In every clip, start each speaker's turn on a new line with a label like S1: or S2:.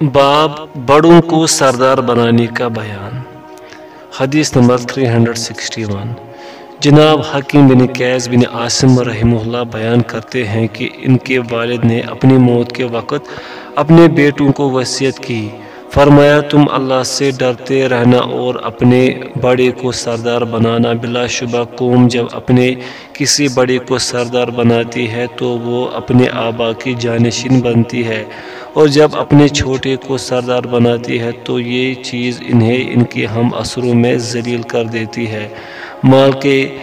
S1: باب بڑوں کو سردار بنانے کا بیان۔ حدیث نمبر 361 جناب حکیم بن قیس بن عاصم رحمہ اللہ بیان کرتے ہیں کہ ان کے والد نے اپنی موت کے وقت اپنے بیٹوں کو وصیت کی۔ فرمایا، تم اللہ سے ڈرتے رہنا اور اپنے بڑے کو سردار بنانا بلا شبہ قوم۔ جب اپنے کسی بڑے کو سردار بناتی ہے تو وہ اپنے آبا کی جانشین بنتی ہے۔ اور جب اپنے چھوٹے کو سردار بناتی ہے تو یہ چیز انہیں ان کے ہم اثروں میں ذلیل کر دیتی ہے۔ مال کے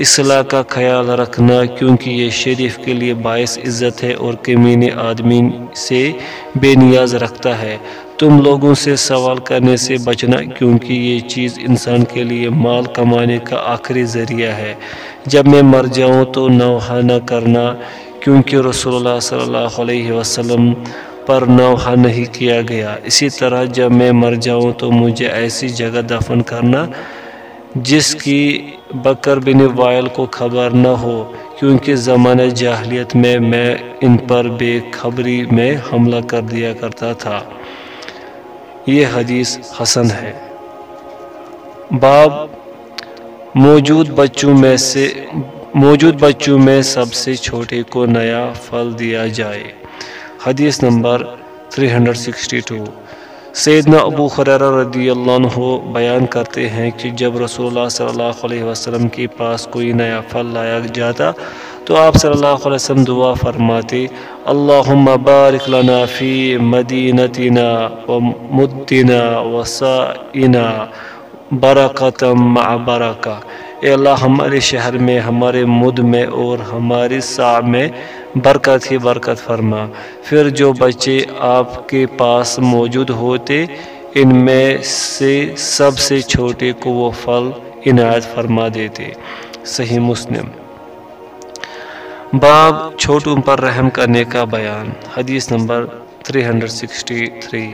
S1: اصلاح کا خیال رکھنا، کیونکہ یہ شریف کے لیے باعث عزت ہے اور کمین آدمی سے بے نیاز رکھتا ہے۔ تم لوگوں سے سوال کرنے سے بچنا، کیونکہ یہ چیز انسان کے لیے مال کمانے کا آخری ذریعہ ہے۔ جب میں مر جاؤں تو نوحہ نہ کرنا، کیونکہ رسول اللہ صلی اللہ علیہ وسلم پر نوحہ نہیں کیا گیا۔ اسی طرح جب میں مر جاؤں تو مجھے ایسی جگہ دفن کرنا، جس کی بکر بن وائل کو خبر نہ ہو، کیونکہ زمانہ جاہلیت میں میں ان پر بے خبری میں حملہ کر دیا کرتا تھا۔ یہ حدیث حسن ہے۔ باب، موجود بچوں میں سے، موجود بچوں میں سب سے چھوٹے کو نیا پھل دیا جائے۔ حدیث نمبر 362 سیدنا ابو خریر رضی اللہ عنہ بیان کرتے ہیں کہ جب رسول اللہ صلی اللہ علیہ وسلم کے پاس کوئی نیا پھل لایا جاتا تو آپ صلی اللہ علیہ وسلم دعا فرماتے، اللہم بارک لنا فی مدینتنا و مدنا و سائنا برکتم مع برکہ۔ اے اللہ، ہمارے شہر میں، ہمارے مد میں اور ہماری سا میں برکت ہی برکت فرما۔ پھر جو بچے آپ کے پاس موجود ہوتے، ان میں سے سب سے چھوٹے کو وہ پھل عنایت فرما دیتے۔ صحیح مسلم۔ باب چھوٹوں پر رحم کرنے کا بیان، حدیث نمبر 363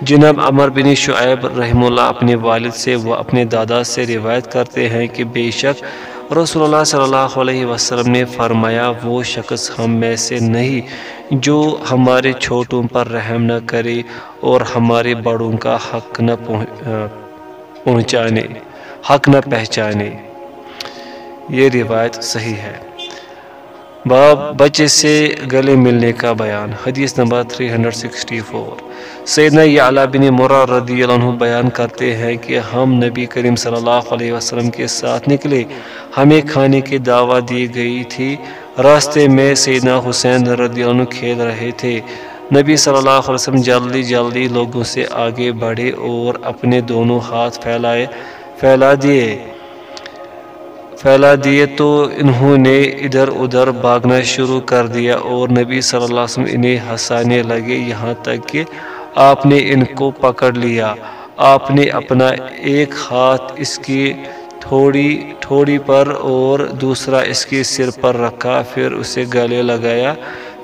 S1: جناب عمر بن شعیب رحم اللہ اپنے والد سے وہ اپنے دادا سے روایت کرتے ہیں کہ بے شک رسول اللہ صلی اللہ علیہ وسلم نے فرمایا، وہ شخص ہم میں سے نہیں جو ہمارے چھوٹوں پر رحم نہ کرے اور ہمارے بڑوں کا حق نہ پہنچانے، حق نہ پہچانے۔ یہ روایت صحیح ہے۔ باب بچے سے گلے ملنے کا بیان، حدیث نمبر 364 سیدنا یعلا بن مرہ رضی اللہ عنہ بیان کرتے ہیں کہ ہم نبی کریم صلی اللہ علیہ وسلم کے ساتھ نکلے، ہمیں کھانے کی دعوت دی گئی تھی۔ راستے میں سیدنا حسین رضی اللہ عنہ کھیل رہے تھے۔ نبی صلی اللہ علیہ وسلم جلدی جلدی لوگوں سے آگے بڑھے اور اپنے دونوں ہاتھ پھیلائے، پھیلا دیے۔ پھیلا دیے تو انہوں نے ادھر ادھر بھاگنا شروع کر دیا اور نبی صلی اللہ علیہ وسلم انہیں ہنسانے لگے یہاں تک کہ آپ نے ان کو پکڑ لیا۔ آپ نے اپنا ایک ہاتھ اس کی تھوڑی تھوڑی پر اور دوسرا اس کے سر پر رکھا، پھر اسے گلے لگایا۔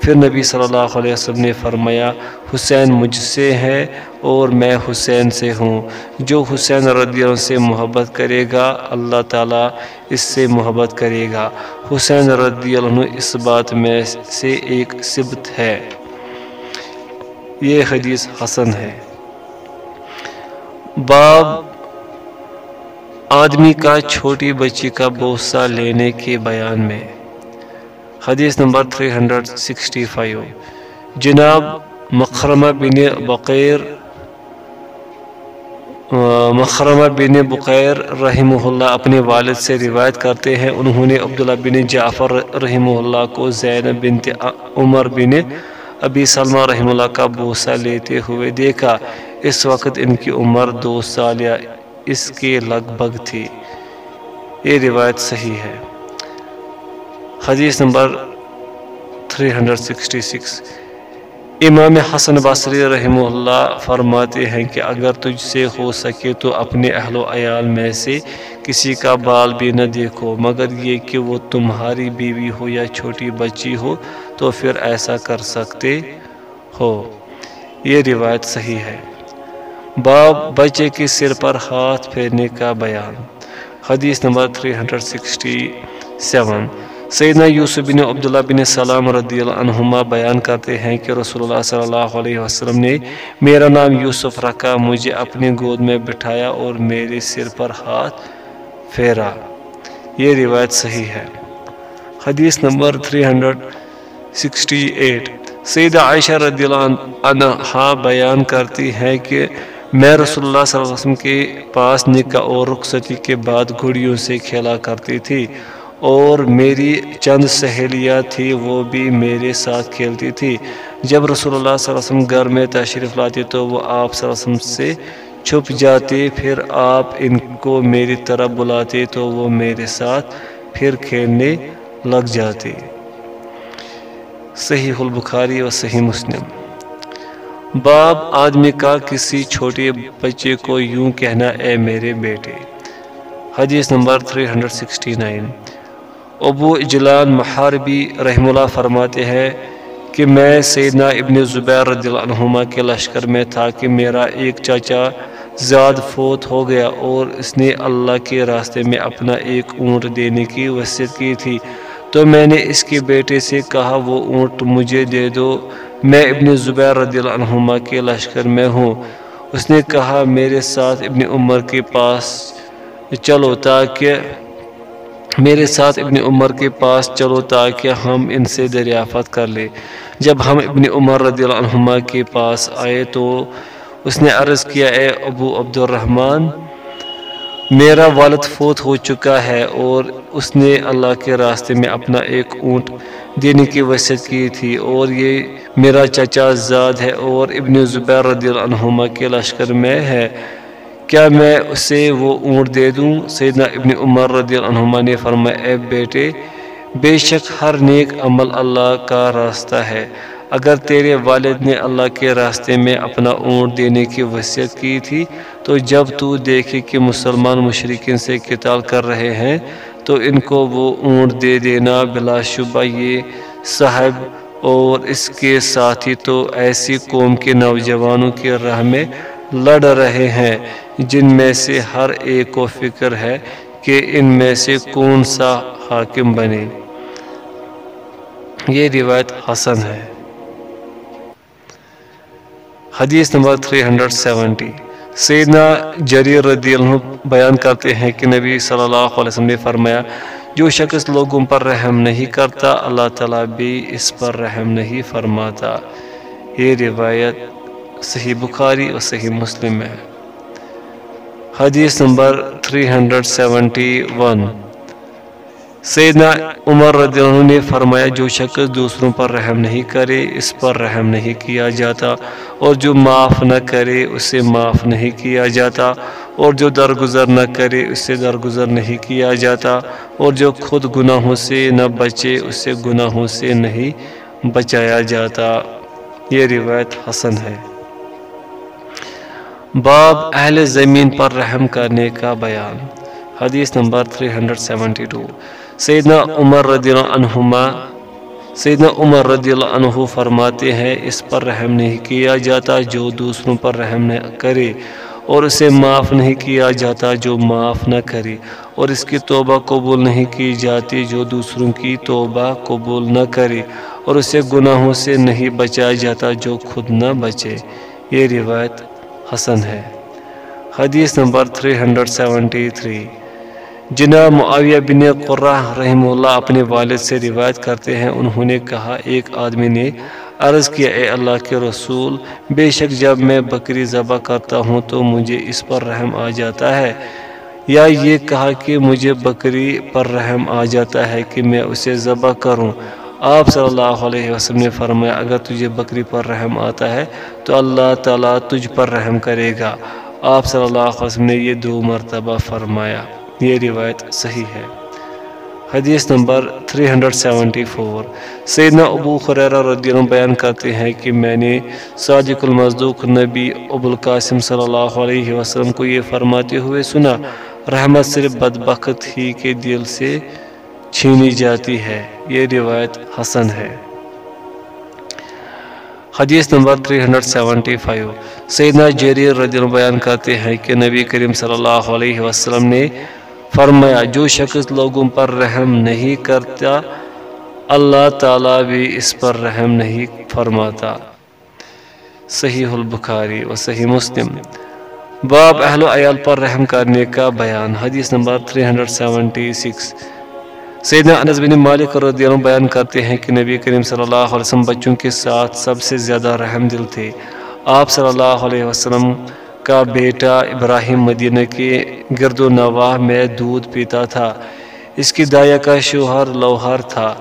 S1: پھر نبی صلی اللہ علیہ وسلم نے فرمایا، حسین مجھ سے ہے اور میں حسین سے ہوں۔ جو حسین رضی اللہ سے محبت کرے گا، اللہ تعالیٰ اس سے محبت کرے گا۔ حسین رضی اللہ عنہ اس بات میں سے ایک ثبت ہے۔ یہ حدیث حسن ہے۔ باب، آدمی کا چھوٹی بچی کا بوسہ لینے کے بیان میں۔ حدیث نمبر 365 جناب مخرمہ بن بقیر مخرمہ بن بقیر رحمہ اللہ اپنے والد سے روایت کرتے ہیں۔ انہوں نے عبداللہ بن جعفر رحمہ اللہ کو زینب بنت عمر بن ابی سلمہ رحمہ اللہ کا بوسہ لیتے ہوئے دیکھا۔ اس وقت ان کی عمر دو سال یا اس کے لگ بھگ تھی۔ یہ روایت صحیح ہے۔ حدیث نمبر 366 امام حسن بصری رحمہ اللہ فرماتے ہیں کہ اگر تجھ سے ہو سکے تو اپنے اہل و عیال میں سے کسی کا بال بھی نہ دیکھو، مگر یہ کہ وہ تمہاری بیوی ہو یا چھوٹی بچی ہو تو پھر ایسا کر سکتے ہو۔ یہ روایت صحیح ہے۔ باب بچے کے سر پر ہاتھ پھیرنے کا بیان۔ حدیث نمبر 367 سیدنا یوسف بن عبداللہ بن سلام رضی اللہ عنہما بیان کرتے ہیں کہ رسول اللہ صلی اللہ علیہ وسلم نے میرا نام یوسف رکھا، مجھے اپنی گود میں بٹھایا اور میرے سر پر ہاتھ پھیرا۔ یہ روایت صحیح ہے۔ حدیث نمبر 368 سیدہ عائشہ رضی اللہ عنہ ہاں بیان کرتی ہے کہ میں رسول اللہ صلی اللہ علیہ وسلم کے پاس نکاح اور رخصتی کے بعد گھڑیوں سے کھیلا کرتی تھی۔ اور میری چند سہیلیاں تھی وہ بھی میرے ساتھ کھیلتی تھی جب رسول اللہ صلی اللہ علیہ وسلم گھر میں تشریف لاتی تو وہ آپ صلی اللہ علیہ وسلم سے چھپ جاتے، پھر آپ ان کو میری طرف بلاتے تو وہ میرے ساتھ پھر کھیلنے لگ جاتے۔ صحیح البخاری و صحیح مسلم۔ باب آدمی کا کسی چھوٹے بچے کو یوں کہنا، اے میرے بیٹے حدیث نمبر 369 ابو اجلان محاربی رحم اللہ فرماتے ہیں کہ میں سیدنا ابن زبیر رضی اللہ عنہما کے لشکر میں تھا کہ میرا ایک چاچا زیاد فوت ہو گیا اور اس نے اللہ کے راستے میں اپنا ایک اونٹ دینے کی وصیت کی تھی۔ تو میں نے اس کے بیٹے سے کہا، وہ اونٹ مجھے دے دو، میں ابن زبیر رضی اللہ عنہما کے لشکر میں ہوں۔ اس نے کہا، میرے ساتھ ابن عمر کے پاس چلو تاکہ میرے ساتھ ابن عمر کے پاس چلو تاکہ ہم ان سے دریافت کر لیں۔ جب ہم ابن عمر رضی اللہ عنہما کے پاس آئے تو اس نے عرض کیا، اے ابو عبد الرحمن میرا والد فوت ہو چکا ہے اور اس نے اللہ کے راستے میں اپنا ایک اونٹ دینے کی وصیت کی تھی اور یہ میرا چچا زاد ہے اور ابن زبیر رضی اللہ عنہما کے لشکر میں ہے۔ کیا میں اسے وہ اونٹ دے دوں؟ سیدنا ابن عمر رضی اللہ عنہما نے فرمایا، اے بیٹے، بے شک ہر نیک عمل اللہ کا راستہ ہے۔ اگر تیرے والد نے اللہ کے راستے میں اپنا اونٹ دینے کی وصیت کی تھی، تو جب تو دیکھے کہ مسلمان مشرقین سے قتال کر رہے ہیں، تو ان کو وہ اونٹ دے دینا بلا شبہ۔ یہ صاحب اور اس کے ساتھی تو ایسی قوم کے نوجوانوں کے راہ میں لڑ رہے ہیں۔ جن میں سے ہر ایک کو فکر ہے کہ ان میں سے کون سا حاکم بنے۔ یہ روایت حسن ہے۔ حدیث نمبر 370 سیدنا جریر رضی اللہ بیان کرتے ہیں کہ نبی صلی اللہ علیہ وسلم نے فرمایا، جو شخص لوگوں پر رحم نہیں کرتا، اللہ تعالیٰ بھی اس پر رحم نہیں فرماتا۔ یہ روایت صحیح بخاری اور صحیح مسلم ہے۔ حدیث نمبر 371 سیدنا عمر رضی اللہ عنہ نے فرمایا، جو شخص دوسروں پر رحم نہیں کرے، اس پر رحم نہیں کیا جاتا، اور جو معاف نہ کرے، اسے معاف نہیں کیا جاتا، اور جو درگزر نہ کرے، اسے درگزر نہیں کیا جاتا، اور جو خود گناہوں سے نہ بچے، اسے گناہوں سے نہیں بچایا جاتا۔ یہ روایت حسن ہے۔ باب اہل زمین پر رحم کرنے کا بیان۔ حدیث نمبر 372 سیدنا عمر رضی اللہ عنہما سیدنا عمر رضی اللہ عنہ فرماتے ہیں، اس پر رحم نہیں کیا جاتا جو دوسروں پر رحم نہ کرے، اور اسے معاف نہیں کیا جاتا جو معاف نہ کرے۔ اور اس کی توبہ قبول نہیں کی جاتی جو دوسروں کی توبہ قبول نہ کرے۔ اور اسے گناہوں سے نہیں بچایا جاتا جو خود نہ بچے۔ یہ روایت حسن ہے۔ حدیث نمبر 373 جناب معاویہ بن قرہ رحم اللہ اپنے والد سے روایت کرتے ہیں۔ انہوں نے کہا، ایک آدمی نے عرض کیا، اے اللہ کے رسول، بے شک جب میں بکری ذبح کرتا ہوں تو مجھے اس پر رحم آ جاتا ہے۔ یا یہ کہا کہ مجھے بکری پر رحم آ جاتا ہے کہ میں اسے ذبح کروں۔ آپ صلی اللہ علیہ وسلم نے فرمایا، اگر تجھے بکری پر رحم آتا ہے تو اللہ تعالیٰ تجھ پر رحم کرے گا۔ آپ صلی اللہ علیہ وسلم نے یہ دو مرتبہ فرمایا۔ یہ روایت صحیح ہے۔ حدیث نمبر 374 سیدنا ابو خریرہ رضی اللہ بیان کرتے ہیں کہ میں نے صادق المصدوق نبی ابو القاسم صلی اللہ علیہ وسلم کو یہ فرماتے ہوئے سنا، رحمت صرف بدبخت ہی کے دل سے چھینی جاتی ہے۔ یہ روایت حسن ہے۔ حدیث نمبر 375 سیدنا جریر رضی اللہ بیان کرتے ہیں کہ نبی کریم صلی اللہ علیہ وسلم نے فرمایا، جو شخص لوگوں پر رحم نہیں کرتا، اللہ تعالیٰ بھی اس پر رحم نہیں فرماتا۔ صحیح البخاری و صحیح مسلم۔ باب اہل و عیال پر رحم کرنے کا بیان۔ حدیث نمبر 376 سیدنا انس بن مالک رضی اللہ عنہ بیان کرتے ہیں کہ نبی کریم صلی اللہ علیہ وسلم بچوں کے ساتھ سب سے زیادہ رحم دل تھے۔ آپ صلی اللہ علیہ وسلم کا بیٹا ابراہیم مدینہ کے گرد و نواح میں دودھ پیتا تھا۔ اس کی دایا کا شوہر لوہر تھا۔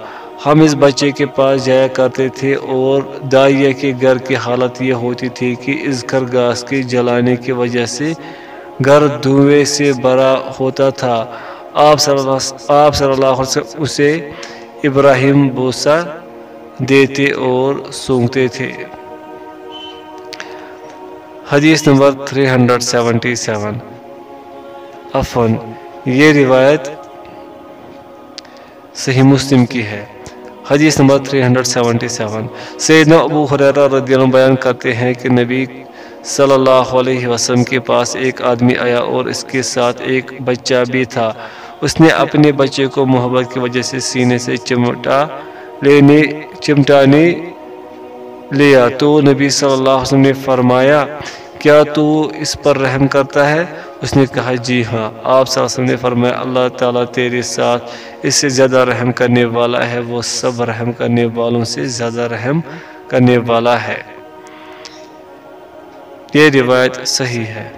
S1: ہم اس بچے کے پاس جایا کرتے تھے اور دائیا کے گھر کی حالت یہ ہوتی تھی کہ اس گھر گاس کے جلانے کی وجہ سے گھر دھوئے سے بڑا ہوتا تھا۔ آپ صلی اللہ آپ صلی اللہ علیہ وسلم اسے ابراہیم بوسا دیتے اور سونگتے تھے۔ حدیث نمبر 377 افن یہ روایت صحیح مسلم کی ہے۔ حدیث نمبر 377 سیدنا ابو حریرہ رضی اللہ عنہ بیان کرتے ہیں کہ نبی صلی اللہ علیہ وسلم کے پاس ایک آدمی آیا اور اس کے ساتھ ایک بچہ بھی تھا۔ اس نے اپنے بچے کو محبت کی وجہ سے سینے سے چمٹا لینے، چمٹانے لیا۔ تو نبی صلی اللہ علیہ وسلم نے فرمایا، کیا تو اس پر رحم کرتا ہے؟ اس نے کہا جی ہاں۔ آپ صلی اللہ علیہ وسلم نے فرمایا، اللہ تعالیٰ تیرے ساتھ اس سے زیادہ رحم کرنے والا ہے۔ وہ سب رحم کرنے والوں سے زیادہ رحم کرنے والا ہے۔ یہ روایت صحیح ہے۔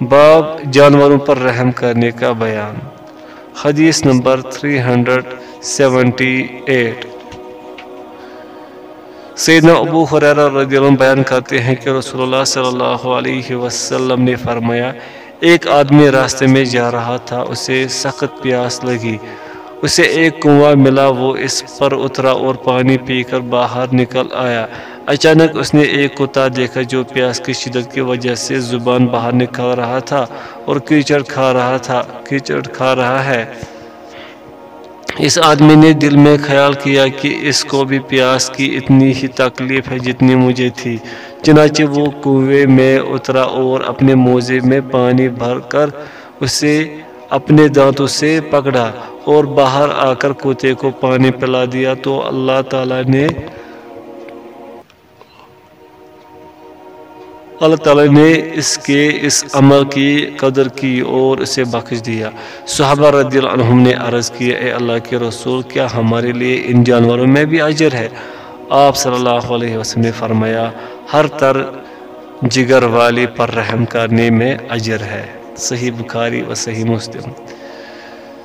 S1: باب جانوروں پر رحم کرنے کا بیان۔ حدیث نمبر 378 سیدنا ابو حریرہ رضی اللہ عنہ بیان کرتے ہیں کہ رسول اللہ صلی اللہ علیہ وسلم نے فرمایا، ایک آدمی راستے میں جا رہا تھا، اسے سخت پیاس لگی۔ اسے ایک کنواں ملا، وہ اس پر اترا اور پانی پی کر باہر نکل آیا۔ اچانک اس نے ایک کتا دیکھا جو پیاس کی شدت کی وجہ سے زبان باہر نکل رہا تھا اور کیچڑ کھا رہا تھا، کیچڑ کھا رہا ہے۔ اس آدمی نے دل میں خیال کیا کہ اس کو بھی پیاس کی اتنی ہی تکلیف ہے جتنی مجھے تھی۔ چنانچہ وہ کنویں میں اترا اور اپنے موزے میں پانی بھر کر اسے اپنے دانتوں سے پکڑا اور باہر آ کر کوتے کو پانی پلا دیا۔ تو اللہ تعالیٰ نے اللہ تعالیٰ نے اس کے اس عمل کی قدر کی اور اسے بخش دیا۔ صحابہ رضی اللہ عنہم نے عرض کیا، اے اللہ کے رسول، کیا ہمارے لیے ان جانوروں میں بھی اجر ہے؟ آپ صلی اللہ علیہ وسلم نے فرمایا، ہر تر جگر والی پر رحم کرنے میں اجر ہے۔ صحیح بخاری و صحیح مسلم۔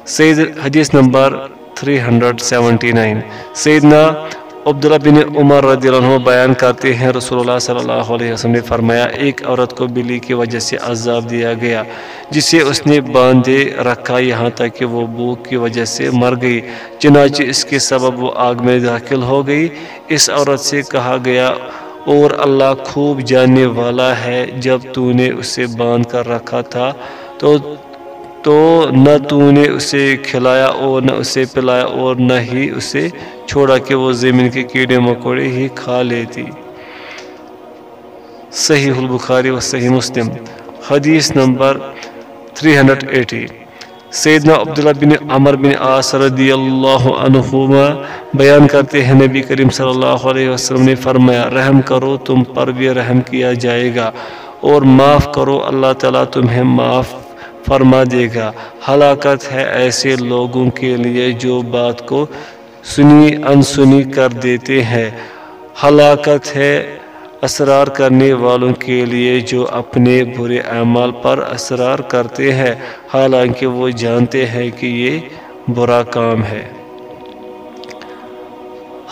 S1: سید، حدیث نمبر 379 سیدنا عبداللہ بن عمر رضی اللہ عنہ بیان کرتے ہیں، رسول اللہ صلی اللہ علیہ وسلم نے فرمایا، ایک عورت کو بلی کی وجہ سے عذاب دیا گیا، جسے اس نے باندھے رکھا یہاں تک کہ وہ بھوک کی وجہ سے مر گئی۔ چنانچہ اس کے سبب وہ آگ میں داخل ہو گئی۔ اس عورت سے کہا گیا، اور اللہ خوب جاننے والا ہے، جب تو نے اسے باندھ کر رکھا تھا تو تو نہ تو نے اسے کھلایا اور نہ اسے پلایا اور نہ ہی اسے چھوڑا کہ وہ زمین کے کیڑے مکوڑے ہی کھا لیتی۔ صحیح البخاری و صحیح مسلم۔ حدیث نمبر 380 سیدنا عبداللہ بن عمر بن آس رضی اللہ عنہما بیان کرتے ہیں، نبی کریم صلی اللہ علیہ وسلم نے فرمایا، رحم کرو، تم پر بھی رحم کیا جائے گا اور معاف کرو، اللہ تعالیٰ تمہیں معاف فرما دے گا۔ ہلاکت ہے ایسے لوگوں کے لیے جو بات کو سنی انسنی کر دیتے ہیں۔ ہلاکت ہے اسرار کرنے والوں کے لیے جو اپنے برے اعمال پر اسرار کرتے ہیں۔ حالانکہ وہ جانتے ہیں کہ یہ برا کام ہے۔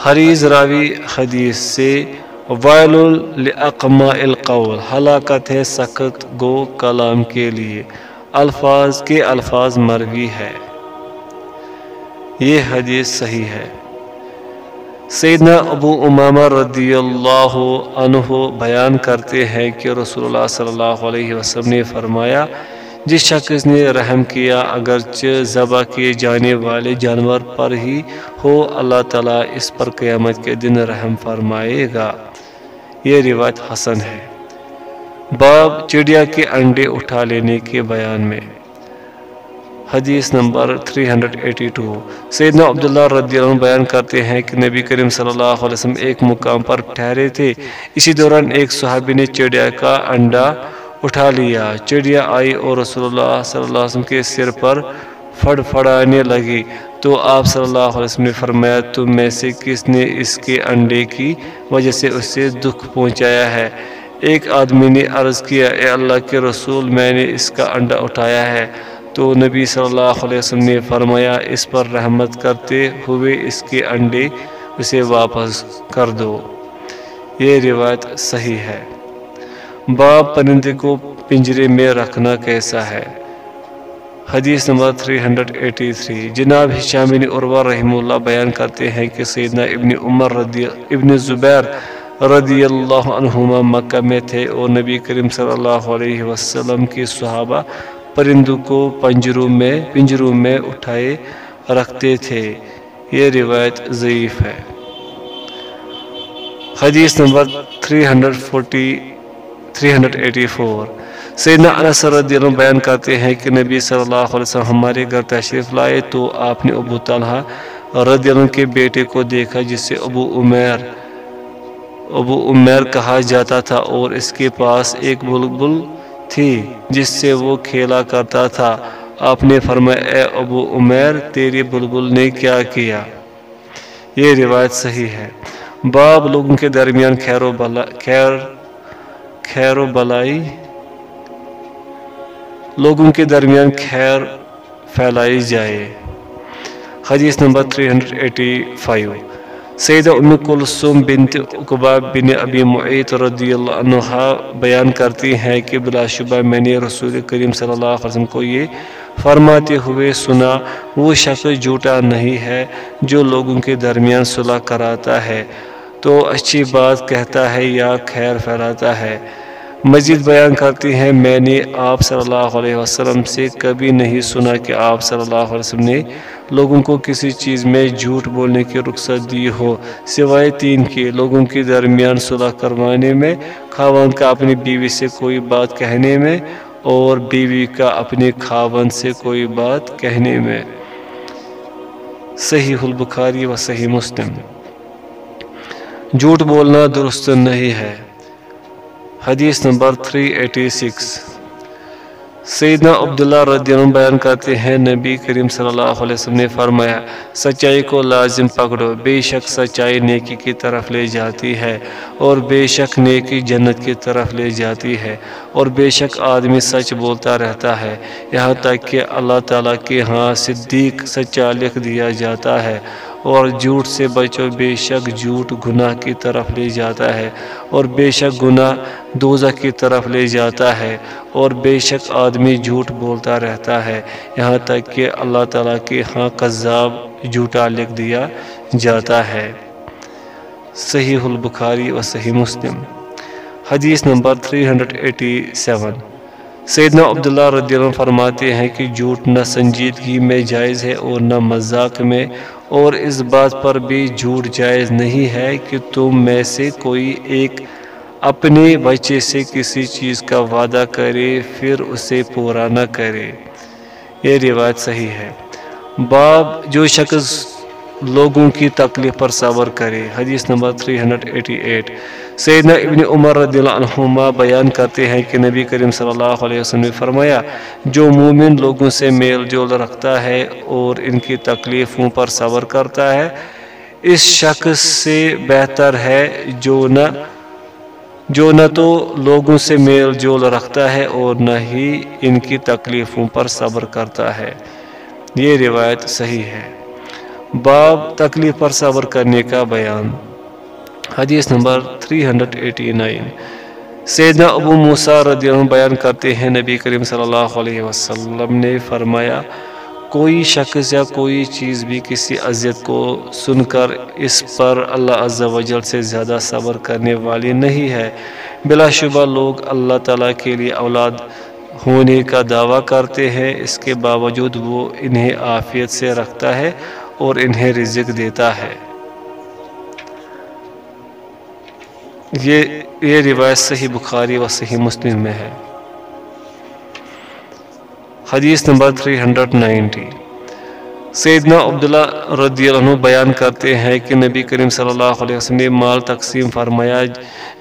S1: حریض راوی حدیث سے وائل الاقماء القول، ہلاکت ہے سخت گو کلام کے لیے۔ الفاظ کے الفاظ مروی ہے۔ یہ حدیث صحیح ہے۔ سیدنا ابو امامہ رضی اللہ عنہ بیان کرتے ہیں کہ رسول اللہ صلی اللہ علیہ وسلم نے فرمایا، جس شخص نے رحم کیا، اگرچہ ذبح کیے جانے والے جانور پر ہی ہو، اللہ تعالیٰ اس پر قیامت کے دن رحم فرمائے گا۔ یہ روایت حسن ہے۔ باب چڑیا کے انڈے اٹھا لینے کے بیان میں۔ حدیث نمبر 382 سیدنا عبداللہ رضی اللہ عنہ بیان کرتے ہیں کہ نبی کریم صلی اللہ علیہ وسلم ایک مقام پر ٹھہرے تھے۔ اسی دوران ایک صحابی نے چڑیا کا انڈا اٹھا لیا۔ چڑیا آئی اور رسول اللہ صلی اللہ علیہ وسلم کے سر پر پھڑ پھڑانے لگی۔ تو آپ صلی اللہ علیہ وسلم نے فرمایا، تم میں سے کس نے اس کے انڈے کی وجہ سے اسے دکھ پہنچایا ہے؟ ایک آدمی نے عرض کیا، اے اللہ کے رسول، میں نے اس کا انڈا اٹھایا ہے۔ تو نبی صلی اللہ علیہ وسلم نے فرمایا، اس پر رحمت کرتے ہوئے اس کے انڈے اسے واپس کر دو۔ یہ روایت صحیح ہے۔ باپ پرندے کو پنجرے میں رکھنا کیسا ہے؟ حدیث نمبر 383 جناب حشام بن عروہ رحمہ اللہ بیان کرتے ہیں کہ سیدنا ابن عمر رضی ابن زبیر رضی اللہ عنہما مکہ میں تھے۔ اور نبی کریم صلی اللہ علیہ وسلم کی صحابہ پرندوں کو پنجروں میں پنجروں میں اٹھائے رکھتے تھے۔ یہ روایت ضعیف ہے۔ حدیث نمبر 340 384 سیدنا انس رضی اللہ بیان کرتے ہیں کہ نبی صلی اللہ علیہ وسلم ہمارے گھر تشریف لائے تو آپ نے ابو طلحہ رضی اللہ کے بیٹے کو دیکھا، جس سے ابو عمیر ابو عمیر کہا جاتا تھا اور اس کے پاس ایک بلبل تھی جس سے وہ کھیلا کرتا تھا۔ آپ نے فرمایا، اے ابو عمیر تیری بلبل نے کیا کیا؟ یہ روایت صحیح ہے۔ باب لوگوں کے درمیان خیر و بلا، خیر خیر و بلائی۔ لوگوں کے درمیان خیر پھیلائی جائے۔ حدیث نمبر 385 سیدہ ام کلثوم بنت عقبہ بن ابی معیت رضی اللہ عنہ بیان کرتی ہیں کہ بلا شبہ میں نے رسول کریم صلی اللہ علیہ وسلم کو یہ فرماتے ہوئے سنا، وہ شخص جھوٹا نہیں ہے جو لوگوں کے درمیان صلح کراتا ہے۔ تو اچھی بات کہتا ہے یا خیر پھیلاتا ہے۔ مزید بیان کرتی ہیں، میں نے آپ صلی اللہ علیہ وسلم سے کبھی نہیں سنا کہ آپ صلی اللہ علیہ وسلم نے لوگوں کو کسی چیز میں جھوٹ بولنے کی رخصت دی ہو، سوائے تین کے لوگوں کے درمیان صلح کروانے میں خاون کا اپنی بیوی سے کوئی بات کہنے میں، اور بیوی کا اپنے خاون سے کوئی بات کہنے میں۔ صحیح البخاری و صحیح مسلم۔ جھوٹ بولنا درست نہیں ہے۔ حدیث نمبر 386 سیدنا عبداللہ رضی اللہ عنہ بیان کرتے ہیں، نبی کریم صلی اللہ علیہ وسلم نے فرمایا، سچائی کو لازم پکڑو، بے شک سچائی نیکی کی طرف لے جاتی ہے اور بے شک نیکی جنت کی طرف لے جاتی ہے اور بے شک آدمی سچ بولتا رہتا ہے۔ یہاں تک کہ اللہ تعالیٰ کے ہاں صدیق سچا لکھ دیا جاتا ہے۔ اور جھوٹ سے بچو، بے شک جھوٹ گناہ کی طرف لے جاتا ہے اور بے شک گناہ دوزہ کی طرف لے جاتا ہے اور بے شک آدمی جھوٹ بولتا رہتا ہے۔ یہاں تک کہ اللہ تعالیٰ کے ہاں قذاب جھوٹا لکھ دیا جاتا ہے۔ صحیح البخاری و صحیح مسلم۔ حدیث نمبر 387 سیدنا عبداللہ رضی اللہ عنہ فرماتے ہیں کہ جھوٹ نہ سنجیدگی میں جائز ہے اور نہ مذاق میں اور اس بات پر بھی جھوٹ جائز نہیں ہے کہ تم میں سے کوئی ایک اپنے بچے سے کسی چیز کا وعدہ کرے، پھر اسے پورا نہ کرے۔ یہ روایت صحیح ہے۔ باب جو شخص لوگوں کی تکلیف پر صبر کرے، حدیث نمبر 388 سیدنا ابن عمر رضی اللہ عنہما بیان کرتے ہیں کہ نبی کریم صلی اللہ علیہ وسلم نے فرمایا، جو مومن لوگوں سے میل جول رکھتا ہے اور ان کی تکلیفوں پر صبر کرتا ہے، اس شخص سے بہتر ہے جو نہ جو نہ تو لوگوں سے میل جول رکھتا ہے اور نہ ہی ان کی تکلیفوں پر صبر کرتا ہے۔ یہ روایت صحیح ہے۔ باب تکلیف پر صبر کرنے کا بیان۔ حدیث نمبر 389 سیدنا ابو موسیٰ رضی اللہ عنہ بیان کرتے ہیں، نبی کریم صلی اللہ علیہ وسلم نے فرمایا، کوئی شخص یا کوئی چیز بھی کسی عزت کو سن کر اس پر اللہ عز و جل سے زیادہ صبر کرنے والی نہیں ہے۔ بلا شبہ لوگ اللہ تعالیٰ کے لیے اولاد ہونے کا دعویٰ کرتے ہیں، اس کے باوجود وہ انہیں آفیت سے رکھتا ہے اور انہیں رزق دیتا ہے۔ یہ یہ روایت صحیح بخاری و صحیح مسلم میں ہے۔ حدیث نمبر 390 سیدنا عبداللہ رضی اللہ عنہ بیان کرتے ہیں کہ نبی کریم صلی اللہ علیہ وسلم نے مال تقسیم فرمایا،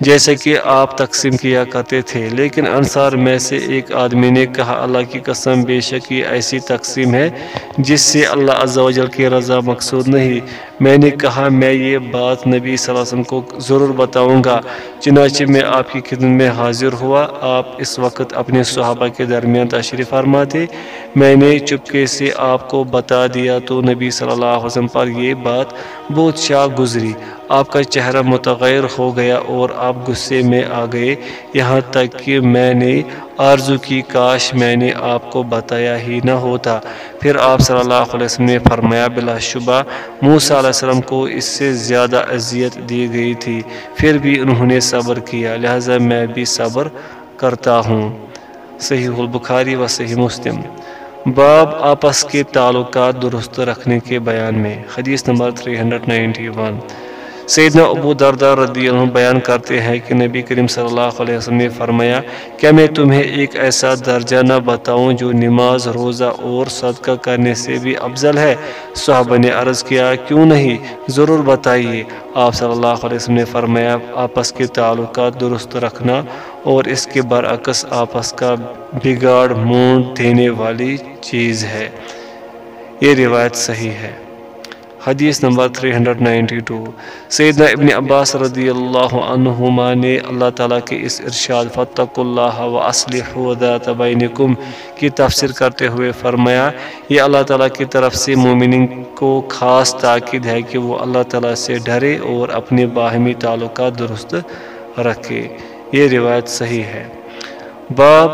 S1: جیسے کہ آپ تقسیم کیا کرتے تھے، لیکن انصار میں سے ایک آدمی نے کہا، اللہ کی قسم، بے شک یہ ایسی تقسیم ہے جس سے اللہ عز و جل کی رضا مقصود نہیں۔ میں نے کہا، میں یہ بات نبی صلی اللہ علیہ وسلم کو ضرور بتاؤں گا۔ چنانچہ میں آپ کی خدمت میں حاضر ہوا، آپ اس وقت اپنے صحابہ کے درمیان تشریف فرما تھے میں نے چپکے سے آپ کو بتا دیا تو نبی صلی اللہ علیہ وسلم پر یہ بات بہت شاہ گزری۔ آپ کا چہرہ متغیر ہو گیا اور آپ غصے میں آ گئے۔ یہاں تک کہ میں نے آرزو کی، کاش میں نے آپ کو بتایا ہی نہ ہوتا۔ پھر آپ صلی اللہ علیہ وسلم نے فرمایا، بلا شبہ، موسیٰ علیہ السلام کو اس سے زیادہ اذیت دی گئی تھی۔ پھر بھی انہوں نے صبر کیا، لہذا میں بھی صبر کرتا ہوں۔ صحیح البخاری و صحیح مسلم۔ باب آپس کے تعلقات درست رکھنے کے بیان میں حدیث نمبر 391 سیدنا ابو دردہ رضی اللہ عنہ بیان کرتے ہیں کہ نبی کریم صلی اللہ علیہ وسلم نے فرمایا کیا میں تمہیں ایک ایسا درجہ نہ بتاؤں جو نماز، روزہ اور صدقہ کرنے سے بھی افضل ہے۔ صحابہ نے عرض کیا، کیوں نہیں؟ ضرور بتائیے۔ آپ صلی اللہ علیہ وسلم نے فرمایا، آپس کے تعلقات درست رکھنا اور اس کے برعکس آپس کا بگاڑ، مونڈ دینے والی چیز ہے۔ یہ روایت صحیح ہے۔ حدیث نمبر 392 سیدنا ابن عباس رضی اللہ عنہما نے اللہ تعالیٰ کے اس ارشاد فتق اللہ و اسلحوا ذات بینکم کی تفسیر کرتے ہوئے فرمایا، یہ اللہ تعالیٰ کی طرف سے مومنین کو خاص تاکید ہے کہ وہ اللہ تعالیٰ سے ڈرے اور اپنے باہمی تعلقات درست رکھے۔ یہ روایت صحیح ہے۔ باب،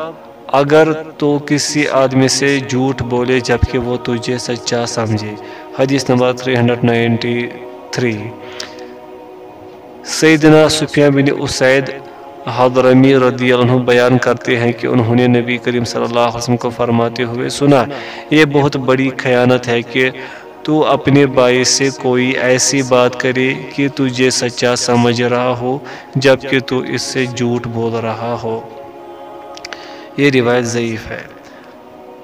S1: اگر تو کسی آدمی سے جھوٹ بولے جبکہ وہ تجھے سچا سمجھے۔ حدیث نمبر 393 سیدنا سفیان بن اسید حضرمی رضی اللہ عنہ بیان کرتے ہیں کہ انہوں نے نبی کریم صلی اللہ علیہ وسلم کو فرماتے ہوئے سنا، یہ بہت بڑی خیانت ہے کہ تو اپنے باعث سے کوئی ایسی بات کرے کہ تجھے سچا سمجھ رہا ہو، جبکہ تو اس سے جھوٹ بول رہا ہو۔ یہ روایت ضعیف ہے۔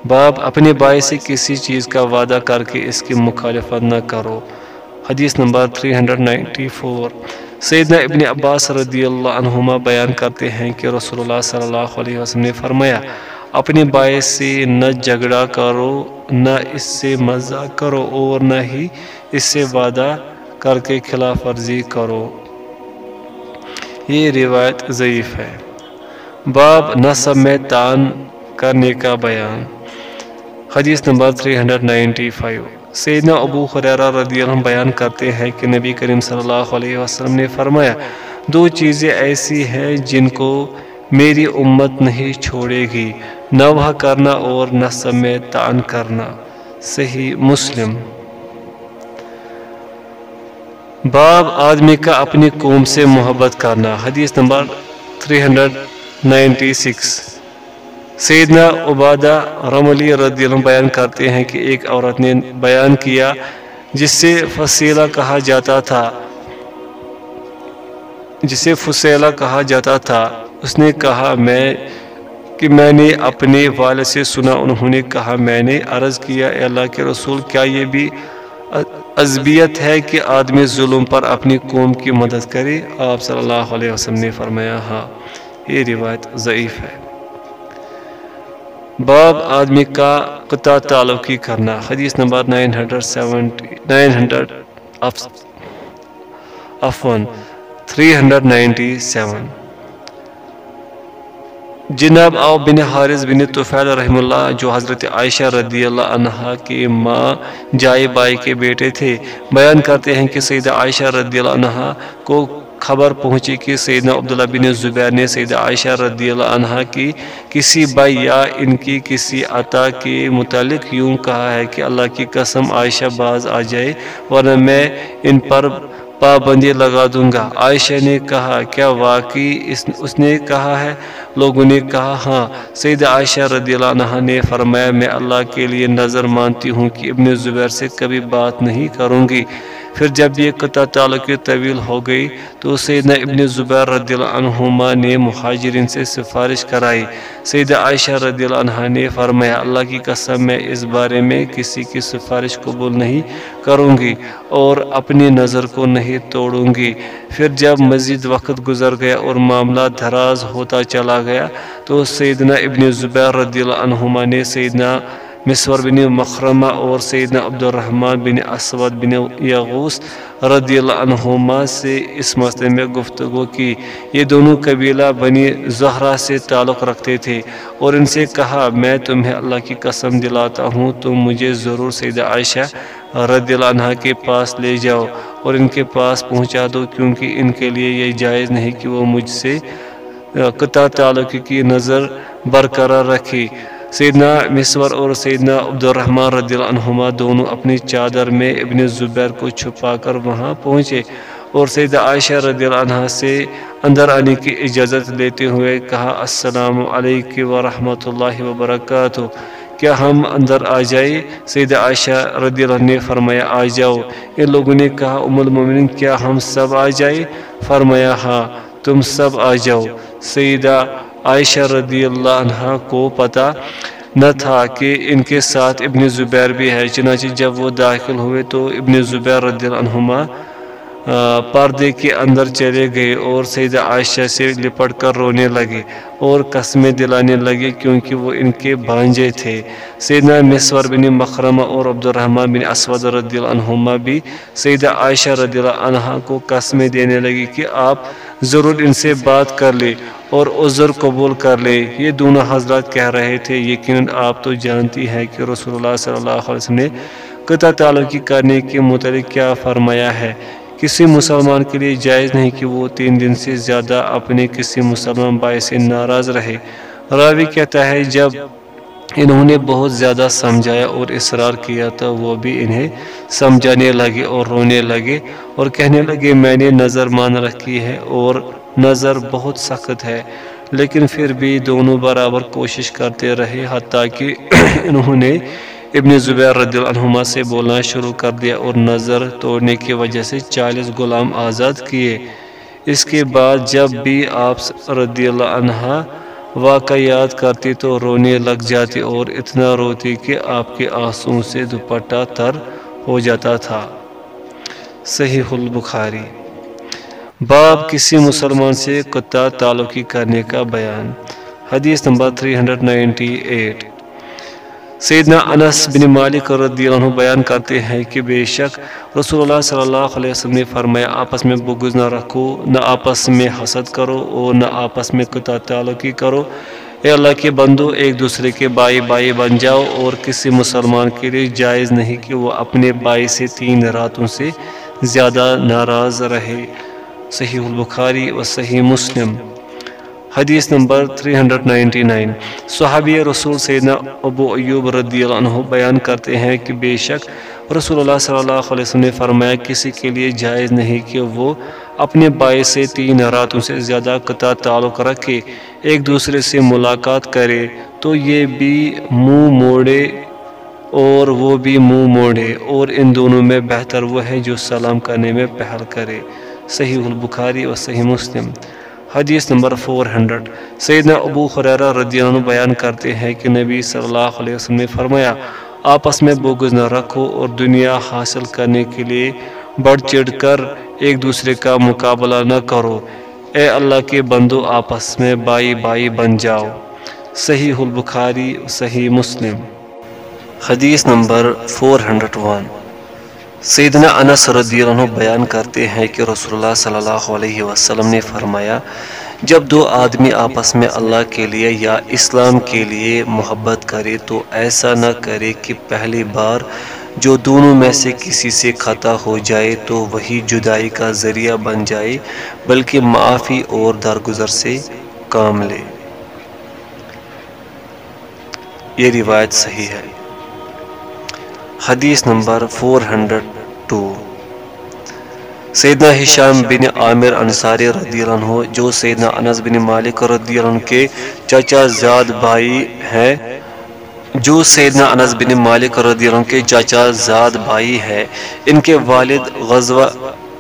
S1: باب اپنے باعث سے کسی چیز کا وعدہ کر کے اس کی مخالفت نہ کرو۔ حدیث نمبر 394 سیدنا ابن عباس رضی اللہ عنہما بیان کرتے ہیں کہ رسول اللہ صلی اللہ علیہ وسلم نے فرمایا، اپنے باعث سے نہ جھگڑا کرو، نہ اس سے مزہ کرو اور نہ ہی اس سے وعدہ کر کے خلاف ورزی کرو۔ یہ روایت ضعیف ہے۔ باب نصب میں تان کرنے کا بیان۔ حدیث نمبر 395 سیدنا ابو خریرہ رضی اللہ عنہ بیان کرتے ہیں کہ نبی کریم صلی اللہ علیہ وسلم نے فرمایا، دو چیزیں ایسی ہیں جن کو میری امت نہیں چھوڑے گی نوح کرنا اور نصب میں تعن کرنا۔ صحیح مسلم۔ باب آدمی کا اپنی قوم سے محبت کرنا۔ حدیث نمبر 396 سیدنا عبادہ رملی رضی اللہ بیان کرتے ہیں کہ ایک عورت نے بیان کیا جس سے فصیلہ کہا جاتا تھا۔ جسے فصیلہ کہا جاتا تھا۔ اس نے کہا، میں کہ میں نے اپنے والد سے سنا، انہوں نے کہا، میں نے عرض کیا، اے اللہ کے رسول، کیا یہ بھی عذبیت ہے کہ آدمی ظلم پر اپنی قوم کی مدد کرے؟ آپ صلی اللہ علیہ وسلم نے فرمایا ہاں یہ روایت ضعیف ہے۔ باب آدمی کا قطع تعلقی کرنا، حدیث نمبر 970 افون 397 جناب او بن حارث بن طفیل رحم اللہ جو حضرت عائشہ رضی اللہ عنہ کی ماں جائے بائی کے بیٹے تھے، بیان کرتے ہیں کہ سیدہ عائشہ رضی اللہ عنہ کو خبر پہنچی کہ سیدنا عبداللہ بن زبیر نے سیدہ عائشہ رضی اللہ عنہ کی کسی بھائی یا ان کی کسی عطا کے متعلق یوں کہا ہے کہ اللہ کی قسم عائشہ باز آ جائے ورنہ میں ان پر پابندی لگا دوں گا۔ عائشہ نے کہا، کیا واقعی اس نے کہا ہے؟ لوگوں نے کہا ہاں۔ سید عائشہ رضی اللہ عنہ نے فرمایا، میں اللہ کے لیے نظر مانتی ہوں کہ ابن زبیر سے کبھی بات نہیں کروں گی۔ پھر جب یہ قطع تعلق طویل ہو گئی تو سیدنا ابن زبیر رضی اللہ عنہما نے مہاجرین سے سفارش کرائی۔ سیدہ عائشہ رضی اللہ عنہ نے فرمایا، اللہ کی قسم، میں اس بارے میں کسی کی سفارش قبول نہیں کروں گی اور اپنی نظر کو نہیں توڑوں گی۔ پھر جب مزید وقت گزر گیا اور معاملہ دراز ہوتا چلا گیا تو سیدنا ابن زبیر رضی اللہ عنہما نے سیدنا مصور بن مخرمہ اور سیدنا عبد الرحمن بن اسود بن یغوس رضی اللہ عنہما سے اس مسئلے میں گفتگو کی۔ یہ دونوں قبیلہ بنی زہرہ سے تعلق رکھتے تھے اور ان سے کہا، میں تمہیں اللہ کی قسم دلاتا ہوں، تم مجھے ضرور سیدہ عائشہ رضی اللہ عنہ کے پاس لے جاؤ اور ان کے پاس پہنچا دو، کیونکہ ان کے لیے یہ جائز نہیں کہ وہ مجھ سے قطع تعلق کی نظر برقرار رکھی سیدنا مصور اور سیدنا عبد الرحمن رضی اللہ عنہما دونوں اپنی چادر میں ابن زبیر کو چھپا کر وہاں پہنچے اور سیدہ عائشہ رضی اللہ عنہ سے اندر آنے کی اجازت لیتے ہوئے کہا، السلام علیکم ورحمۃ اللہ وبرکاتہ۔ کیا ہم اندر آ جائے سیدہ عائشہ رضی اللہ نے فرمایا، آ جاؤ۔ ان لوگوں نے کہا، ام المومنین، کیا ہم سب آ جائے فرمایا ہاں تم سب آ جاؤ۔ سیدہ عائشہ رضی اللہ عنہ کو پتہ نہ تھا کہ ان کے ساتھ ابن زبیر بھی ہے، چنانچہ جب وہ داخل ہوئے تو ابن زبیر رضی اللہ عنہما پردے کے اندر چلے گئے اور سیدہ عائشہ سے لپٹ کر رونے لگے اور قسمیں دلانے لگے کیونکہ وہ ان کے بانجے تھے۔ سیدنا مصور بن مخرمہ اور عبد الرحمن بن اسود رضی اللہ عنہما بھی سیدہ عائشہ رضی اللہ عنہ کو قسمیں دینے لگی کہ آپ ضرور ان سے بات کر لے اور عذر قبول کر لے یہ دونوں حضرات کہہ رہے تھے، یقیناً آپ تو جانتی ہیں کہ رسول اللہ صلی اللہ علیہ وسلم نے قطع تعلقی کرنے کے متعلق کیا فرمایا ہے۔ کسی مسلمان کے لیے جائز نہیں کہ وہ تین دن سے زیادہ اپنے کسی مسلمان بھائی سے ناراض رہے۔ راوی کہتا ہے، جب انہوں نے بہت زیادہ سمجھایا اور اصرار کیا تو وہ بھی انہیں سمجھانے لگے اور رونے لگے اور کہنے لگے، میں نے نظر مان رکھی ہے اور نظر بہت سخت ہے۔ لیکن پھر بھی دونوں برابر کوشش کرتے رہے، حتیٰ کہ انہوں نے ابن زبیر رضی اللہ عنہما سے بولنا شروع کر دیا اور نظر توڑنے کی وجہ سے چالیس غلام آزاد کیے۔ اس کے بعد جب بھی آپ رضی اللہ عنہ واقع یاد کرتی تو رونے لگ جاتی اور اتنا روتی کہ آپ کے آنسوں سے دوپٹہ تر ہو جاتا تھا۔ صحیح البخاری۔ باب کسی مسلمان سے قطع تعلقی کرنے کا بیان۔ حدیث نمبر 398 سیدنا انس بن مالک رضی اللہ عنہ بیان کرتے ہیں کہ بے شک رسول اللہ صلی اللہ علیہ وسلم نے فرمایا، آپس میں بغض نہ رکھو، نہ آپس میں حسد کرو اور نہ آپس میں قطع تعلقی کرو۔ اے اللہ کے بندو، ایک دوسرے کے بائی بائی بن جاؤ اور کسی مسلمان کے لیے جائز نہیں کہ وہ اپنے بائی سے تین راتوں سے زیادہ ناراض رہے۔ صحیح البخاری و صحیح مسلم۔ حدیث نمبر 399 صحابی رسول سیدنا ابو ایوب رضی اللہ عنہ بیان کرتے ہیں کہ بے شک رسول اللہ صلی اللہ علیہ وسلم نے فرمایا کسی کے لیے جائز نہیں کہ وہ اپنے باعث سے تین راتوں سے زیادہ قطع تعلق رکھے، ایک دوسرے سے ملاقات کرے، تو یہ بھی منہ موڑے اور وہ بھی منہ موڑے، اور ان دونوں میں بہتر وہ ہے جو سلام کرنے میں پہل کرے۔ صحیح البخاری و صحیح مسلم۔ حدیث نمبر 400 سیدنا ابو خریرہ رضی اللہ عنہ بیان کرتے ہیں کہ نبی صلی اللہ علیہ وسلم نے فرمایا، آپس میں بغض نہ رکھو اور دنیا حاصل کرنے کے لیے بڑھ چڑھ کر ایک دوسرے کا مقابلہ نہ کرو۔ اے اللہ کے بندو، آپس میں بائی بائی بن جاؤ۔ صحیح البخاری، صحیح مسلم۔ حدیث نمبر 401 سیدنا انس رضی اللہ عنہ بیان کرتے ہیں کہ رسول اللہ صلی اللہ علیہ وسلم نے فرمایا، جب دو آدمی آپس میں اللہ کے لیے یا اسلام کے لیے محبت کرے تو ایسا نہ کرے کہ پہلی بار جو دونوں میں سے کسی سے خطا ہو جائے تو وہی جدائی کا ذریعہ بن جائے، بلکہ معافی اور درگزر سے کام لے۔ یہ روایت صحیح ہے۔ حدیث نمبر 402 سیدنا حشام بن عامر انصاری رضی اللہ عنہ، جو سیدنا انس بن مالک رضی اللہ عنہ کے چچا زیاد بھائی ہیں، جو سیدنا انس بن مالک رضی اللہ عنہ کے چچا زاد بھائی ہے ان کے والد غزوہ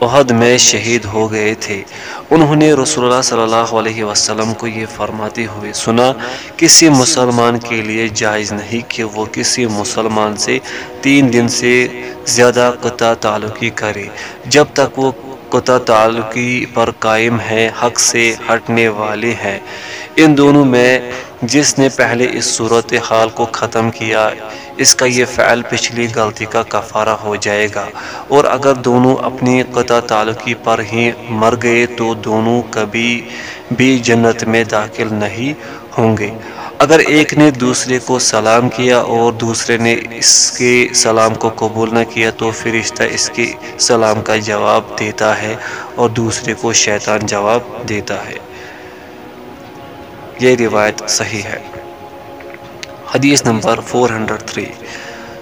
S1: عہد میں شہید ہو گئے تھے۔ انہوں نے رسول اللہ صلی اللہ علیہ وسلم کو یہ فرماتے ہوئے سنا، کسی مسلمان کے لیے جائز نہیں کہ وہ کسی مسلمان سے تین دن سے زیادہ قطع تعلقی کرے۔ جب تک وہ قطع تعلقی پر قائم ہے حق سے ہٹنے والے ہیں۔ ان دونوں میں جس نے پہلے اس صورت حال کو ختم کیا اس کا یہ فعل پچھلی غلطی کا کفارہ ہو جائے گا۔ اور اگر دونوں اپنی قطع تعلقی پر ہی مر گئے تو دونوں کبھی بھی جنت میں داخل نہیں ہوں گے۔ اگر ایک نے دوسرے کو سلام کیا اور دوسرے نے اس کے سلام کو قبول نہ کیا تو فرشتہ اس کے سلام کا جواب دیتا ہے اور دوسرے کو شیطان جواب دیتا ہے۔ یہ روایت صحیح ہے۔ حدیث نمبر 403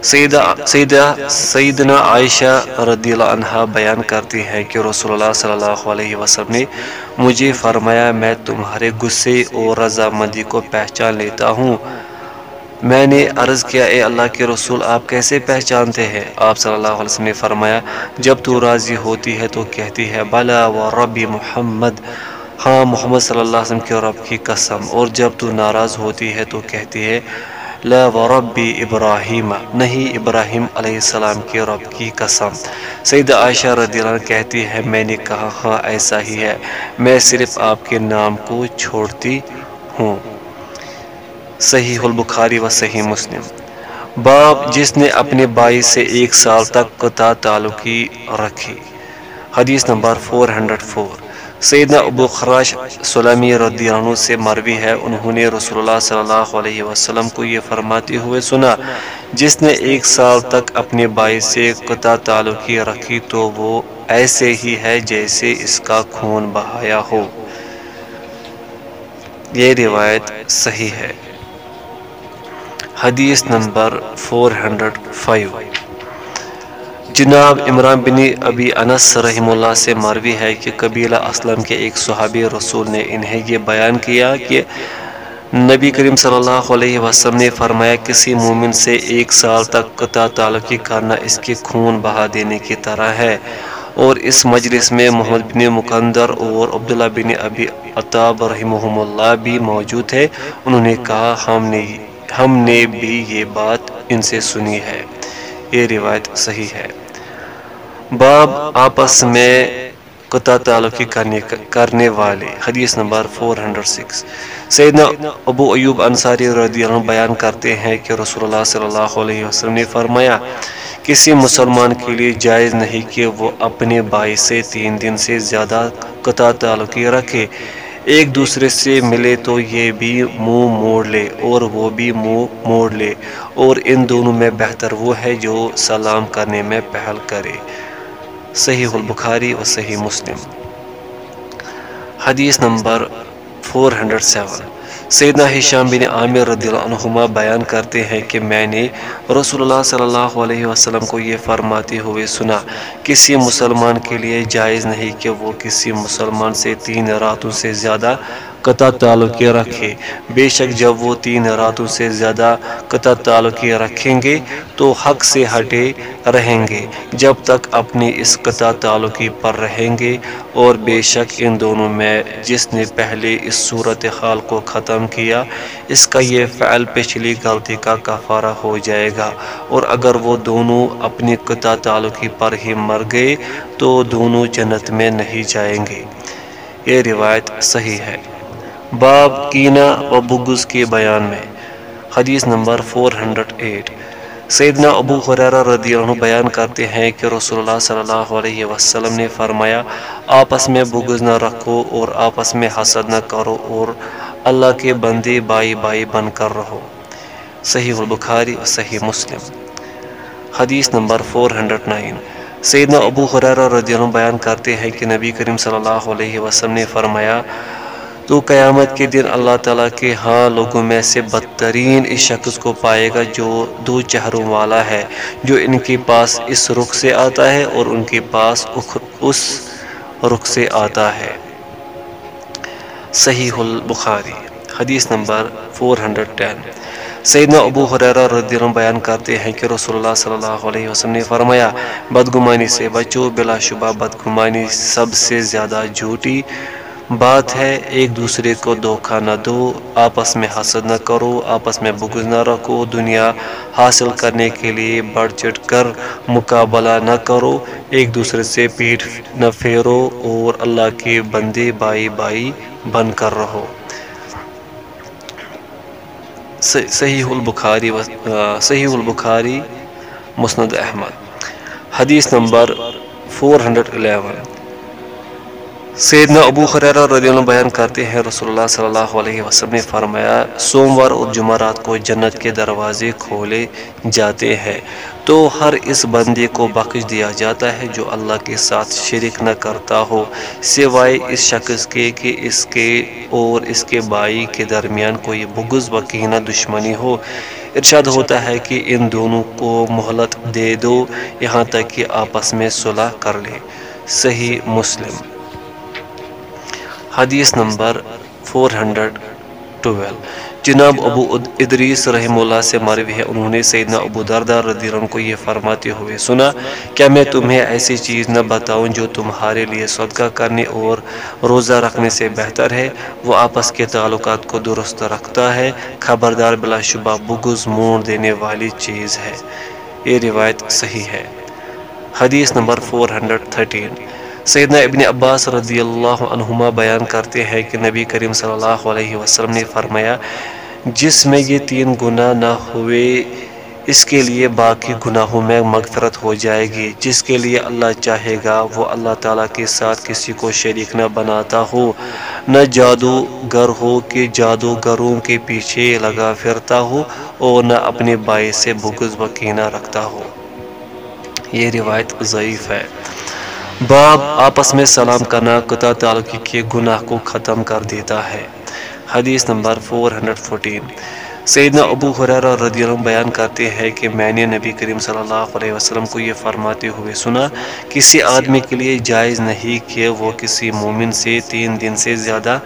S1: سیدہ سیدہ سیدنا عائشہ رضی اللہ عنہ بیان کرتی ہے کہ رسول اللہ صلی اللہ علیہ وسلم نے مجھے فرمایا، میں تمہارے غصے اور رضامندی کو پہچان لیتا ہوں۔ میں نے عرض کیا، اے اللہ کے رسول، آپ کیسے پہچانتے ہیں؟ آپ صلی اللہ علیہ وسلم نے فرمایا، جب تو راضی ہوتی ہے تو کہتی ہے، بلا و ربی محمد۔ ہاں محمد صلی اللہ علیہ وسلم کے رب کی قسم۔ اور جب تو ناراض ہوتی ہے تو کہتی ہے لا وربی ابراہیم، نہیں ابراہیم علیہ السلام کے رب کی قسم۔ سید عائشہ رضی اللہ عنہ کہتی ہے، میں نے کہا ہاں ایسا ہی ہے۔ میں صرف آپ کے نام کو چھوڑتی ہوں۔ صحیح البخاری و صحیح مسلم۔ باب جس نے اپنے بائی سے ایک سال تک قطع تعلقی رکھی۔ حدیث نمبر 404 سیدنا ابو خراش سلامی رضی اللہ عنہ سے مروی ہے۔ انہوں نے رسول اللہ صلی اللہ علیہ وسلم کو یہ فرماتے ہوئے سنا، جس نے ایک سال تک اپنے بائی سے قطع تعلقی رکھی تو وہ ایسے ہی ہے جیسے اس کا خون بہایا ہو۔ یہ روایت صحیح ہے۔ حدیث نمبر 405 جناب عمران بن ابی انس رحم اللہ سے مروی ہے کہ قبیلہ اسلم کے ایک صحابی رسول نے انہیں یہ بیان کیا کہ نبی کریم صلی اللہ علیہ وسلم نے فرمایا کسی مومن سے ایک سال تک قطع تعلقی کرنا اس کے خون بہا دینے کی طرح ہے۔ اور اس مجلس میں محمد بن مقندر اور عبداللہ بن ابی عطاب رحمہ اللہ بھی موجود ہے انہوں نے کہا، ہم نے ہم نے بھی یہ بات ان سے سنی ہے۔ یہ روایت صحیح ہے۔ باب آپس میں قطع تعلقی کرنے کرنے والے۔ حدیث نمبر 406 سیدنا ابو ایوب انصاری رضی اللہ عنہ بیان کرتے ہیں کہ رسول اللہ صلی اللہ علیہ وسلم نے فرمایا، کسی مسلمان کے لیے جائز نہیں کہ وہ اپنے بھائی سے تین دن سے زیادہ قطع تعلقی رکھے۔ ایک دوسرے سے ملے تو یہ بھی منہ موڑ لے اور وہ بھی منہ موڑ لے۔ اور ان دونوں میں بہتر وہ ہے جو سلام کرنے میں پہل کرے۔ صحیح البخاری و صحیح مسلم۔ حدیث نمبر 407 سیدنا حشام بن عامر رضی اللہ عنہما بیان کرتے ہیں کہ میں نے رسول اللہ صلی اللہ علیہ وسلم کو یہ فرماتے ہوئے سنا، کسی مسلمان کے لیے جائز نہیں کہ وہ کسی مسلمان سے تین راتوں سے زیادہ قطع تعلقی رکھے بے شک جب وہ تین راتوں سے زیادہ قطع تعلقی رکھیں گے تو حق سے ہٹے رہیں گے۔ جب تک اپنی اس قطع تعلقی پر رہیں گے اور بے شک ان دونوں میں جس نے پہلے اس صورت حال کو ختم کیا، اس کا یہ فعل پچھلی غلطی کا کفارہ ہو جائے گا۔ اور اگر وہ دونوں اپنی قطع تعلقی پر ہی مر گئے تو دونوں جنت میں نہیں جائیں گے۔ یہ روایت صحیح ہے۔ باب کینہ و بگز کے بیان میں، حدیث نمبر 408 سیدنا ابو خریرہ رضی اللہ عنہ بیان کرتے ہیں کہ رسول اللہ صلی اللہ علیہ وسلم نے فرمایا، آپس میں بگز نہ رکھو اور آپس میں حسد نہ کرو اور اللہ کے بندے بائی بائی بن کر رہو۔ صحیح البخاری و صحیح مسلم۔ حدیث نمبر 409 سیدنا ابو خریرہ رضی اللہ عنہ بیان کرتے ہیں کہ نبی کریم صلی اللہ علیہ وسلم نے فرمایا تو قیامت کے دن اللہ تعالیٰ کے ہاں لوگوں میں سے بدترین اس شخص کو پائے گا جو دو چہروں والا ہے، جو ان کے پاس اس رخ سے آتا ہے اور ان کے پاس اس رخ سے آتا ہے۔ صحیح البخاری، حدیث نمبر 410 سیدنا ابو حریرہ رضی اللہ بیان کرتے ہیں کہ رسول اللہ صلی اللہ علیہ وسلم نے فرمایا، بدگمانی سے بچو، بلا شبہ بدگمانی سب سے زیادہ جھوٹی بات ہے، ایک دوسرے کو دھوکہ نہ دو، آپس میں حسد نہ کرو، آپس میں بغض نہ رکھو، دنیا حاصل کرنے کے لیے بڑھ چڑھ کر مقابلہ نہ کرو، ایک دوسرے سے پیٹ نہ پھیرو اور اللہ کے بندے بائی بائی بن کر رہو۔ صحیح البخاری صحیح البخاری، مسند احمد۔ حدیث نمبر 411 سیدنا ابو خریرہ رضی اللہ بیان کرتے ہیں، رسول اللہ صلی اللہ علیہ وسلم نے فرمایا، سوموار اور جمعرات کو جنت کے دروازے کھولے جاتے ہیں۔ تو ہر اس بندے کو بخش دیا جاتا ہے جو اللہ کے ساتھ شرک نہ کرتا ہو، سوائے اس شخص کے کہ اس کے اور اس کے بائی کے درمیان کوئی بغض وکینہ دشمنی ہو۔ ارشاد ہوتا ہے کہ ان دونوں کو مہلت دے دو، یہاں تک کہ آپس میں صلح کر لے۔ صحیح مسلم۔ حدیث نمبر 412 جناب ابو ادریس رحم اللہ سے مروی ہے، انہوں نے سیدنا ابو دردار رضی اللہ کو یہ فرماتے ہوئے سنا کیا میں تمہیں ایسی چیز نہ بتاؤں جو تمہارے لیے صدقہ کرنے اور روزہ رکھنے سے بہتر ہے۔ وہ آپس کے تعلقات کو درست رکھتا ہے، خبردار بلا شبہ بگز موڑ دینے والی چیز ہے۔ یہ روایت صحیح ہے۔ حدیث نمبر 413 سیدنا ابن عباس رضی اللہ عنہما بیان کرتے ہیں کہ نبی کریم صلی اللہ علیہ وسلم نے فرمایا، جس میں یہ تین گناہ نہ ہوئے، اس کے لیے باقی گناہوں میں مغفرت ہو جائے گی۔ جس کے لیے اللہ چاہے گا، وہ اللہ تعالیٰ کے ساتھ کسی کو شریک نہ بناتا ہو، نہ جادوگر ہو کہ جادوگروں کے پیچھے لگا پھرتا ہو اور نہ اپنے بائی سے بغض وکینہ رکھتا ہو۔ یہ روایت ضعیف ہے۔ باب آپس میں سلام کرنا قطع تعلقی کے گناہ کو ختم کر دیتا ہے۔ حدیث نمبر 414 سیدنا ابو حریرہ رضی اللہ عنہ بیان کرتے ہیں کہ میں نے نبی کریم صلی اللہ علیہ وسلم کو یہ فرماتے ہوئے سنا، کسی آدمی کے لیے جائز نہیں کہ وہ کسی مومن سے تین دن سے زیادہ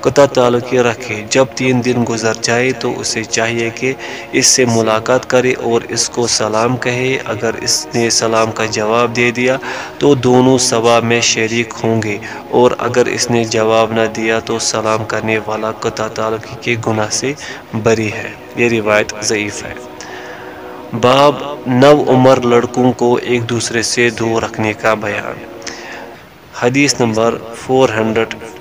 S1: قطع تعلقی رکھے۔ جب تین دن گزر جائے تو اسے چاہیے کہ اس سے ملاقات کرے اور اس کو سلام کہے۔ اگر اس نے سلام کا جواب دے دیا تو دونوں ثواب میں شریک ہوں گے۔ اور اگر اس نے جواب نہ دیا تو سلام کرنے والا قطع تعلقی کے گناہ سے بری ہے۔ یہ روایت ضعیف ہے۔ باب نو عمر لڑکوں کو ایک دوسرے سے دور رکھنے کا بیان۔ حدیث نمبر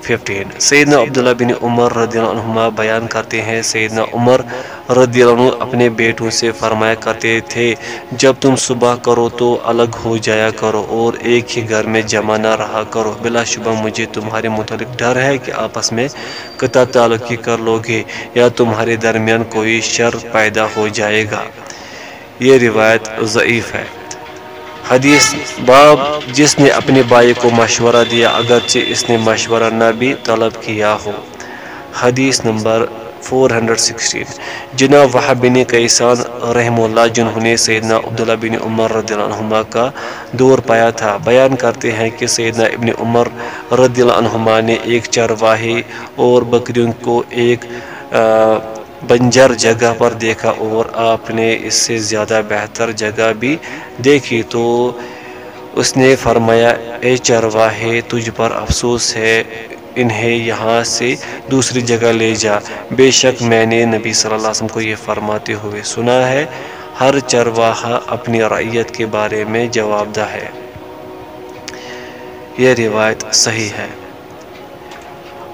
S1: 415 سیدنا عبداللہ بن عمر رضی اللہ عنہ بیان کرتے ہیں سیدنا عمر رضی اللہ عنہ اپنے بیٹوں سے فرمایا کرتے تھے جب تم صبح کرو تو الگ ہو جایا کرو اور ایک ہی گھر میں جمع نہ رہا کرو۔ بلا شبہ مجھے تمہارے متعلق ڈر ہے کہ آپس میں قطع تعلقی کر لو گے یا تمہارے درمیان کوئی شر پیدا ہو جائے گا۔ یہ روایت ضعیف ہے۔ حدیث، باب، جس نے اپنے بھائی کو مشورہ دیا، اگرچہ اس نے مشورہ نہ بھی طلب کیا ہو۔ حدیث نمبر 416 جناب وحب بن قیسان رحم اللہ، جنہوں نے سیدنا عبداللہ بن عمر رضی اللہ عنہما کا دور پایا تھا، بیان کرتے ہیں کہ سیدنا ابن عمر رضی اللہ عنہما نے ایک چرواہی اور بکریوں کو ایک بنجر جگہ پر دیکھا اور آپ نے اس سے زیادہ بہتر جگہ بھی دیکھی تو اس نے فرمایا، اے چرواہے تجھ پر افسوس ہے، انہیں یہاں سے دوسری جگہ لے جا۔ بے شک میں نے نبی صلی اللہ علیہ وسلم کو یہ فرماتے ہوئے سنا ہے، ہر چرواہا اپنی رعیت کے بارے میں جواب دہ ہے۔ یہ روایت صحیح ہے۔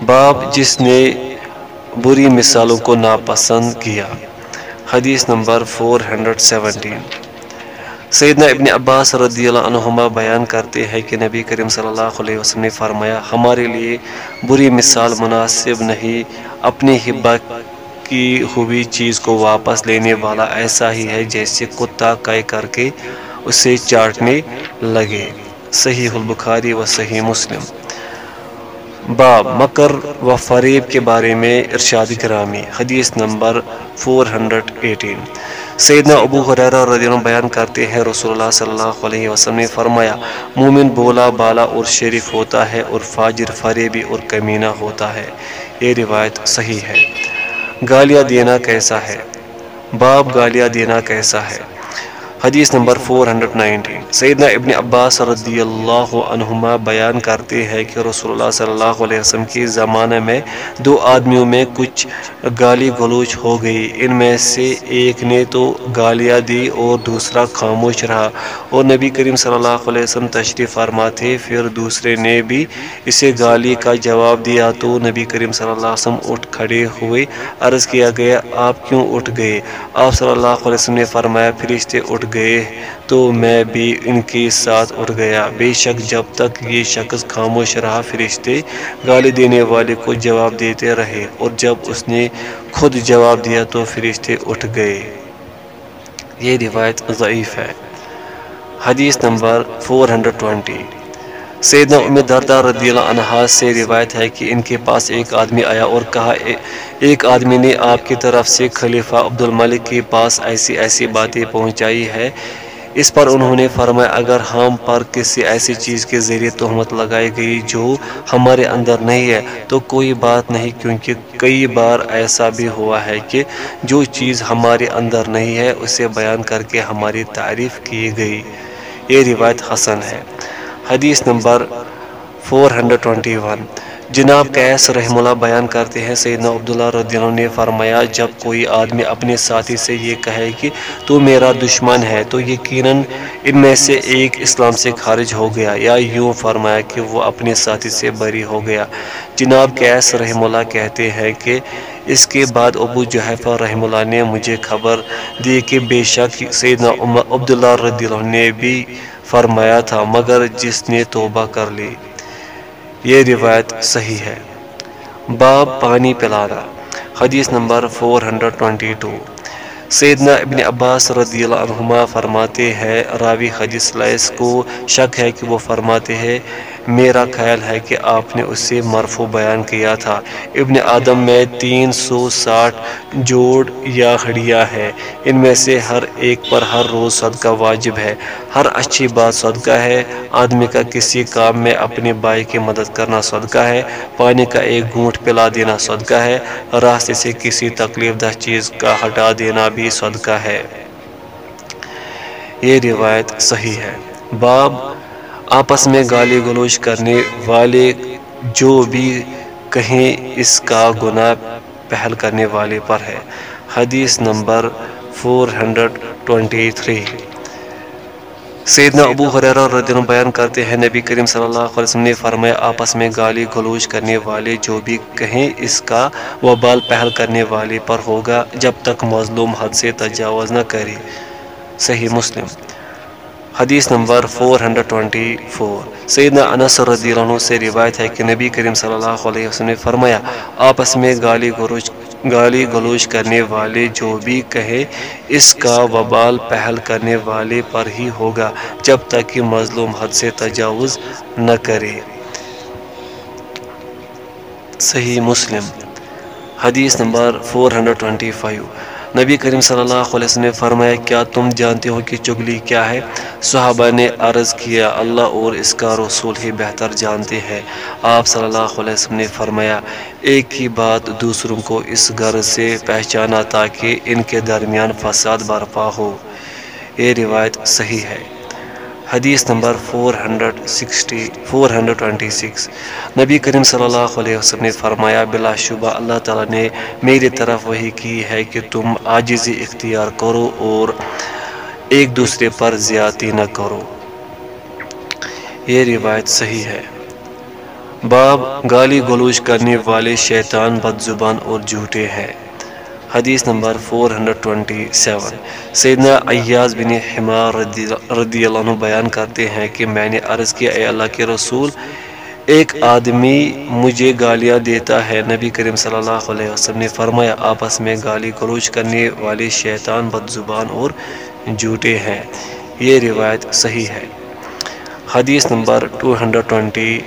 S1: باب جس نے بری مثالوں کو ناپسند کیا۔ حدیث نمبر 417 سیدنا ابن عباس رضی اللہ عنہما بیان کرتے ہیں کہ نبی کریم صلی اللہ علیہ وسلم نے فرمایا، ہمارے لیے بری مثال مناسب نہیں، اپنی حبہ کی ہوئی چیز کو واپس لینے والا ایسا ہی ہے جیسے کتا کئے کر کے اسے چاٹنے لگے۔ صحیح البخاری و صحیح مسلم۔ باب مکر و فریب کے بارے میں ارشاد کرامی، حدیث نمبر 418 سیدنا ابو حریرہ رضی اللہ بیان کرتے ہیں، رسول اللہ صلی اللہ علیہ وسلم نے فرمایا، مومن بولا بالا اور شریف ہوتا ہے اور فاجر فریبی اور کمینہ ہوتا ہے۔ یہ روایت صحیح ہے۔ گالیاں دینا کیسا ہے؟ باب گالیاں دینا کیسا ہے؟ حدیث نمبر 419 سیدنا ابن عباس رضی اللہ عنہما بیان کرتے ہیں کہ رسول اللہ صلی اللہ علیہ وسلم کے زمانے میں دو آدمیوں میں کچھ گالی گلوچ ہو گئی۔ ان میں سے ایک نے تو گالیاں دی اور دوسرا خاموش رہا۔ اور نبی کریم صلی اللہ علیہ وسلم تشریف فرما تھے پھر دوسرے نے بھی اسے گالی کا جواب دیا تو نبی کریم صلی اللہ علیہ وسلم اٹھ کھڑے ہوئے۔ عرض کیا گیا، آپ کیوں اٹھ گئے؟ آپ صلی اللہ علیہ وسلم نے فرمایا، فرشتے اٹھ گئے تو میں بھی ان کے ساتھ اٹھ گیا۔ بے شک جب تک یہ شخص خاموش رہا، فرشتے گالی دینے والے کو جواب دیتے رہے اور جب اس نے خود جواب دیا تو فرشتے اٹھ گئے۔ یہ روایت ضعیف ہے۔ حدیث نمبر 420 سیدنا ام دردہ رضی اللہ عنہ سے روایت ہے کہ ان کے پاس ایک آدمی آیا اور کہا ایک آدمی نے آپ کی طرف سے خلیفہ عبد الملک کے پاس ایسی ایسی باتیں پہنچائی ہے۔ اس پر انہوں نے فرمایا، اگر ہم پر کسی ایسی چیز کے ذریعے تہمت لگائی گئی جو ہمارے اندر نہیں ہے، تو کوئی بات نہیں، کیونکہ کئی بار ایسا بھی ہوا ہے کہ جو چیز ہمارے اندر نہیں ہے، اسے بیان کر کے ہماری تعریف کی گئی۔ یہ روایت حسن ہے۔ حدیث نمبر 421 جناب قیس رحم اللہ بیان کرتے ہیں، سیدنا عبداللہ رضی اللہ نے فرمایا، جب کوئی آدمی اپنے ساتھی سے یہ کہے کہ تو میرا دشمن ہے، تو یقیناً ان میں سے ایک اسلام سے خارج ہو گیا یا یوں فرمایا کہ وہ اپنے ساتھی سے بری ہو گیا۔ جناب قیس رحم اللہ کہتے ہیں کہ اس کے بعد ابو جحفہ رحم اللہ نے مجھے خبر دی کہ بے شک سیدنا عبداللہ رضی اللہ نے بھی فرمایا تھا، مگر جس نے توبہ کر لی، یہ روایت صحیح ہے۔ باب پانی پلانا، حدیث نمبر 422 سیدنا ابن عباس رضی اللہ عنہما فرماتے ہیں، راوی حدیث لائس کو شک ہے کہ وہ فرماتے ہیں میرا خیال ہے کہ آپ نے اس سے مرفو بیان کیا تھا۔ ابن آدم میں تین سو ساٹھ جوڑ یا ہڑیا ہے۔ ان میں سے ہر ایک پر ہر روز صدقہ واجب ہے۔ ہر اچھی بات صدقہ ہے۔ آدمی کا کسی کام میں اپنے بھائی کی مدد کرنا صدقہ ہے۔ پانی کا ایک گھونٹ پلا دینا صدقہ ہے۔ راستے سے کسی تکلیف دہ چیز کا ہٹا دینا بھی صدقہ ہے۔ یہ روایت صحیح ہے۔ باب آپس میں گالی گلوچ کرنے والے جو بھی کہیں اس کا گناہ پہل کرنے والے پر ہے۔ حدیث نمبر 423 سیدنا ابو حریرہ رضی اللہ بیان کرتے ہیں، نبی کریم صلی اللہ علیہ وسلم نے فرمایا، آپس میں گالی گلوچ کرنے والے جو بھی کہیں اس کا وبال پہل کرنے والے پر ہوگا، جب تک مظلوم حد سے تجاوز نہ کرے۔ صحیح مسلم۔ حدیث نمبر 424 سیدنا انس رضی اللہ عنہ سے روایت ہے کہ نبی کریم صلی اللہ علیہ وسلم نے فرمایا، آپس میں گالی گلوچ گالی گلوچ کرنے والے جو بھی کہے، اس کا وبال پہل کرنے والے پر ہی ہوگا، جب تک کہ مظلوم حد سے تجاوز نہ کرے۔ صحیح مسلم۔ حدیث نمبر 425 نبی کریم صلی اللہ علیہ وسلم نے فرمایا، کیا تم جانتے ہو کہ چگلی کیا ہے؟ صحابہ نے عرض کیا، اللہ اور اس کا رسول ہی بہتر جانتے ہیں۔ آپ صلی اللہ علیہ وسلم نے فرمایا، ایک ہی بات دوسروں کو اس غرض سے پہچانا تاکہ ان کے درمیان فساد برپا ہو۔ یہ روایت صحیح ہے۔ حدیث نمبر 460 426 نبی کریم صلی اللہ علیہ وسلم نے فرمایا، بلا شبہ اللہ تعالیٰ نے میری طرف وہی کی ہے کہ تم عاجزی اختیار کرو اور ایک دوسرے پر زیادتی نہ کرو۔ یہ روایت صحیح ہے۔ باب گالی گلوچ کرنے والے شیطان بد زبان اور جھوٹے ہیں۔ حدیث نمبر 427 سیدنا ایاز بن حمار رضی اللہ عنہ بیان کرتے ہیں کہ میں نے عرض کیا، اے اللہ کے رسول، ایک آدمی مجھے گالیاں دیتا ہے۔ نبی کریم صلی اللہ علیہ وسلم نے فرمایا، آپس میں گالی گلوچ کرنے والے شیطان بد زبان اور جھوٹے ہیں۔ یہ روایت صحیح ہے۔ حدیث نمبر 220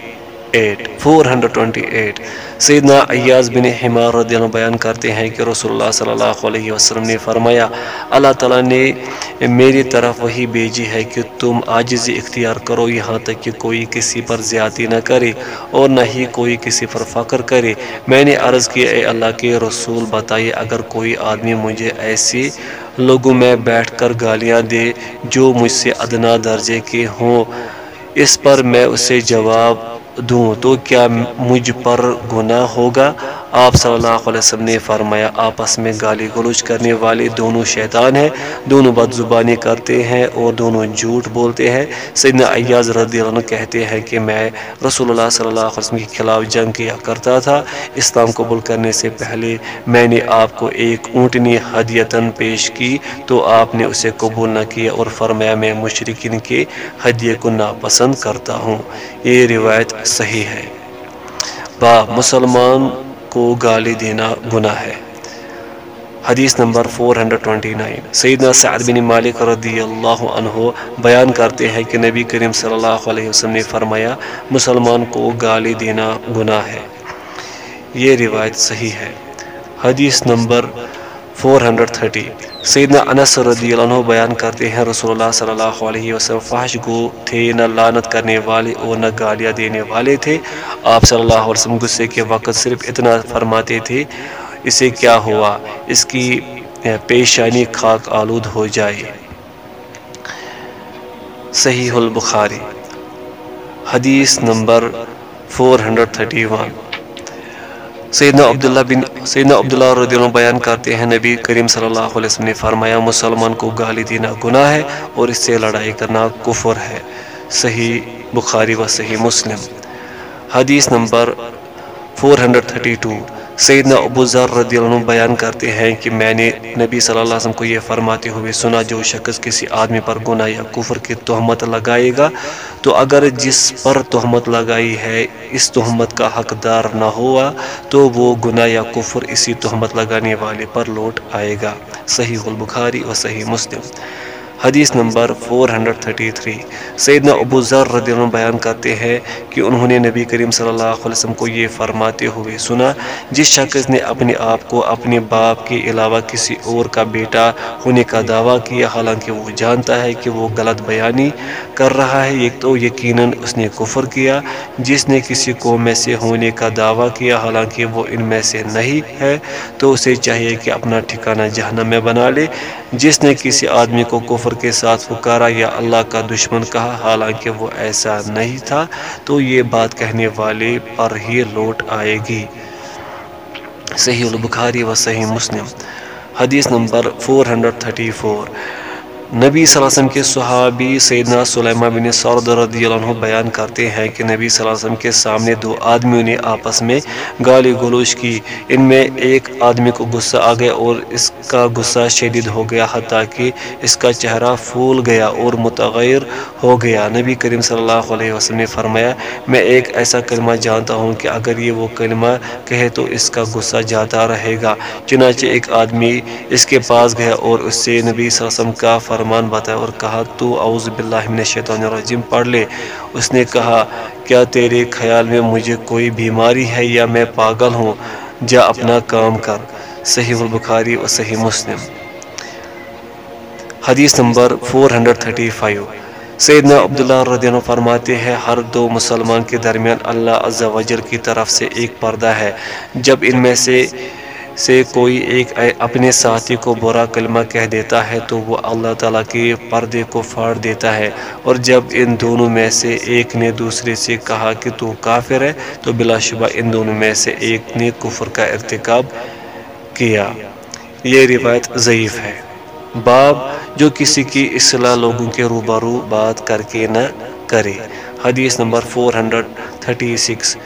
S1: eight four hundred twenty eight سیدنا ایاز بن حمار رضی اللہ بیان کرتے ہیں کہ رسول اللہ صلی اللہ علیہ وسلم نے فرمایا اللہ تعالیٰ نے میری طرف وہی بیجی ہے کہ تم عاجزی اختیار کرو یہاں تک کہ کوئی کسی پر زیادتی نہ کرے اور نہ ہی کوئی کسی پر فخر کرے میں نے عرض کیا اے اللہ کے رسول بتائیے اگر کوئی آدمی مجھے ایسی لوگوں میں بیٹھ کر گالیاں دے جو مجھ سے ادنا درجے کے ہوں اس پر میں اسے جواب دوں تو کیا مجھ پر گناہ ہوگا؟ آپ صلی اللہ علیہ وسلم نے فرمایا، آپس میں گالی گلوچ کرنے والے دونوں شیطان ہیں، دونوں بد زبانی کرتے ہیں اور دونوں جھوٹ بولتے ہیں۔ سیدنا ایاز رضی اللہ عنہ کہتے ہیں کہ میں رسول اللہ صلی اللہ علیہ وسلم کے خلاف جنگ کیا کرتا تھا۔ اسلام قبول کرنے سے پہلے میں نے آپ کو ایک اونٹنی ہدیتاً پیش کی تو آپ نے اسے قبول نہ کیا اور فرمایا، میں مشرقین کے ہدیے کو ناپسند کرتا ہوں۔ یہ روایت صحیح ہے۔ با مسلمان کو گالی دینا گناہ ہے۔ حدیث نمبر 429 سیدنا سعد بن مالک رضی اللہ عنہ بیان کرتے ہیں کہ نبی کریم صلی اللہ علیہ وسلم نے فرمایا، مسلمان کو گالی دینا گناہ ہے۔ یہ روایت صحیح ہے۔ حدیث نمبر 430 سیدنا انس رضی اللہ عنہ بیان کرتے ہیں، رسول اللہ صلی اللہ علیہ وسلم فحش گو تھے، نہ لانت کرنے والے اور نہ گالیاں دینے والے تھے۔ آپ صلی اللہ علیہ وسلم غصے کے وقت صرف اتنا فرماتے تھے، اسے کیا ہوا؟ اس کی پیشانی خاک آلود ہو جائے۔ صحیح البخاری، حدیث نمبر 431 سیدنا عبداللہ بن سیدنا عبداللہ رضی اللہ بیان کرتے ہیں، نبی کریم صلی اللہ علیہ وسلم نے فرمایا، مسلمان کو گالی دینا گناہ ہے اور اس سے لڑائی کرنا کفر ہے۔ صحیح بخاری و صحیح مسلم۔ حدیث نمبر 432 سیدنا ابو ذر رضی اللہ عنہ بیان کرتے ہیں کہ میں نے نبی صلی اللہ علیہ وسلم کو یہ فرماتے ہوئے سنا جو شخص کسی آدمی پر گناہ یا کفر کی تہمت لگائے گا، تو اگر جس پر تہمت لگائی ہے اس تہمت کا حقدار نہ ہوا، تو وہ گناہ یا کفر اسی تہمت لگانے والے پر لوٹ آئے گا۔ صحیح البخاری و صحیح مسلم۔ حدیث نمبر 433 سیدنا ابو ذر رضی اللہ عنہ بیان کرتے ہیں کہ انہوں نے نبی کریم صلی اللہ علیہ وسلم کو یہ فرماتے ہوئے سنا، جس شخص نے اپنے آپ کو اپنے باپ کے علاوہ کسی اور کا بیٹا ہونے کا دعویٰ کیا، حالانکہ وہ جانتا ہے کہ وہ غلط بیانی کر رہا ہے، ایک تو یقیناً اس نے کفر کیا، جس نے کسی قوم میں سے ہونے کا دعویٰ کیا، حالانکہ وہ ان میں سے نہیں ہے، تو اسے چاہیے کہ اپنا ٹھکانہ جہنم میں بنا لے۔ جس نے کسی آدمی کو کفر کے ساتھ پکارا یا اللہ کا دشمن کہا، حالانکہ وہ ایسا نہیں تھا، تو یہ بات کہنے والے پر ہی لوٹ آئے گی۔ صحیح البخاری و صحیح مسلم۔ حدیث نمبر 434 نبی صلی اللہ علیہ وسلم کے صحابی سیدنا سلیمہ بن سعود رضی اللہ عنہ بیان کرتے ہیں کہ نبی صلی اللہ علیہ وسلم کے سامنے دو آدمیوں نے آپس میں گالی گلوچ کی۔ ان میں ایک آدمی کو غصہ آ گیا اور اس کا غصہ شدید ہو گیا، حتیٰ کہ اس کا چہرہ پھول گیا اور متغیر ہو گیا۔ نبی کریم صلی اللہ علیہ وسلم نے فرمایا، میں ایک ایسا کلمہ جانتا ہوں کہ اگر یہ وہ کلمہ کہے تو اس کا غصہ جاتا رہے گا۔ چنانچہ ایک آدمی اس کے پاس گیا اور اس سے نبی صلی اللہ علیہ وسلم کا فرمان بتایا اور کہا، تو اعوذ باللہ من الشیطان الرجیم. پڑھ لے۔ اس نے کہا، کیا تیرے خیال میں مجھے کوئی بیماری ہے یا میں پاگل ہوں؟ جا اپنا کام کر۔ صحیح البخاری و صحیح مسلم۔ حدیث نمبر 435 سیدنا عبداللہ رضی اللہ فرماتے ہیں، ہر دو مسلمان کے درمیان اللہ عز و جل کی طرف سے ایک پردہ ہے۔ جب ان میں سے سے کوئی ایک اپنے ساتھی کو برا کلمہ کہہ دیتا ہے تو وہ اللہ تعالیٰ کے پردے کو پھاڑ دیتا ہے۔ اور جب ان دونوں میں سے ایک نے دوسرے سے کہا کہ تو کافر ہے، تو بلا شبہ ان دونوں میں سے ایک نے کفر کا ارتکاب کیا۔ یہ روایت ضعیف ہے۔ باب جو کسی کی اصلاح لوگوں کے روبرو بات کر کے نہ کرے۔ حدیث نمبر 436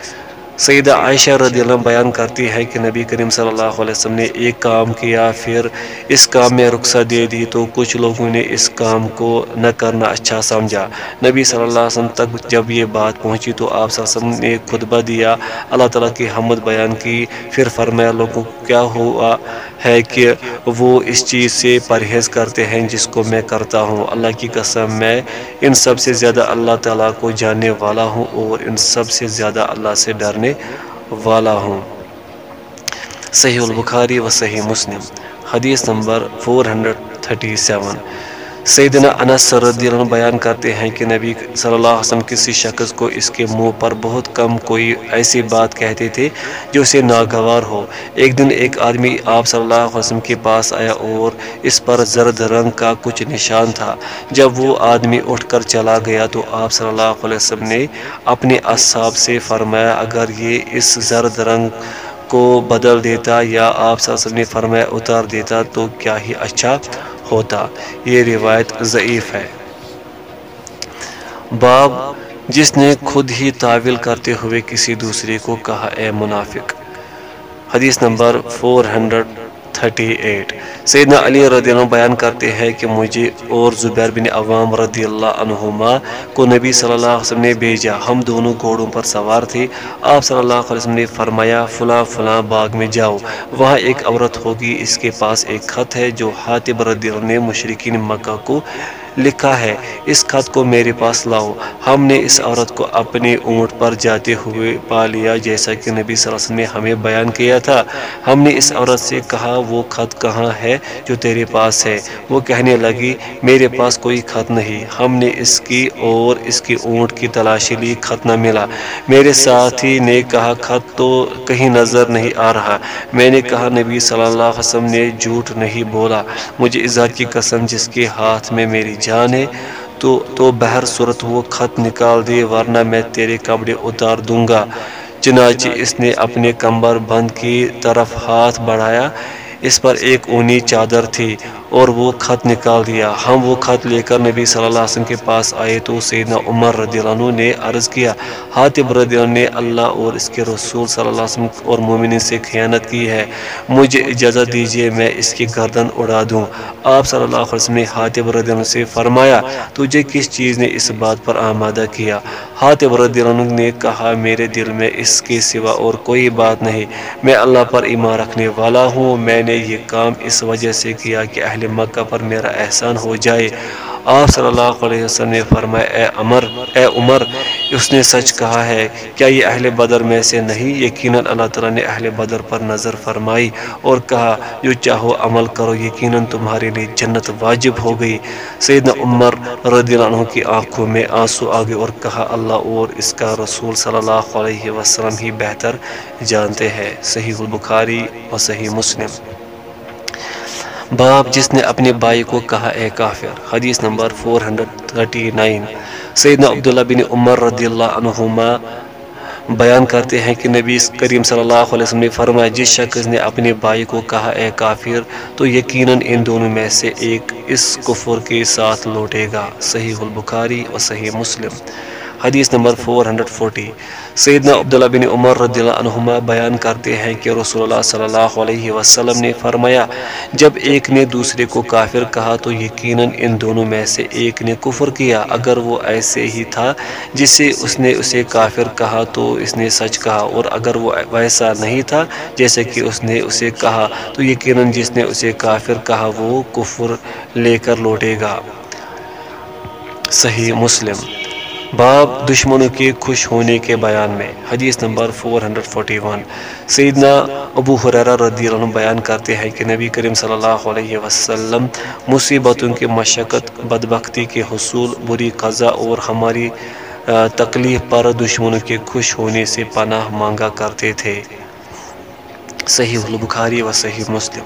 S1: سیدہ عائشہ رضی اللہ عنہ بیان کرتی ہے کہ نبی کریم صلی اللہ علیہ وسلم نے ایک کام کیا، پھر اس کام میں رخصت دے دی تو کچھ لوگوں نے اس کام کو نہ کرنا اچھا سمجھا۔ نبی صلی اللہ علیہ وسلم تک جب یہ بات پہنچی تو آپ صلی اللہ علیہ وسلم نے خطبہ دیا، اللہ تعالیٰ کی حمد بیان کی، پھر فرمایا، لوگوں کو کیا ہوا ہے کہ وہ اس چیز سے پرہیز کرتے ہیں جس کو میں کرتا ہوں؟ اللہ کی قسم، میں ان سب سے زیادہ اللہ تعالیٰ کو جاننے والا ہوں اور ان سب سے زیادہ اللہ سے ڈرنے والا ہوں۔ صحیح البخاری و صحیح مسلم حدیث نمبر 437 سیدنا انس رضی اللہ عنہ بیان کرتے ہیں کہ نبی صلی اللہ علیہ وسلم کسی شخص کو اس کے منہ پر بہت کم کوئی ایسی بات کہتے تھے جو اسے ناگوار ہو۔ ایک دن ایک آدمی آپ صلی اللہ علیہ وسلم کے پاس آیا اور اس پر زرد رنگ کا کچھ نشان تھا۔ جب وہ آدمی اٹھ کر چلا گیا تو آپ صلی اللہ علیہ وسلم نے اپنے اصحاب سے فرمایا، اگر یہ اس زرد رنگ کو بدل دیتا یا آپ صلی اللہ علیہ وسلم نے فرمایا، اتار دیتا تو کیا ہی اچھا۔ ہوتا۔ یہ روایت ضعیف ہے۔ باب، جس نے خود ہی تعویل کرتے ہوئے کسی دوسرے کو کہا، اے منافق! حدیث نمبر 438 سیدنا علی رضی اللہ عنہ بیان کرتے ہیں کہ مجھے اور زبیر بن عوام رضی اللہ عنہما کو نبی صلی اللہ علیہ وسلم نے بھیجا۔ ہم دونوں گھوڑوں پر سوار تھے۔ آپ صلی اللہ علیہ وسلم نے فرمایا، فلاں فلاں باغ میں جاؤ۔ وہاں ایک عورت ہوگی۔ اس کے پاس ایک خط ہے جو حاتب رضی اللہ نے مشرقین مکہ کو لکھا ہے، اس خط کو میرے پاس لاؤ۔ ہم نے اس عورت کو اپنے اونٹ پر جاتے ہوئے پا لیا، جیسا کہ نبی صلی اللہ علیہ وسلم نے ہمیں بیان کیا تھا۔ ہم نے اس عورت سے کہا، وہ خط کہاں ہے جو تیرے پاس ہے؟ وہ کہنے لگی، میرے پاس کوئی خط نہیں۔ ہم نے اس کی اور اس کی اونٹ کی تلاشی لی، خط نہ ملا۔ میرے ساتھی نے کہا، خط تو کہیں نظر نہیں آ رہا۔ میں نے کہا، نبی صلی اللہ علیہ وسلم نے جھوٹ نہیں بولا۔ مجھے اظہار کی قسم، جس کے ہاتھ میں میری جانے، تو تو بہر صورت وہ خط نکال دے، ورنہ میں تیرے کپڑے اتار دوں گا۔ چنانچہ اس نے اپنے کمبر بند کی، طرف ہاتھ بڑھایا۔ اس پر ایک اونی چادر تھی اور وہ خط نکال دیا۔ ہم وہ خط لے کر نبی صلی اللہ علیہ وسلم کے پاس آئے تو سیدنا عمر رضی اللہ عنہ نے عرض کیا حاتب رضی اللہ عنہ نے اللہ اور اس کے رسول صلی اللہ علیہ وسلم اور مومنین سے خیانت کی ہے۔ مجھے اجازت دیجیے میں اس کی گردن اڑا دوں۔ آپ صلی اللہ علیہ وسلم نے حاتب رضی اللہ عنہ سے فرمایا، تجھے کس چیز نے اس بات پر آمادہ کیا؟ حاتب رضی اللہ عنہ نے کہا، میرے دل میں اس کے سوا اور کوئی بات نہیں، میں اللہ پر ایمان رکھنے والا ہوں، میں نے یہ کام اس وجہ سے کیا کہ اہل مکہ پر میرا احسان ہو جائے۔ آپ صلی اللہ علیہ وسلم نے فرمایا، اے عمر اے عمر، اس نے سچ کہا ہے، کیا یہ اہل بدر میں سے نہیں؟ یقیناً اللہ تعالیٰ نے اہل بدر پر نظر فرمائی اور کہا، جو چاہو عمل کرو، یقیناً تمہارے لیے جنت واجب ہو گئی۔ سیدنا عمر رضی اللہ عنہ کی آنکھوں میں آنسو آگے اور کہا، اللہ اور اس کا رسول صلی اللہ علیہ وسلم ہی بہتر جانتے ہیں۔ صحیح البخاری و صحیح مسلم۔ باپ جس نے اپنے بھائی کو کہا، اے کافر، حدیث نمبر 439 سیدنا عبداللہ بن عمر رضی اللہ عنہما بیان کرتے ہیں کہ نبی کریم صلی اللہ علیہ وسلم نے فرمایا، جس شخص نے اپنے بھائی کو کہا، اے کافر، تو یقیناً ان دونوں میں سے ایک اس کفر کے ساتھ لوٹے گا۔ صحیح البخاری و صحیح مسلم۔ حدیث نمبر 440 سیدنا عبداللہ بن عمر رضی اللہ عنہما بیان کرتے ہیں کہ رسول اللہ صلی اللہ علیہ وسلم نے فرمایا، جب ایک نے دوسرے کو کافر کہا تو یقیناً ان دونوں میں سے ایک نے کفر کیا۔ اگر وہ ایسے ہی تھا جسے اس نے اسے کافر کہا تو اس نے سچ کہا، اور اگر وہ ویسا نہیں تھا جیسے کہ اس نے اسے کہا تو یقیناً جس نے اسے کافر کہا وہ کفر لے کر لوٹے گا۔ صحیح مسلم۔ باب دشمنوں کے خوش ہونے کے بیان میں۔ حدیث نمبر 441 سیدنا ابو حریرہ رضی اللہ عنہ بیان کرتے ہیں کہ نبی کریم صلی اللہ علیہ وسلم مصیبتوں کی مشقت، بدبختی کے حصول، بری قضا اور ہماری تکلیف پر دشمنوں کے خوش ہونے سے پناہ مانگا کرتے تھے۔ صحیح البخاری و صحیح مسلم۔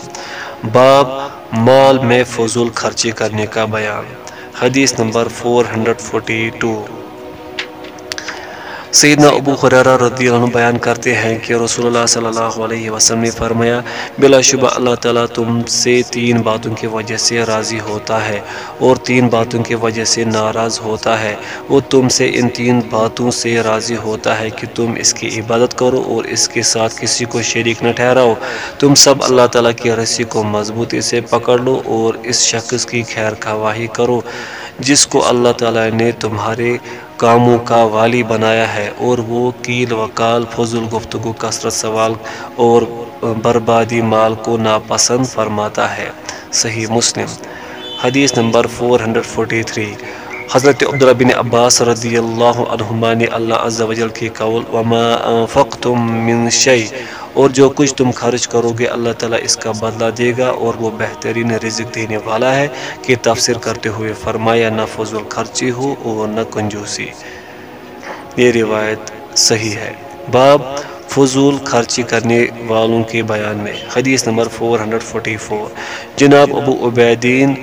S1: باب مال میں فضول خرچی کرنے کا بیان۔ حدیث نمبر 442 سیدنا ابو خریرہ رضی اللہ عنہ بیان کرتے ہیں کہ رسول اللہ صلی اللہ علیہ وسلم نے فرمایا، بلا شبہ اللہ تعالیٰ تم سے تین باتوں کی وجہ سے راضی ہوتا ہے اور تین باتوں کی وجہ سے ناراض ہوتا ہے۔ وہ تم سے ان تین باتوں سے راضی ہوتا ہے کہ تم اس کی عبادت کرو اور اس کے ساتھ کسی کو شریک نہ ٹھہراؤ۔ تم سب اللہ تعالیٰ کی رسی کو مضبوطی سے پکڑ لو اور اس شخص کی خیر خواہی کرو، جس کو اللہ تعالیٰ نے تمہارے کاموں کا والی بنایا ہے اور وہ کیل وکال فضل گفتگو، کثرت سوال اور بربادی مال کو ناپسند فرماتا ہے۔ صحیح مسلم، حدیث نمبر 443 حضرت عبداللہ بن عباس رضی اللہ عنہما نے اللہ عز و جل کی قول، وما انفقتم من شیء اور جو کچھ تم خرچ کرو گے اللہ تعالیٰ اس کا بدلہ دے گا اور وہ بہترین رزق دینے والا ہے کہ تفسیر کرتے ہوئے فرمایا، نہ فضول خرچی ہو اور نہ کنجوسی۔ یہ روایت صحیح ہے۔ باب فضول خرچی کرنے والوں کے بیان میں، حدیث نمبر 444 جناب ابو عبیدین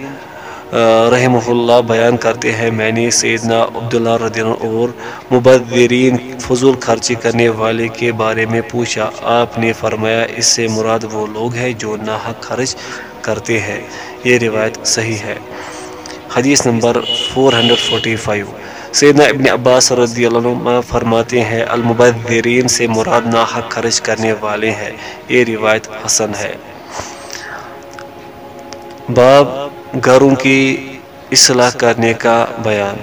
S1: رحمہ اللہ بیان کرتے ہیں، میں نے سیدنا عبداللہ رضی اللہ اور مبذرین فضول خرچی کرنے والے کے بارے میں پوچھا۔ آپ نے فرمایا، اس سے مراد وہ لوگ ہیں جو ناحق خرچ کرتے ہیں۔ یہ روایت صحیح ہے۔ حدیث نمبر 445 سیدنا ابن عباس رضی اللہ عنہ فرماتے ہیں، المبذرین سے مراد ناحق خرچ کرنے والے ہیں۔ یہ روایت حسن ہے۔ باب گھروں کی اصلاح کرنے کا بیان۔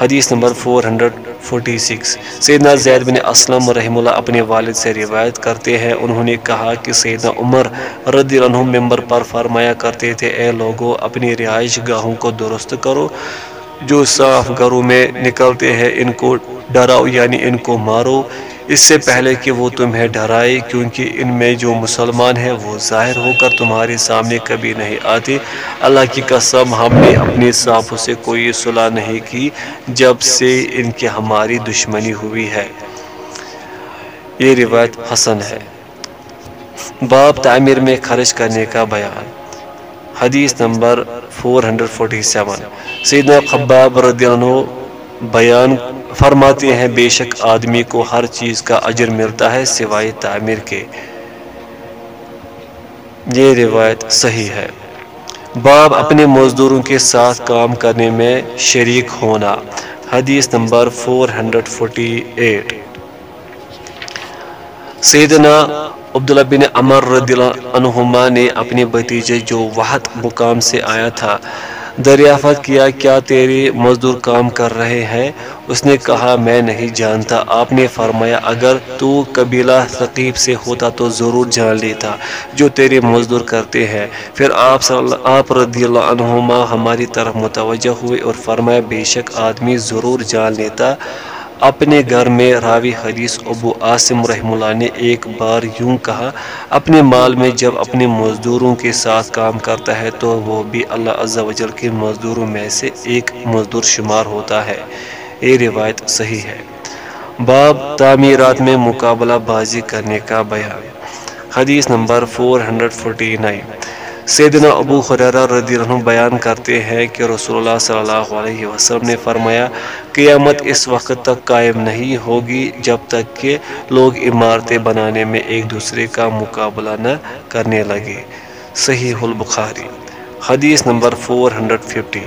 S1: حدیث نمبر 446 سیدنا زید بن اسلم رحم اللہ اپنے والد سے روایت کرتے ہیں۔ انہوں نے کہا کہ سیدنا عمر رضی اللہ عنہ ممبر پر فرمایا کرتے تھے، اے لوگوں اپنی رہائش گاہوں کو درست کرو۔ جو صاف گھروں میں نکلتے ہیں، ان کو ڈراؤ یعنی ان کو مارو۔ اس سے پہلے کہ وہ تمہیں ڈرائے، کیونکہ ان میں جو مسلمان ہیں وہ ظاہر ہو کر تمہارے سامنے کبھی نہیں آتے۔ اللہ کی قسم، ہم نے اپنے صافوں سے کوئی صلاح نہیں کی، جب سے ان کی ہماری دشمنی ہوئی ہے۔ یہ روایت حسن ہے۔ باب تعمیر میں خرچ کرنے کا بیان۔ حدیث نمبر 447 سیدنا خباب رضی اللہ عنہ بیان فرماتے ہیں، بے شک آدمی کو ہر چیز کا اجر ملتا ہے سوائے تعمیر کے۔ یہ روایت صحیح ہے۔ باب اپنے مزدوروں کے ساتھ کام کرنے میں شریک ہونا۔ حدیث نمبر 448 سیدنا عبداللہ بن عمر رضی اللہ عنہما نے اپنے بھتیجے جو وحد مقام سے آیا تھا دریافت کیا کیا تیرے مزدور کام کر رہے ہیں؟ اس نے کہا، میں نہیں جانتا۔ آپ نے فرمایا، اگر تو قبیلہ ثقیب سے ہوتا تو ضرور جان لیتا، جو تیرے مزدور کرتے ہیں۔ پھر آپ صلی آپ رضی اللہ عنہما ہماری طرف متوجہ ہوئے اور فرمایا، بے شک آدمی ضرور جان لیتا۔ اپنے گھر میں راوی حدیث ابو عاصم رحم اللہ نے ایک بار یوں کہا، اپنے مال میں جب اپنے مزدوروں کے ساتھ کام کرتا ہے تو وہ بھی اللہ عز و جل کے مزدوروں میں سے ایک مزدور شمار ہوتا ہے۔ یہ روایت صحیح ہے۔ باب تعمیرات میں مقابلہ بازی کرنے کا بیان۔ حدیث نمبر 449 سیدنا ابو خریرہ رضی اللہ عنہ بیان کرتے ہیں کہ رسول اللہ صلی اللہ علیہ وسلم نے فرمایا، قیامت اس وقت تک قائم نہیں ہوگی جب تک کہ لوگ عمارتیں بنانے میں ایک دوسرے کا مقابلہ نہ کرنے لگے۔ صحیح البخاری، حدیث نمبر 450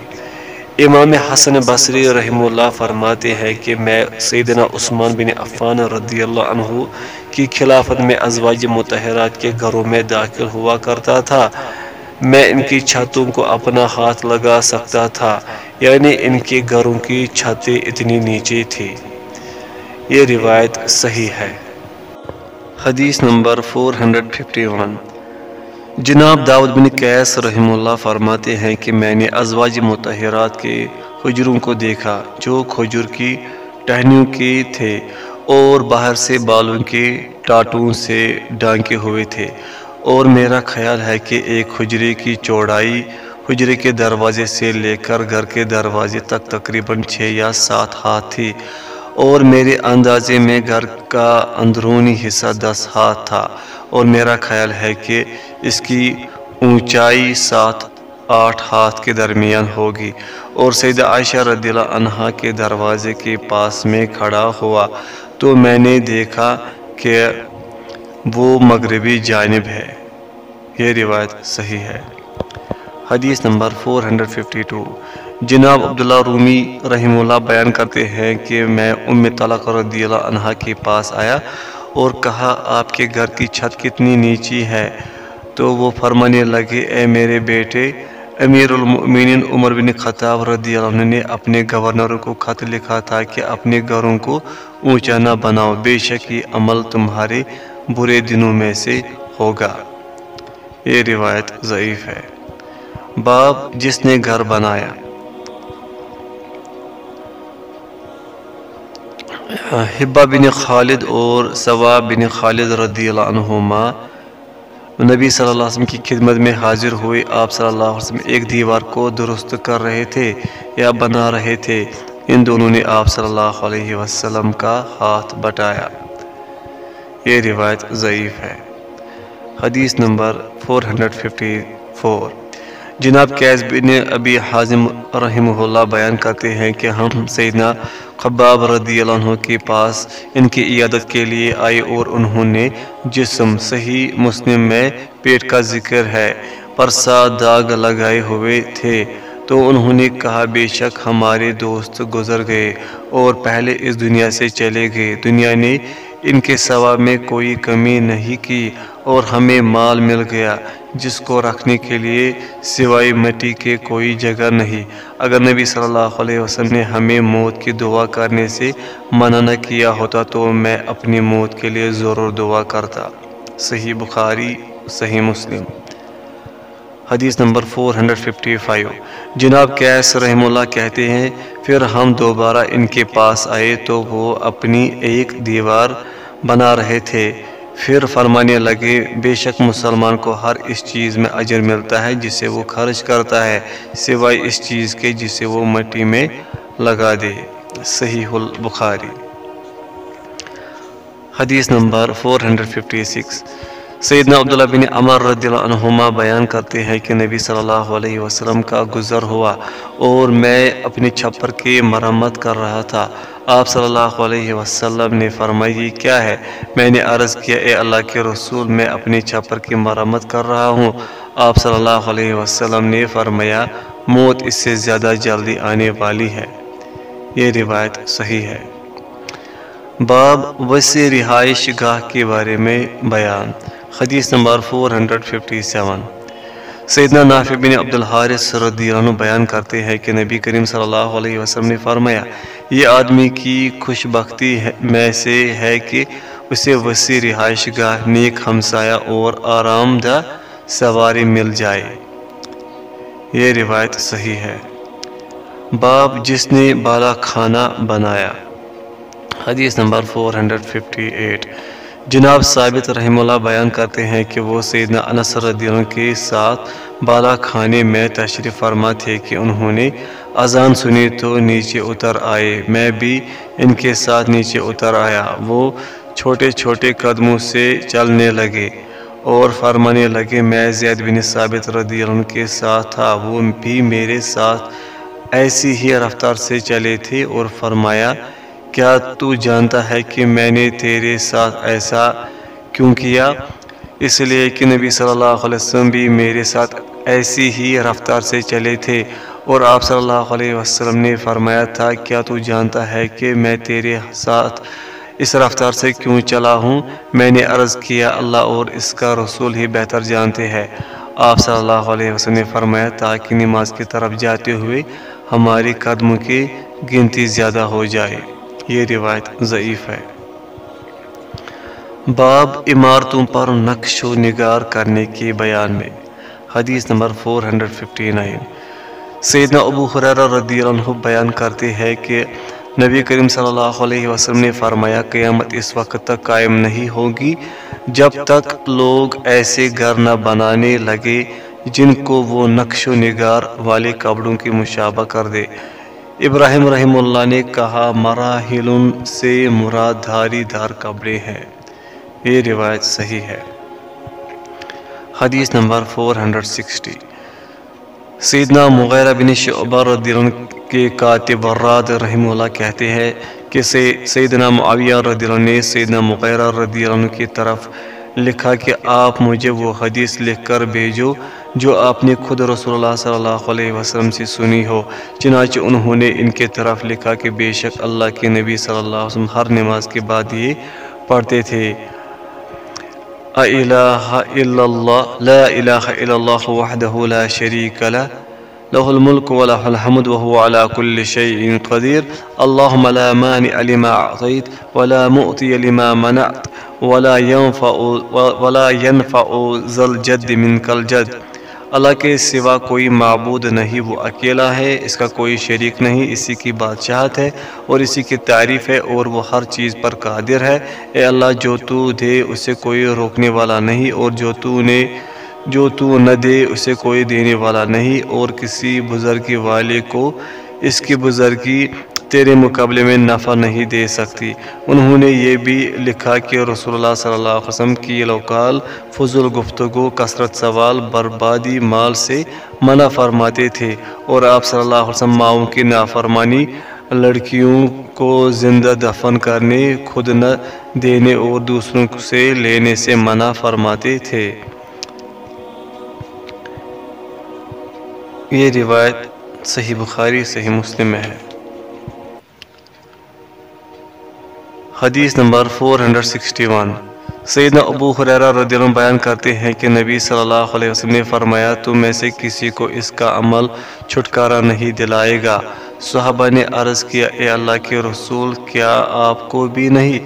S1: امام حسن بصری رحم اللہ فرماتے ہیں کہ میں سیدنا عثمان بن عفان رضی اللہ عنہ کی خلافت میں ازواج متحرات کے گھروں میں داخل ہوا کرتا تھا۔ میں ان کی چھتوں کو اپنا ہاتھ لگا سکتا تھا یعنی ان کے گھروں کی چھتیں اتنی نیچے تھی یہ روایت صحیح ہے۔ حدیث نمبر 451 جناب داود بن قیس رحم اللہ فرماتے ہیں کہ میں نے ازواج متحرات کے خجروں کو دیکھا، جو کھجور کی ٹہنیوں کے تھے اور باہر سے بالوں کے ٹاٹوں سے ڈانکے ہوئے تھے۔ اور میرا خیال ہے کہ ایک حجرے کی چوڑائی حجرے کے دروازے سے لے کر گھر کے دروازے تک تقریباً چھ یا سات ہاتھ تھی اور میرے اندازے میں گھر کا اندرونی حصہ دس ہاتھ تھا اور میرا خیال ہے کہ اس کی اونچائی سات آٹھ ہاتھ کے درمیان ہوگی اور سید عائشہ رضی اللہ عنہ کے دروازے کے پاس میں کھڑا ہوا
S2: تو میں نے دیکھا کہ وہ مغربی جانب ہے۔ یہ روایت صحیح ہے۔ حدیث نمبر 452 جناب عبداللہ رومی رحم اللہ بیان کرتے ہیں کہ میں ام طلق رضی اللہ عنہ کے پاس آیا اور کہا، آپ کے گھر کی چھت کتنی نیچی ہے؟ تو وہ فرمانے لگے، اے میرے بیٹے، امیر المؤمنین عمر بن خطاب رضی اللہ عنہ نے اپنے گورنروں کو خط لکھا تھا کہ اپنے گھروں کو اونچا نہ بناؤ، بے شک یہ عمل تمہارے برے دنوں میں سے ہوگا۔ یہ روایت ضعیف ہے۔ باب جس نے گھر بنایا۔ حبہ بن خالد اور ثواب بن خالد رضی اللہ عنہما نبی صلی اللہ علیہ وسلم کی خدمت میں حاضر ہوئے۔ آپ صلی اللہ علیہ وسلم ایک دیوار کو درست کر رہے تھے یا بنا رہے تھے۔ ان دونوں نے آپ صلی اللہ علیہ وسلم کا ہاتھ بٹایا۔ یہ روایت ضعیف ہے۔ حدیث نمبر 454 جناب کیز بن ابی حازم رحمہ اللہ بیان کرتے ہیں کہ ہم سیدنا خباب رضی اللہ عنہ کے پاس ان کی عیادت کے لیے آئے اور انہوں نے جسم صحیح مسلم میں پیٹ کا ذکر ہے پر سات داغ لگائے ہوئے تھے۔ تو انہوں نے کہا، بے شک ہمارے دوست گزر گئے اور پہلے اس دنیا سے چلے گئے۔ دنیا نے ان کے ثواب میں کوئی کمی نہیں کی اور ہمیں مال مل گیا، جس کو رکھنے کے لیے سوائے مٹی کے کوئی جگہ نہیں۔ اگر نبی صلی اللہ علیہ وسلم نے ہمیں موت کی دعا کرنے سے منع نہ کیا ہوتا تو میں اپنی موت کے لیے ضرور دعا کرتا۔ صحیح بخاری، صحیح مسلم۔ حدیث نمبر 455 جناب کیس رحم اللہ کہتے ہیں، پھر ہم دوبارہ ان کے پاس آئے تو وہ اپنی ایک دیوار بنا رہے تھے۔ پھر فرمانے لگے، بے شک مسلمان کو ہر اس چیز میں اجر ملتا ہے جسے وہ خرچ کرتا ہے، سوائے اس چیز کے جسے وہ مٹی میں لگا دے۔ صحیح البخاری۔ حدیث نمبر 456 سیدنا عبداللہ بن عمر رضی اللہ عنہما بیان کرتے ہیں کہ نبی صلی اللہ علیہ وسلم کا گزر ہوا اور میں اپنی چھپر کی مرمت کر رہا تھا۔ آپ صلی اللہ علیہ وسلم نے فرمائی کیا ہے؟ میں نے عرض کیا، اے اللہ کے رسول، میں اپنی چھپر کی مرمت کر رہا ہوں۔ آپ صلی اللہ علیہ وسلم نے فرمایا، موت اس سے زیادہ جلدی آنے والی ہے۔ یہ روایت صحیح ہے۔ باب وسیع رہائش گاہ کے بارے میں بیان۔ حدیث نمبر 457 سیدنا نافع بن عبد الحارث رضی اللہ عنہ بیان کرتے ہیں کہ نبی کریم صلی اللہ علیہ وسلم نے فرمایا، یہ آدمی کی خوش بختی میں سے ہے کہ اسے وسیع رہائش گاہ، نیک ہمسایہ اور آرام دہ سواری مل جائے۔ یہ روایت صحیح ہے۔ باب جس نے بالا کھانا بنایا۔ حدیث نمبر 458 جناب ثابت رحم اللہ بیان کرتے ہیں کہ وہ سیدنا انس رضی اللہ کے ساتھ بالا کھانے میں تشریف فرما تھے کہ انہوں نے اذان سنی تو نیچے اتر آئے۔ میں بھی ان کے ساتھ نیچے اتر آیا۔ وہ چھوٹے چھوٹے قدموں سے چلنے لگے اور فرمانے لگے، میں زید بن ثابت رضی اللہ عنہ کے ساتھ تھا۔ وہ بھی میرے ساتھ ایسی ہی رفتار سے چلے تھے اور فرمایا کیا تو جانتا ہے کہ میں نے تیرے ساتھ ایسا کیوں کیا؟ اس لیے کہ نبی صلی اللہ علیہ وسلم بھی میرے ساتھ ایسی ہی رفتار سے چلے تھے۔ اور آپ صلی اللہ علیہ وسلم نے فرمایا تھا، کیا تو جانتا ہے کہ میں تیرے ساتھ اس رفتار سے کیوں چلا ہوں؟ میں نے عرض کیا، اللہ اور اس کا رسول ہی بہتر جانتے ہیں۔ آپ صلی اللہ علیہ وسلم نے فرمایا تاکہ نماز کی طرف جاتے ہوئے ہماری قدم کی گنتی زیادہ ہو جائے۔ یہ روایت ضعیف ہے۔ باب عمارتوں پر نقش و نگار کرنے کے بیان میں، حدیث نمبر 459 سیدنا ابو حرار رضی اللہ عنہ بیان کرتے ہیں کہ نبی کریم صلی اللہ علیہ وسلم نے فرمایا، قیامت اس وقت تک قائم نہیں ہوگی جب تک لوگ ایسے گھر نہ بنانے لگے جن کو وہ نقش و نگار والے کپڑوں کی مشابہ کر دے۔ ابراہیم رحم اللہ نے کہا مراحل سے مراد دھاری دھار کپڑے ہیں۔ یہ روایت صحیح ہے۔ حدیث نمبر 460 سیدنا مغیرہ بن شعبہ رضی اللہ عنہ کے کاتب وراد رحم اللہ کہتے ہیں کہ سیدنا معاویہ رضی اللہ نے سیدنا مغیرہ رضی اللہ عنہ کی طرف لکھا کہ آپ مجھے وہ حدیث لکھ کر بھیجو جو آپ نے خود رسول اللہ صلی اللہ علیہ وسلم سے سنی ہو۔ چنانچہ انہوں نے ان کے طرف لکھا کہ بے شک اللہ کے نبی صلی اللہ علیہ وسلم ہر نماز کے بعد یہ پڑھتے تھے۔ الہ الا اللہ، لا الہ الا اللہ وحدہ لا شریک لہ۔ له الملك وله الحمد وهو على كل شيء قدير. اللهم لا مانع لما أعطيت ولا مؤتي لما منعت ولا ينفع ولا ينفع ذا الجد منك الجد. اللہ کے سوا کوئی معبود نہیں، وہ اکیلا ہے، اس کا کوئی شریک نہیں، اسی کی بادشاہت ہے اور اسی کی تعریف ہے اور وہ ہر چیز پر قادر ہے۔ اے اللہ، جو تو دے، اسے کوئی روکنے والا نہیں اور جو تو نے جو تو نہ دے، اسے کوئی دینے والا نہیں، اور کسی بزرگی والے کو اس کی بزرگی تیرے مقابلے میں نفع نہیں دے سکتی۔ انہوں نے یہ بھی لکھا کہ رسول اللہ صلی اللہ علیہ وسلم کی لوکال فضل گفتگو، کثرت سوال، بربادی مال سے منع فرماتے تھے۔ اور آپ صلی اللہ علیہ وسلم ماؤں کی نافرمانی لڑکیوں کو زندہ دفن کرنے، خود نہ دینے اور دوسروں سے لینے سے منع فرماتے تھے۔ یہ روایت صحیح بخاری، صحیح مسلم میں ہے۔ حدیث نمبر 461 سیدنا ابو حریرہ رضی اللہ عنہ بیان کرتے ہیں کہ نبی صلی اللہ علیہ وسلم نے فرمایا، تم میں سے کسی کو اس کا عمل چھٹکارا نہیں دلائے گا۔ صحابہ نے عرض کیا، اے اللہ کے رسول، کیا آپ کو بھی نہیں؟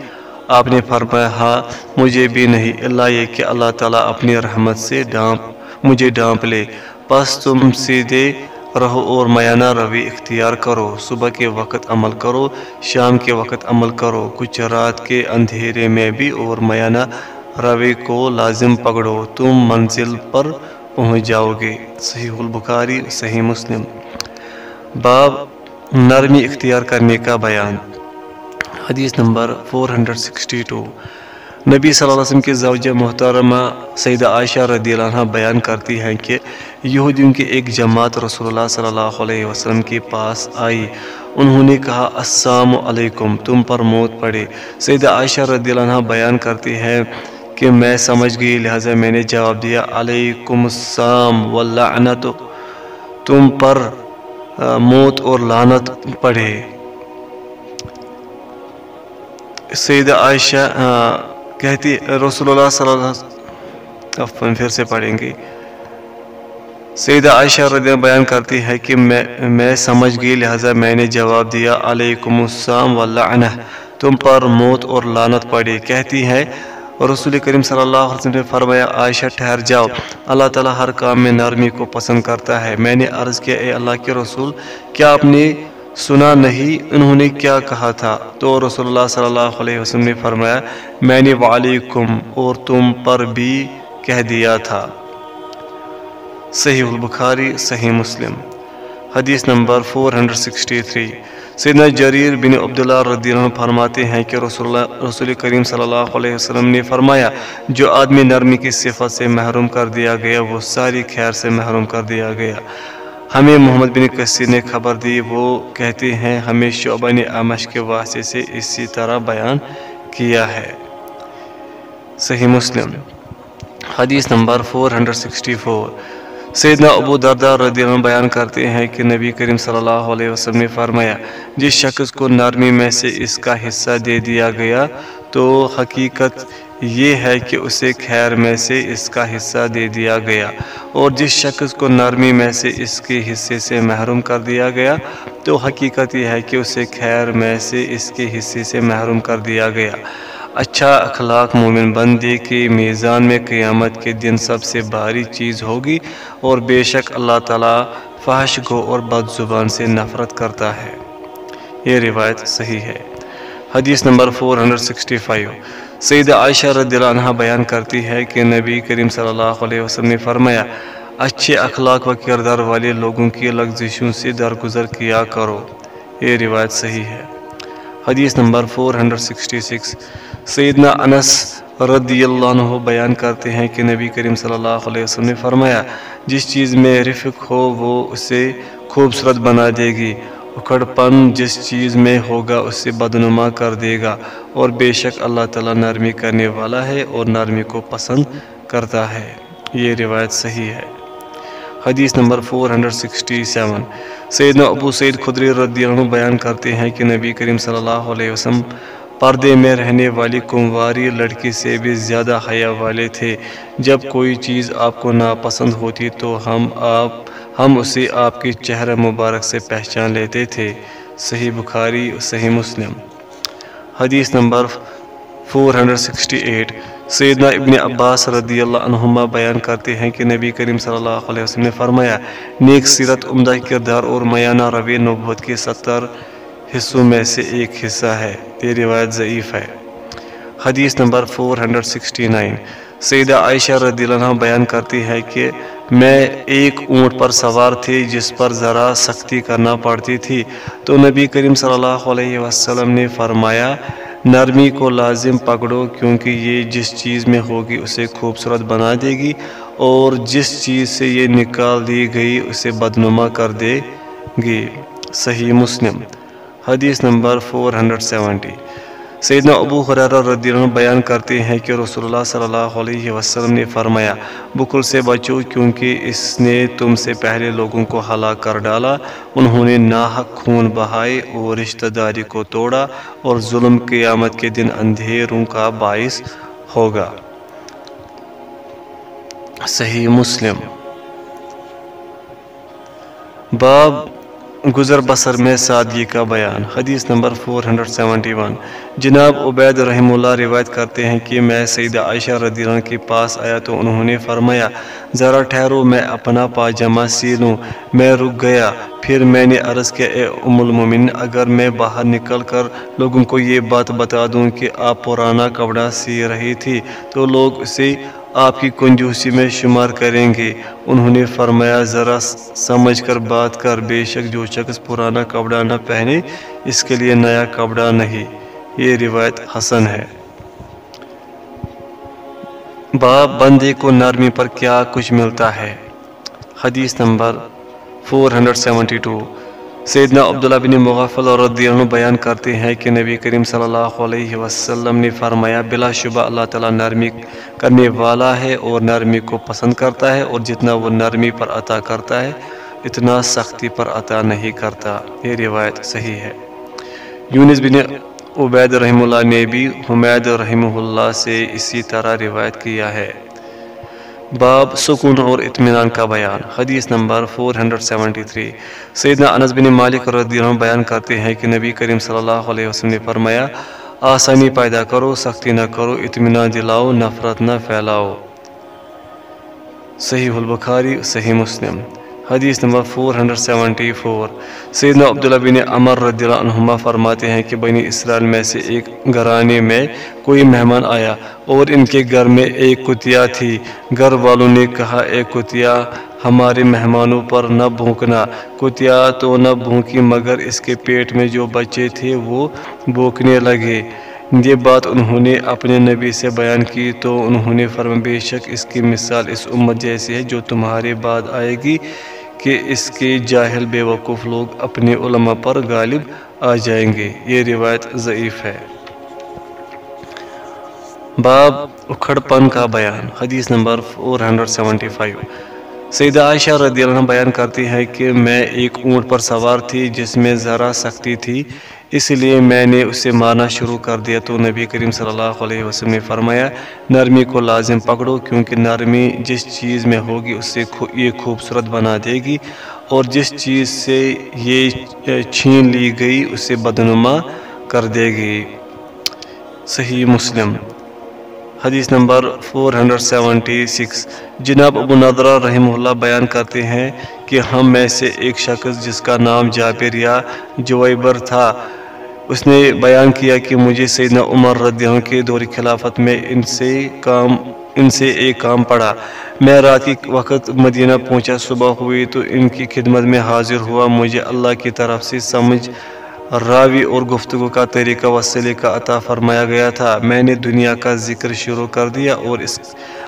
S2: آپ نے فرمایا ہاں مجھے بھی نہیں۔ اللہ یہ کہ اللہ تعالیٰ اپنی رحمت سے ڈانپ، مجھے ڈانپ لے۔ پس تم سیدھے رہو اور میانہ روی اختیار کرو۔ صبح کے وقت عمل کرو، شام کے وقت عمل کرو۔ کچھ رات کے اندھیرے میں بھی اور میانہ روی کو لازم پکڑو۔ تم منزل پر پہنچ جاؤ گے۔ صحیح البخاری، صحیح مسلم۔ باب نرمی اختیار کرنے کا بیان۔ حدیث نمبر 462 نبی صلی اللہ علیہ وسلم کی زوجہ محترمہ سیدہ عائشہ رضی اللہ عنہ بیان کرتی ہیں کہ یہودیوں کی ایک جماعت رسول اللہ صلی اللہ علیہ وسلم کے پاس آئی۔ انہوں نے کہا، السلام علیکم، تم پر موت پڑے سیدہ عائشہ رضی اللہ عنہ بیان کرتی ہے کہ میں سمجھ گئی، لہٰذا میں نے جواب دیا، علیکم السلام واللعنت، تم پر موت اور لعنت پڑے سیدہ عائشہ کہتی رسول اللہ صلی اللہ علیہ وسلم. پھر سے پڑھیں گے۔ سیدہ عائشہ رضی اللہ بیان کرتی ہے کہ میں میں سمجھ گئی، لہٰذا میں نے جواب دیا، علیکم السلام واللعنہ. تم پر موت اور لانت پڑی۔ کہتی ہے، رسول کریم صلی اللہ علیہ وسلم نے فرمایا، عائشہ ٹھہر جاؤ۔ اللہ تعالیٰ ہر کام میں نرمی کو پسند کرتا ہے۔ میں نے عرض کیا، اے اللہ کے رسول، کیا آپ نے سنا نہیں، انہوں نے کیا کہا تھا؟ تو رسول اللہ صلی اللہ علیہ وسلم نے فرمایا، میں نے وعلیکم اور تم پر بھی کہہ دیا تھا۔ صحیح البخاری، صحیح مسلم۔ حدیث نمبر 463 سیدنا جریر بن عبداللہ رضی اللہ عنہ فرماتے ہیں کہ رسول اللہ، رسول کریم صلی اللہ علیہ وسلم نے فرمایا، جو آدمی نرمی کی صفت سے محروم کر دیا گیا، وہ ساری خیر سے محروم کر دیا گیا۔ ہمیں محمد بن کثیر نے خبر دی، وہ کہتے ہیں، ہمیں شعبہ نے آمش کے واسطے سے اسی طرح بیان کیا ہے۔ صحیح مسلم۔ حدیث نمبر 464 سیدنا ابو دردہ رضی اللہ عنہ بیان کرتے ہیں کہ نبی کریم صلی اللہ علیہ وسلم نے فرمایا، جس شخص کو نرمی میں سے اس کا حصہ دے دیا گیا تو حقیقت یہ ہے کہ اسے خیر میں سے اس کا حصہ دے دیا گیا اور جس شخص کو نرمی میں سے اس کے حصے سے محروم کر دیا گیا، تو حقیقت یہ ہے کہ اسے خیر میں سے اس کے حصے سے محروم کر دیا گیا۔ اچھا اخلاق مومن بندی کی میزان میں قیامت کے دن سب سے بھاری چیز ہوگی اور بے شک اللہ تعالیٰ فحش گو اور بد زبان سے نفرت کرتا ہے۔ یہ روایت صحیح ہے۔ حدیث نمبر 465 سیدہ عائشہ رضی اللہ عنہ بیان کرتی ہے کہ نبی کریم صلی اللہ علیہ وسلم نے فرمایا، اچھے اخلاق و کردار والے لوگوں کی لگزشوں سے درگزر کیا کرو۔ یہ روایت صحیح ہے۔ حدیث نمبر 466 سیدنا انس رضی اللہ عنہ بیان کرتے ہیں کہ نبی کریم صلی اللہ علیہ وسلم نے فرمایا، جس چیز میں رفق ہو وہ اسے خوبصورت بنا دے گی۔ اکھڑ پن جس چیز میں ہوگا اسے بدنما کر دے گا۔ اور بے شک اللہ تعالیٰ نرمی کرنے والا ہے اور نرمی کو پسند کرتا ہے۔ یہ روایت صحیح ہے۔ حدیث نمبر 467 سیدنا ابو سید خدری رضی اللہ عنہ بیان کرتے ہیں کہ نبی کریم صلی اللہ علیہ وسلم پردے میں رہنے والی کنواری لڑکی سے بھی زیادہ حیا والے تھے۔ جب کوئی چیز آپ کو ناپسند ہوتی تو ہم آپ ہم اسے آپ کے چہرہ مبارک سے پہچان لیتے تھے۔ صحیح بخاری صحیح مسلم۔ حدیث نمبر 468 سیدنا ابن عباس رضی اللہ عنہما بیان کرتے ہیں کہ نبی کریم صلی اللہ علیہ وسلم نے فرمایا، نیک سیرت عمدہ کردار اور میانہ روی نبوت کے ستر حصوں میں سے ایک حصہ ہے۔ یہ روایت ضعیف ہے۔ حدیث نمبر 469 سیدہ عائشہ رضی اللہ عنہ بیان کرتی ہے کہ میں ایک اونٹ پر سوار تھی جس پر ذرا سختی کرنا پڑتی تھی۔ تو نبی کریم صلی اللہ علیہ وسلم نے فرمایا، نرمی کو لازم پکڑو کیونکہ یہ جس چیز میں ہوگی اسے خوبصورت بنا دے گی اور جس چیز سے یہ نکال دی گئی اسے بدنما کر دے گی۔ صحیح مسلم۔ حدیث نمبر 470 سیدنا ابو حرارہ رضی اللہ عنہ بیان کرتے ہیں کہ رسول اللہ صلی اللہ علیہ وسلم نے فرمایا بکل سے بچو کیونکہ اس نے تم سے پہلے لوگوں کو ہلاک کر ڈالا۔ انہوں نے ناحق خون بہائے اور رشتہ داری کو توڑا اور ظلم قیامت کے دن اندھیروں کا باعث ہوگا۔ صحیح مسلم۔ باب گزر بسر میں سادگی کا بیان۔ حدیث نمبر 471 جناب عبید رحم اللہ روایت کرتے ہیں کہ میں سیدہ عائشہ رضی اللہ کے پاس آیا تو انہوں نے فرمایا، ذرا ٹھہرو، میں اپنا پاجامہ سی لوں۔ میں رک گیا، پھر میں نے عرض کیا، اے ام المومن اگر میں باہر نکل کر لوگوں کو یہ بات بتا دوں کہ آپ پرانا کپڑا سی رہی تھی تو لوگ اسے آپ کی کنجوسی میں شمار کریں گے۔ انہوں نے فرمایا، ذرا سمجھ کر بات کر، بے شک جو شخص پرانا کپڑا نہ پہنے، اس کے لیے نیا کپڑا نہیں۔ یہ روایت حسن ہے۔ باپ بندے کو نرمی پر کیا کچھ ملتا ہے؟ حدیث نمبر 472 سیدنا عبداللہ بن مغفل رضی اللہ عنہ بیان کرتے ہیں کہ نبی کریم صلی اللہ علیہ وسلم نے فرمایا، بلا شبہ اللہ تعالیٰ نرمی کرنے والا ہے اور نرمی کو پسند کرتا ہے اور جتنا وہ نرمی پر عطا کرتا ہے، اتنا سختی پر عطا نہیں کرتا۔ یہ روایت صحیح ہے۔ یونس بن عبید رحم اللہ نے بھی حمید رحمہ اللہ سے اسی طرح روایت کیا ہے۔ باب سکون اور اطمینان کا بیان۔ حدیث نمبر 473 سیدنا انس بن مالک رضی اللہ عنہ بیان کرتے ہیں کہ نبی کریم صلی اللہ علیہ وسلم نے فرمایا، آسانی پیدا کرو، سختی نہ کرو، اطمینان دلاؤ، نفرت نہ پھیلاؤ۔ صحیح البخاری، صحیح مسلم۔ حدیث نمبر 474 سیدنا عبداللہ بن عمر رضی اللہ عنہما فرماتے ہیں کہ بنی اسرائیل میں سے ایک گھرانے میں کوئی مہمان آیا اور ان کے گھر میں ایک کتیا تھی۔ گھر والوں نے کہا، اے کتیا، ہمارے مہمانوں پر نہ بھونکنا۔ کتیا تو نہ بھونکی، مگر اس کے پیٹ میں جو بچے تھے وہ بھونکنے لگے۔ یہ بات انہوں نے اپنے نبی سے بیان کی تو انہوں نے فرما بے شک اس کی مثال اس امت جیسی ہے جو تمہارے بعد آئے گی۔ کہ اس کے جاہل بے وقوف لوگ اپنے علماء پر غالب آ جائیں گے۔ یہ روایت ضعیف ہے۔ باب اکھڑ پن کا بیان، حدیث نمبر 475 سیدہ عائشہ رضی اللہ عنہ بیان کرتی ہے کہ میں ایک اونٹ پر سوار تھی جس میں ذرا سختی تھی، اس لیے میں نے اسے مارنا شروع کر دیا۔ تو نبی کریم صلی اللہ علیہ وسلم نے فرمایا، نرمی کو لازم پکڑو کیونکہ نرمی جس چیز میں ہوگی اس سے یہ خوبصورت بنا دے گی۔ اور جس چیز سے یہ چھین لی گئی، اسے بدنما کر دے گی۔ صحیح مسلم۔ حدیث نمبر 476 جناب ابو نظرہ رحمہ اللہ بیان کرتے ہیں کہ ہم میں سے ایک شخص جس کا نام جابر یا جویبر تھا، اس نے بیان کیا کہ مجھے سیدنا عمر رضی اللہ کے دور خلافت میں ان سے کام، ان سے ایک کام پڑا۔ میں رات کی وقت مدینہ پہنچا، صبح ہوئی تو ان کی خدمت میں حاضر ہوا۔ مجھے اللہ کی طرف سے سمجھ راوی اور گفتگو کا طریقہ وسیلے کا عطا فرمایا گیا تھا۔ میں نے دنیا کا ذکر شروع کر دیا اور اس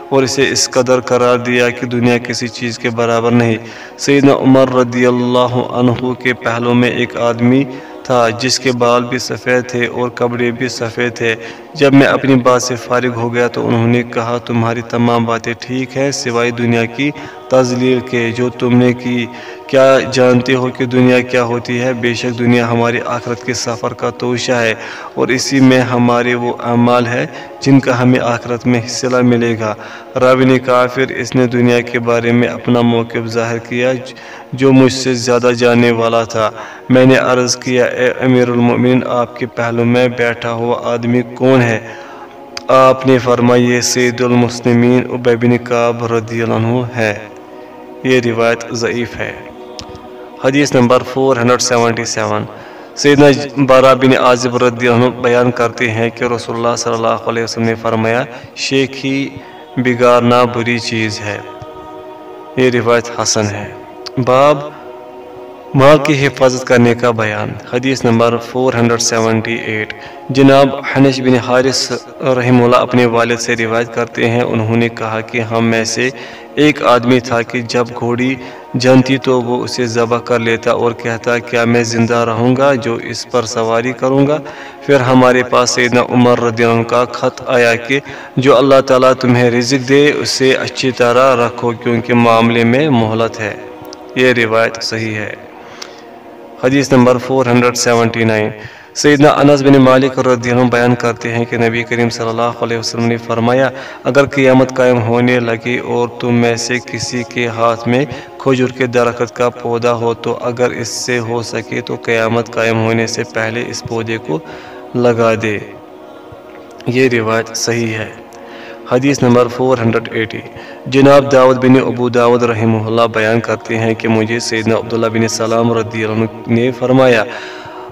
S2: اور اسے اس قدر قرار دیا کہ دنیا کسی چیز کے برابر نہیں۔ سیدنا عمر رضی اللہ عنہ کے پہلو میں ایک آدمی تھا جس کے بال بھی سفید تھے اور کپڑے بھی سفید تھے۔ جب میں اپنی بات سے فارغ ہو گیا تو انہوں نے کہا، تمہاری تمام باتیں ٹھیک ہیں سوائے دنیا کی تزلیل کے جو تم نے کی۔ کیا جانتے ہو کہ دنیا کیا ہوتی ہے؟ بے شک دنیا ہماری آخرت کے سفر کا توشہ ہے اور اسی میں ہمارے وہ اعمال ہے جن کا ہمیں آخرت میں حصہ ملے گا۔ رب نے کہا پھر اس نے دنیا کے بارے میں اپنا موقف ظاہر کیا جو مجھ سے زیادہ جاننے والا تھا۔ میں نے عرض کیا، اے امیر المؤمنین، آپ کے پہلو میں بیٹھا ہوا آدمی کون ہے؟ آپ نے فرمایا، یہ سید المسلمین عبی بن کعب رضی اللہ عنہ ہے۔ یہ روایت ضعیف ہے۔ حدیث نمبر 477 سیدنا بارہ بن عازب رضی اللہ عنہ بیان کرتے ہیں کہ رسول اللہ صلی اللہ علیہ وسلم نے فرمایا شیخی بگارنا بری چیز ہے۔ یہ روایت حسن ہے۔ باب مال کی حفاظت کرنے کا بیان۔ حدیث نمبر 478 جناب حنش بن حارث رحم اللہ اپنے والد سے روایت کرتے ہیں۔ انہوں نے کہا کہ ہم میں سے ایک آدمی تھا کہ جب گھوڑی جانتی تو وہ اسے ذبح کر لیتا اور کہتا، کیا میں زندہ رہوں گا جو اس پر سواری کروں گا؟ پھر ہمارے پاس سیدنا عمر رضی اللہ عنہ کا خط آیا کہ جو اللہ تعالیٰ تمہیں رزق دے، اسے اچھی طرح رکھو کیونکہ معاملے میں مہلت ہے۔ یہ روایت صحیح ہے۔ حدیث نمبر 479 سیدنا انس بن مالک رضی اللہ عنہ بیان کرتے ہیں کہ نبی کریم صلی اللہ علیہ وسلم نے فرمایا، اگر قیامت قائم ہونے لگی اور تم میں سے کسی کے ہاتھ میں کھجور کے درخت کا پودا ہو، تو اگر اس سے ہو سکے تو قیامت قائم ہونے سے پہلے اس پودے کو لگا دے۔ یہ روایت صحیح ہے۔ حدیث نمبر 480 جناب داود بن ابو داود رحمہ اللہ بیان کرتے ہیں کہ مجھے سیدنا عبداللہ بن سلام رضی اللہ عنہ نے فرمایا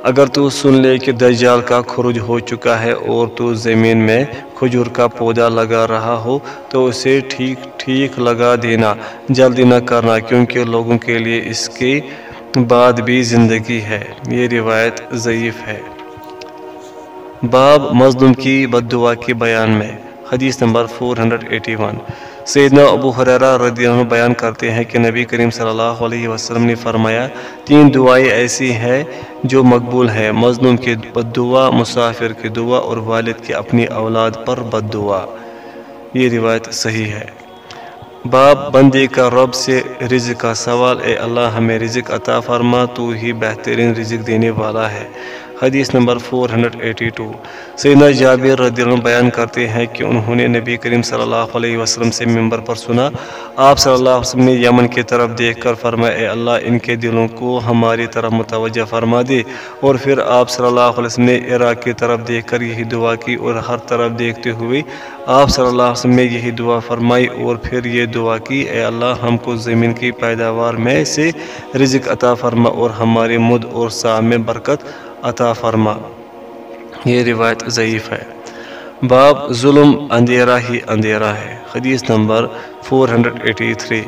S2: اگر تو سن لے کہ دجال کا خروج ہو چکا ہے اور تو زمین میں کھجور کا پودا لگا رہا ہو، تو اسے ٹھیک ٹھیک لگا دینا، جلدی نہ کرنا، کیونکہ لوگوں کے لیے اس کے بعد بھی زندگی ہے۔ یہ روایت ضعیف ہے۔ باب مظلوم کی بد دعا کے بیان میں، حدیث نمبر 481 سیدنا ابو حریرہ رضی اللہ عنہ بیان کرتے ہیں کہ نبی کریم صلی اللہ علیہ وسلم نے فرمایا، تین دعائیں ایسی ہیں جو مقبول ہیں، مظلوم کی بد دعا مسافر کی دعا اور والد کی اپنی اولاد پر بد دعا یہ روایت صحیح ہے۔ باب بندے کا رب سے رزق کا سوال، اے اللہ ہمیں رزق عطا فرما، تو ہی بہترین رزق دینے والا ہے۔ حدیث نمبر 482 سیدنا جابر رضی اللہ عنہ بیان کرتے ہیں کہ انہوں نے نبی کریم صلی اللہ علیہ وسلم سے ممبر پر سنا۔ آپ صلی اللہ علیہ وسلم نے یمن کی طرف دیکھ کر فرمایا، اے اللہ، ان کے دلوں کو ہماری طرف متوجہ فرما دے۔ اور پھر آپ صلی اللہ علیہ وسلم نے عراق کی طرف دیکھ کر یہی دعا کی اور ہر طرف دیکھتے ہوئے آپ صلی اللہ علیہ وسلم نے یہی دعا فرمائی اور پھر یہ دعا کی، اے اللہ، ہم کو زمین کی پیداوار میں سے رزق عطا فرما اور ہمارے مد اور سا میں برکت عطا فرما۔ یہ روایت ضعیف ہے۔ باب ظلم اندھیرا ہی اندھیرا ہے۔ حدیث نمبر 483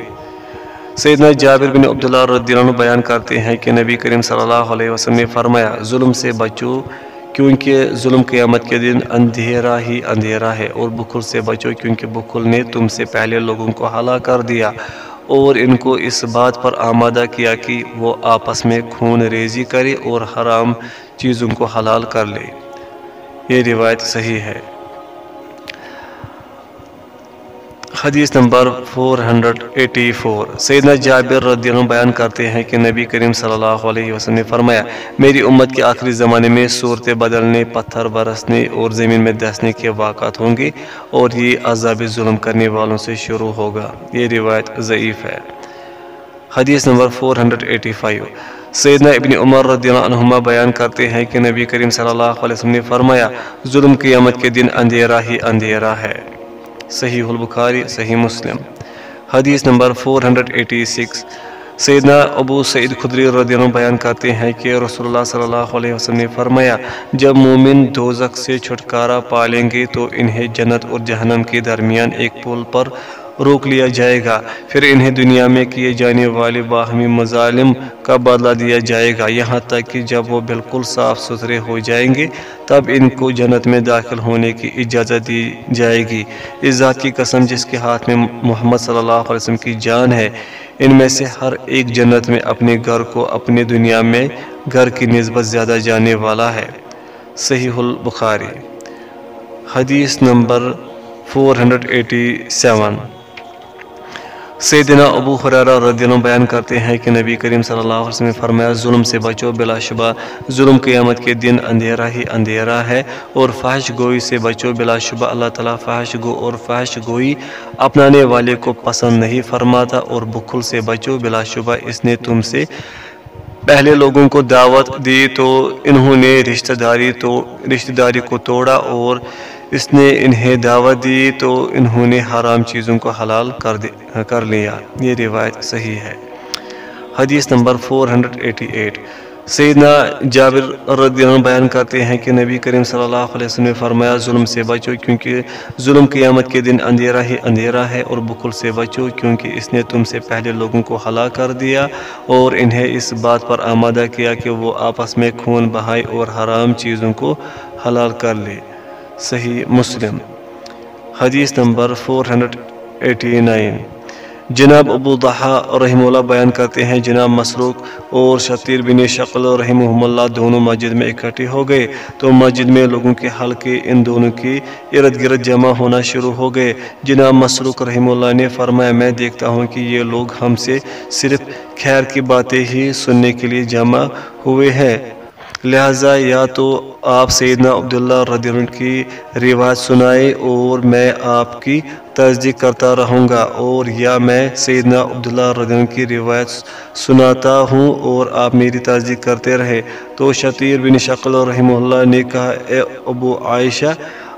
S2: سیدنا جابر بن عبداللہ رضی اللہ عنہ بیان کرتے ہیں کہ نبی کریم صلی اللہ علیہ وسلم نے فرمایا، ظلم سے بچو، کیونکہ ظلم قیامت کے دن اندھیرا ہی اندھیرا ہے، اور بخل سے بچو، کیونکہ بخل نے تم سے پہلے لوگوں کو ہلا کر دیا۔ اور ان کو اس بات پر آمادہ کیا کہ وہ آپس میں خون ریزی کرے اور حرام چیزوں کو حلال کر لے۔ یہ روایت صحیح ہے۔ حدیث نمبر 484 سیدنا جابر رضی اللہ بیان کرتے ہیں کہ نبی کریم صلی اللہ علیہ وسلم نے فرمایا، میری امت کے آخری زمانے میں صورتیں بدلنے، پتھر برسنے اور زمین میں دسنے کے واقعات ہوں گے اور یہ عذاب ظلم کرنے والوں سے شروع ہوگا۔ یہ روایت ضعیف ہے۔ حدیث نمبر 485 سیدنا ابن عمر رضی اللہ عنہما بیان کرتے ہیں کہ نبی کریم صلی اللہ علیہ وسلم نے فرمایا، ظلم قیامت کے دن اندھیرا ہی اندھیرا ہے۔ صحیح البخاری، صحیح مسلم۔ حدیث نمبر 486 سیدنا ابو سعید خدری رضی اللہ بیان کرتے ہیں کہ رسول اللہ صلی اللہ علیہ وسلم نے فرمایا، جب مومن دوزک سے چھٹکارا پالیں گے تو انہیں جنت اور جہنم کے درمیان ایک پل پر روک لیا جائے گا۔ پھر انہیں دنیا میں کیے جانے والے باہمی مظالم کا بدلہ دیا جائے گا۔ یہاں تک کہ جب وہ بالکل صاف ستھرے ہو جائیں گے، تب ان کو جنت میں داخل ہونے کی اجازت دی جائے گی۔ اس ذات کی قسم جس کے ہاتھ میں محمد صلی اللہ علیہ وسلم کی جان ہے، ان میں سے ہر ایک جنت میں اپنے گھر کو اپنے دنیا میں گھر کی نسبت زیادہ جانے والا ہے۔ صحیح البخاری، حدیث نمبر 487 سیدنا ابو حریرہ رضی اللہ بیان کرتے ہیں کہ نبی کریم صلی اللہ علیہ وسلم نے فرمایا، ظلم سے بچو بلا شبہ۔ ظلم قیامت کے دن اندھیرا ہی اندھیرا ہے اور فحش گوئی سے بچو بلا شبہ۔ اللہ تعالیٰ فحش گو اور فحش گوئی اپنانے والے کو پسند نہیں فرماتا اور بخل سے بچو بلا شبہ۔ اس نے تم سے پہلے لوگوں کو دعوت دی تو انہوں نے رشتہ داری تو رشتہ داری کو توڑا اور اس نے انہیں دعوت دی تو انہوں نے حرام چیزوں کو حلال کر کر لیا۔ یہ روایت صحیح ہے۔ حدیث نمبر 488 سیدنا جابر رضی اللہ عنہ بیان کرتے ہیں کہ نبی کریم صلی اللہ علیہ وسلم نے فرمایا، ظلم سے بچو کیونکہ ظلم قیامت کے دن اندھیرا ہی اندھیرا ہے اور بکل سے بچو کیونکہ اس نے تم سے پہلے لوگوں کو ہلا کر دیا اور انہیں اس بات پر آمادہ کیا کہ وہ آپس میں خون بہائے اور حرام چیزوں کو حلال کر لے۔ صحیح مسلم۔ حدیث نمبر 489 جناب ابو دحا رحم اللہ بیان کرتے ہیں، جناب مسروق اور شتیر بن شکل رحمہ اللہ دونوں مسجد میں اکٹھے ہو گئے۔ تو مسجد میں لوگوں کے حلقے ان دونوں کی ارد گرد جمع ہونا شروع ہو گئے۔ جناب مسروق رحم اللہ نے فرمایا، میں دیکھتا ہوں کہ یہ لوگ ہم سے صرف خیر کی باتیں ہی سننے کے لیے جمع ہوئے ہیں۔ لہٰذا یا تو آپ سیدنا عبداللہ رضی اللہ عنہ کی روایت سنائے اور میں آپ کی تصدیق کرتا رہوں گا اور یا میں سیدنا عبداللہ رضی اللہ عنہ کی روایت سناتا ہوں اور آپ میری تصدیق کرتے رہے تو شطیر بن شکل رحمہ اللہ نے کہا، اے ابو عائشہ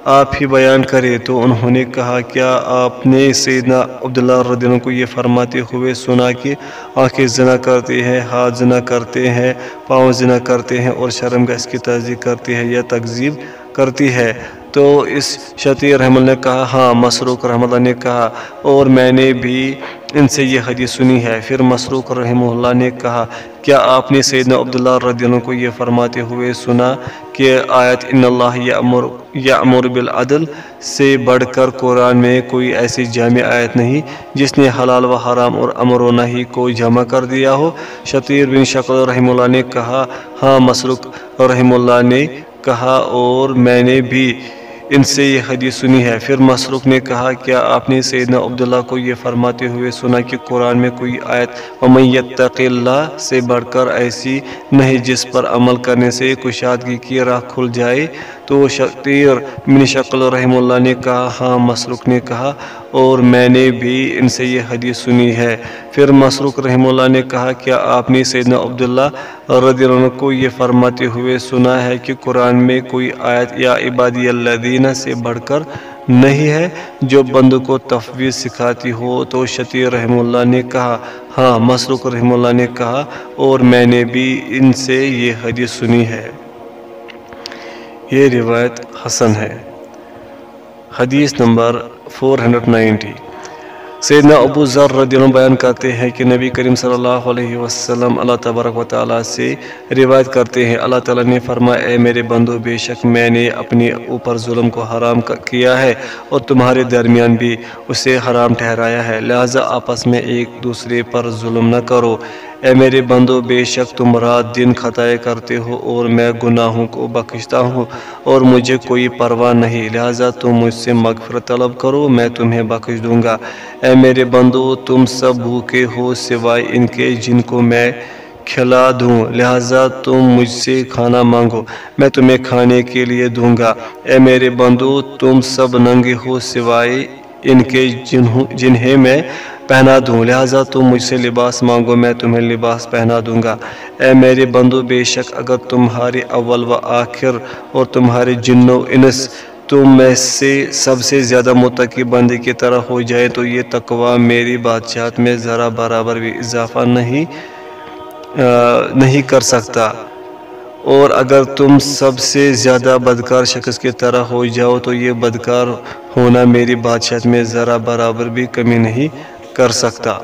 S2: آپ ہی بیان کرے تو انہوں نے کہا، کیا آپ نے سیدنا عبداللہ رضی اللہ عنہ کو یہ فرماتے ہوئے سنا کہ آنکھیں زنا کرتے ہیں، ہاتھ زنا کرتے ہیں، پاؤں زنا کرتے ہیں اور شرم گاہ اس کی تصدیق کرتی ہے یا تقزیب کرتی ہے؟ تو اس شتی رحم اللہ نے کہا ہاں مسروق رحم اللہ نے کہا، اور میں نے بھی ان سے یہ حدیث سنی ہے۔ پھر مسروق رحمہ اللہ نے کہا، کیا آپ نے سیدنا عبداللہ رضی اللہ عنہ کو یہ فرماتے ہوئے سنا کہ آیت ان اللہ یعمر یعمر بالعدل سے بڑھ کر قرآن میں کوئی ایسی جامع آیت نہیں جس نے حلال و حرام اور امر و نہیں کو جمع کر دیا ہو؟ شتیر بن شکل رحم اللہ نے کہا ہاں مسروق رحم اللہ نے کہا، اور میں نے بھی ان سے یہ حدیث سنی ہے۔ پھر مسروق نے کہا، کیا آپ نے سیدنا عبداللہ کو یہ فرماتے ہوئے سنا کہ قرآن میں کوئی آیت وَمَن اللہ سے بڑھ کر ایسی نہیں جس پر عمل کرنے سے کشادگی کی راہ کھل جائے؟ تو شقیر من شکل رحم اللہ نے کہا ہاں مسروق نے کہا اور میں نے بھی ان سے یہ حدیث سنی ہے۔ پھر مسروق رحم اللہ نے کہا، کیا آپ نے سیدنا عبداللہ رضی اللہ عنہ کو یہ فرماتے ہوئے سنا ہے کہ قرآن میں کوئی آیت یا عبادی اللہ دینہ سے بڑھ کر نہیں ہے جو بند کو تفویض سکھاتی ہو؟ تو شتی رحم اللہ نے کہا ہاں مسروق رحم اللہ نے کہا اور میں نے بھی ان سے یہ حدیث سنی ہے۔ یہ روایت حسن ہے۔ حدیث نمبر 490 سیدنا ابو ذر رضی اللہ بیان کرتے ہیں کہ نبی کریم صلی اللہ علیہ وسلم اللہ تبارک و تعالیٰ سے روایت کرتے ہیں۔ اللہ تعالیٰ نے فرمایا، اے میرے بندو، بے شک میں نے اپنے اوپر ظلم کو حرام کیا ہے اور تمہارے درمیان بھی اسے حرام ٹھہرایا ہے۔ لہٰذا آپس میں ایک دوسرے پر ظلم نہ کرو۔ اے میرے بندو، بے شک تم رات دن خطائے کرتے ہو اور میں گناہوں کو بخشتا ہوں اور مجھے کوئی پرواہ نہیں۔ لہٰذا تم مجھ سے مغفرت طلب کرو، میں تمہیں بخش دوں گا۔ اے میرے بندو، تم سب بھوکے ہو سوائے ان کے جن کو میں کھلا دوں۔ لہٰذا تم مجھ سے کھانا مانگو، میں تمہیں کھانے کے لیے دوں گا۔ اے میرے بندو، تم سب ننگے ہو سوائے ان کے جنہوں، جنہیں میں پہنا دوں، لہٰذا تم مجھ سے لباس مانگو، میں تمہیں لباس پہنا دوں گا۔ اے میرے بندو، بے شک اگر تمہارے اول و آخر اور تمہارے جن و انس تم میں سے سب سے زیادہ متقی بندی کی طرح ہو جائے، تو یہ تقوی میری بادشاہت میں ذرا برابر بھی اضافہ نہیں نہیں کر سکتا۔ اور اگر تم سب سے زیادہ بدکار شخص کی طرح ہو جاؤ، تو یہ بدکار ہونا میری بادشاہت میں ذرا برابر بھی کمی نہیں۔ کر سکتا۔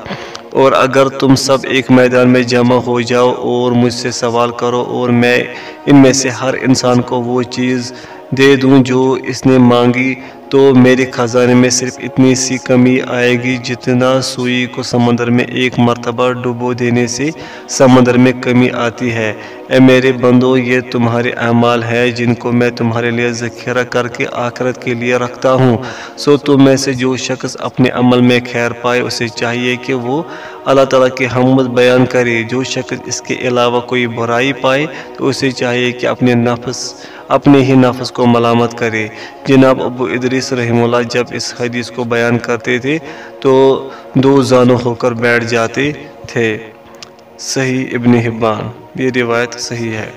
S2: اور اگر تم سب ایک میدان میں جمع ہو جاؤ اور مجھ سے سوال کرو اور میں ان میں سے ہر انسان کو وہ چیز دے دوں جو اس نے مانگی تو میرے خزانے میں صرف اتنی سی کمی آئے گی جتنا سوئی کو سمندر میں ایک مرتبہ ڈبو دینے سے سمندر میں کمی آتی ہے۔ اے میرے بندو، یہ تمہارے اعمال ہے جن کو میں تمہارے لیے ذخیرہ کر کے آخرت کے لیے رکھتا ہوں۔ سو تم میں سے جو شخص اپنے عمل میں خیر پائے، اسے چاہیے کہ وہ اللہ تعالیٰ کی حمد بیان کرے۔ جو شخص اس کے علاوہ کوئی برائی پائے، تو اسے چاہیے کہ اپنے نفس اپنے ہی نفس کو ملامت کرے۔ جناب ابو ادریس رحم اللہ جب اس حدیث کو بیان کرتے تھے تو دو زانوں ہو کر بیٹھ جاتے تھے۔ صحیح ابن حبان، یہ روایت صحیح ہے۔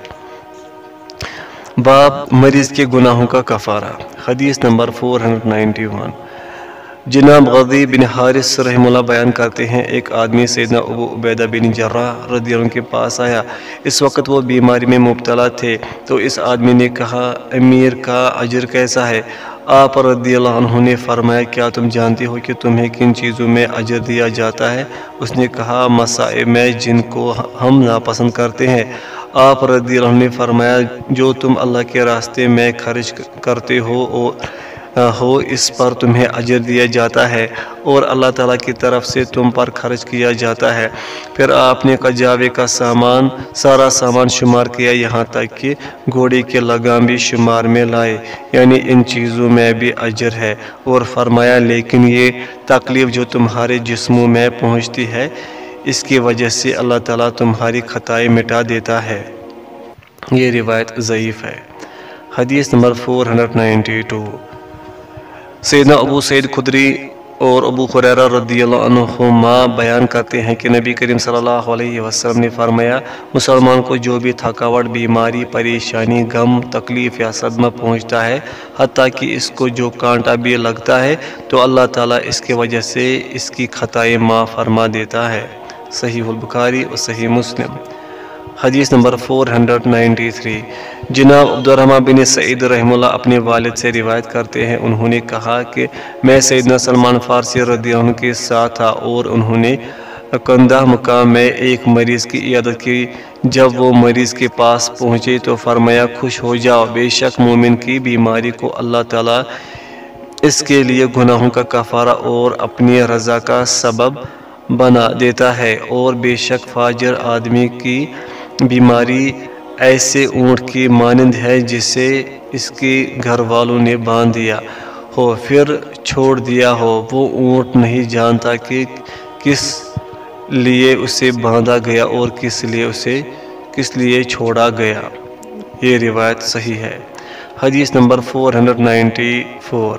S2: باپ مریض کے گناہوں کا کفارہ، حدیث نمبر 491 جناب غزی بن حارث رحم اللہ بیان کرتے ہیں، ایک آدمی سیدنا ابو عبیدہ بن جرہ رضی اللہ کے پاس آیا۔ اس وقت وہ بیماری میں مبتلا تھے۔ تو اس آدمی نے کہا، امیر کا اجر کیسا ہے؟ آپ رضی اللہ عنہ نے فرمایا، کیا تم جانتے ہو کہ تمہیں کن چیزوں میں اجر دیا جاتا ہے؟ اس نے کہا مسائب میں جن کو ہم ناپسند کرتے ہیں۔ آپ رضی اللہ عنہ نے فرمایا، جو تم اللہ کے راستے میں خرچ کرتے ہو اور ہو، اس پر تمہیں اجر دیا جاتا ہے اور اللہ تعالیٰ کی طرف سے تم پر خرچ کیا جاتا ہے۔ پھر آپ نے کجاوے کا سامان، سارا سامان شمار کیا یہاں تک کہ گھوڑے کے لگام بھی شمار میں لائے۔ یعنی ان چیزوں میں بھی اجر ہے۔ اور فرمایا، لیکن یہ تکلیف جو تمہارے جسموں میں پہنچتی ہے، اس کی وجہ سے اللہ تعالیٰ تمہاری خطائیں مٹا دیتا ہے۔ یہ روایت ضعیف ہے۔ حدیث نمبر 492 سیدنا ابو سید خدری اور ابو خریرہ رضی اللہ عنہما بیان کرتے ہیں کہ نبی کریم صلی اللہ علیہ وسلم نے فرمایا، مسلمان کو جو بھی تھکاوٹ، بیماری، پریشانی، غم، تکلیف یا صدمہ پہنچتا ہے، حتیٰ کہ اس کو جو کانٹا بھی لگتا ہے، تو اللہ تعالیٰ اس کے وجہ سے اس کی خطائیں معاف فرما دیتا ہے۔ صحیح البخاری اور صحیح مسلم۔ حدیث نمبر 493 جناب عبدالرحمٰن بن سعید رحم اللہ اپنے والد سے روایت کرتے ہیں۔ انہوں نے کہا کہ میں سیدنا سلمان فارسی رضی اللہ عنہ کے ساتھ تھا اور انہوں نے کندہ مقام میں ایک مریض کی عیادت کی۔ جب وہ مریض کے پاس پہنچے تو فرمایا، خوش ہو جاؤ، بے شک مومن کی بیماری کو اللہ تعالیٰ اس کے لیے گناہوں کا کفارہ اور اپنی رضا کا سبب بنا دیتا ہے۔ اور بے شک فاجر آدمی کی بیماری ایسے اونٹ کی مانند ہے جسے اس کے گھر والوں نے باندھ دیا ہو، پھر چھوڑ دیا ہو۔ وہ اونٹ نہیں جانتا کہ کس لیے اسے باندھا گیا اور کس لیے اسے، کس لیے چھوڑا گیا۔ یہ روایت صحیح ہے۔ حدیث نمبر 494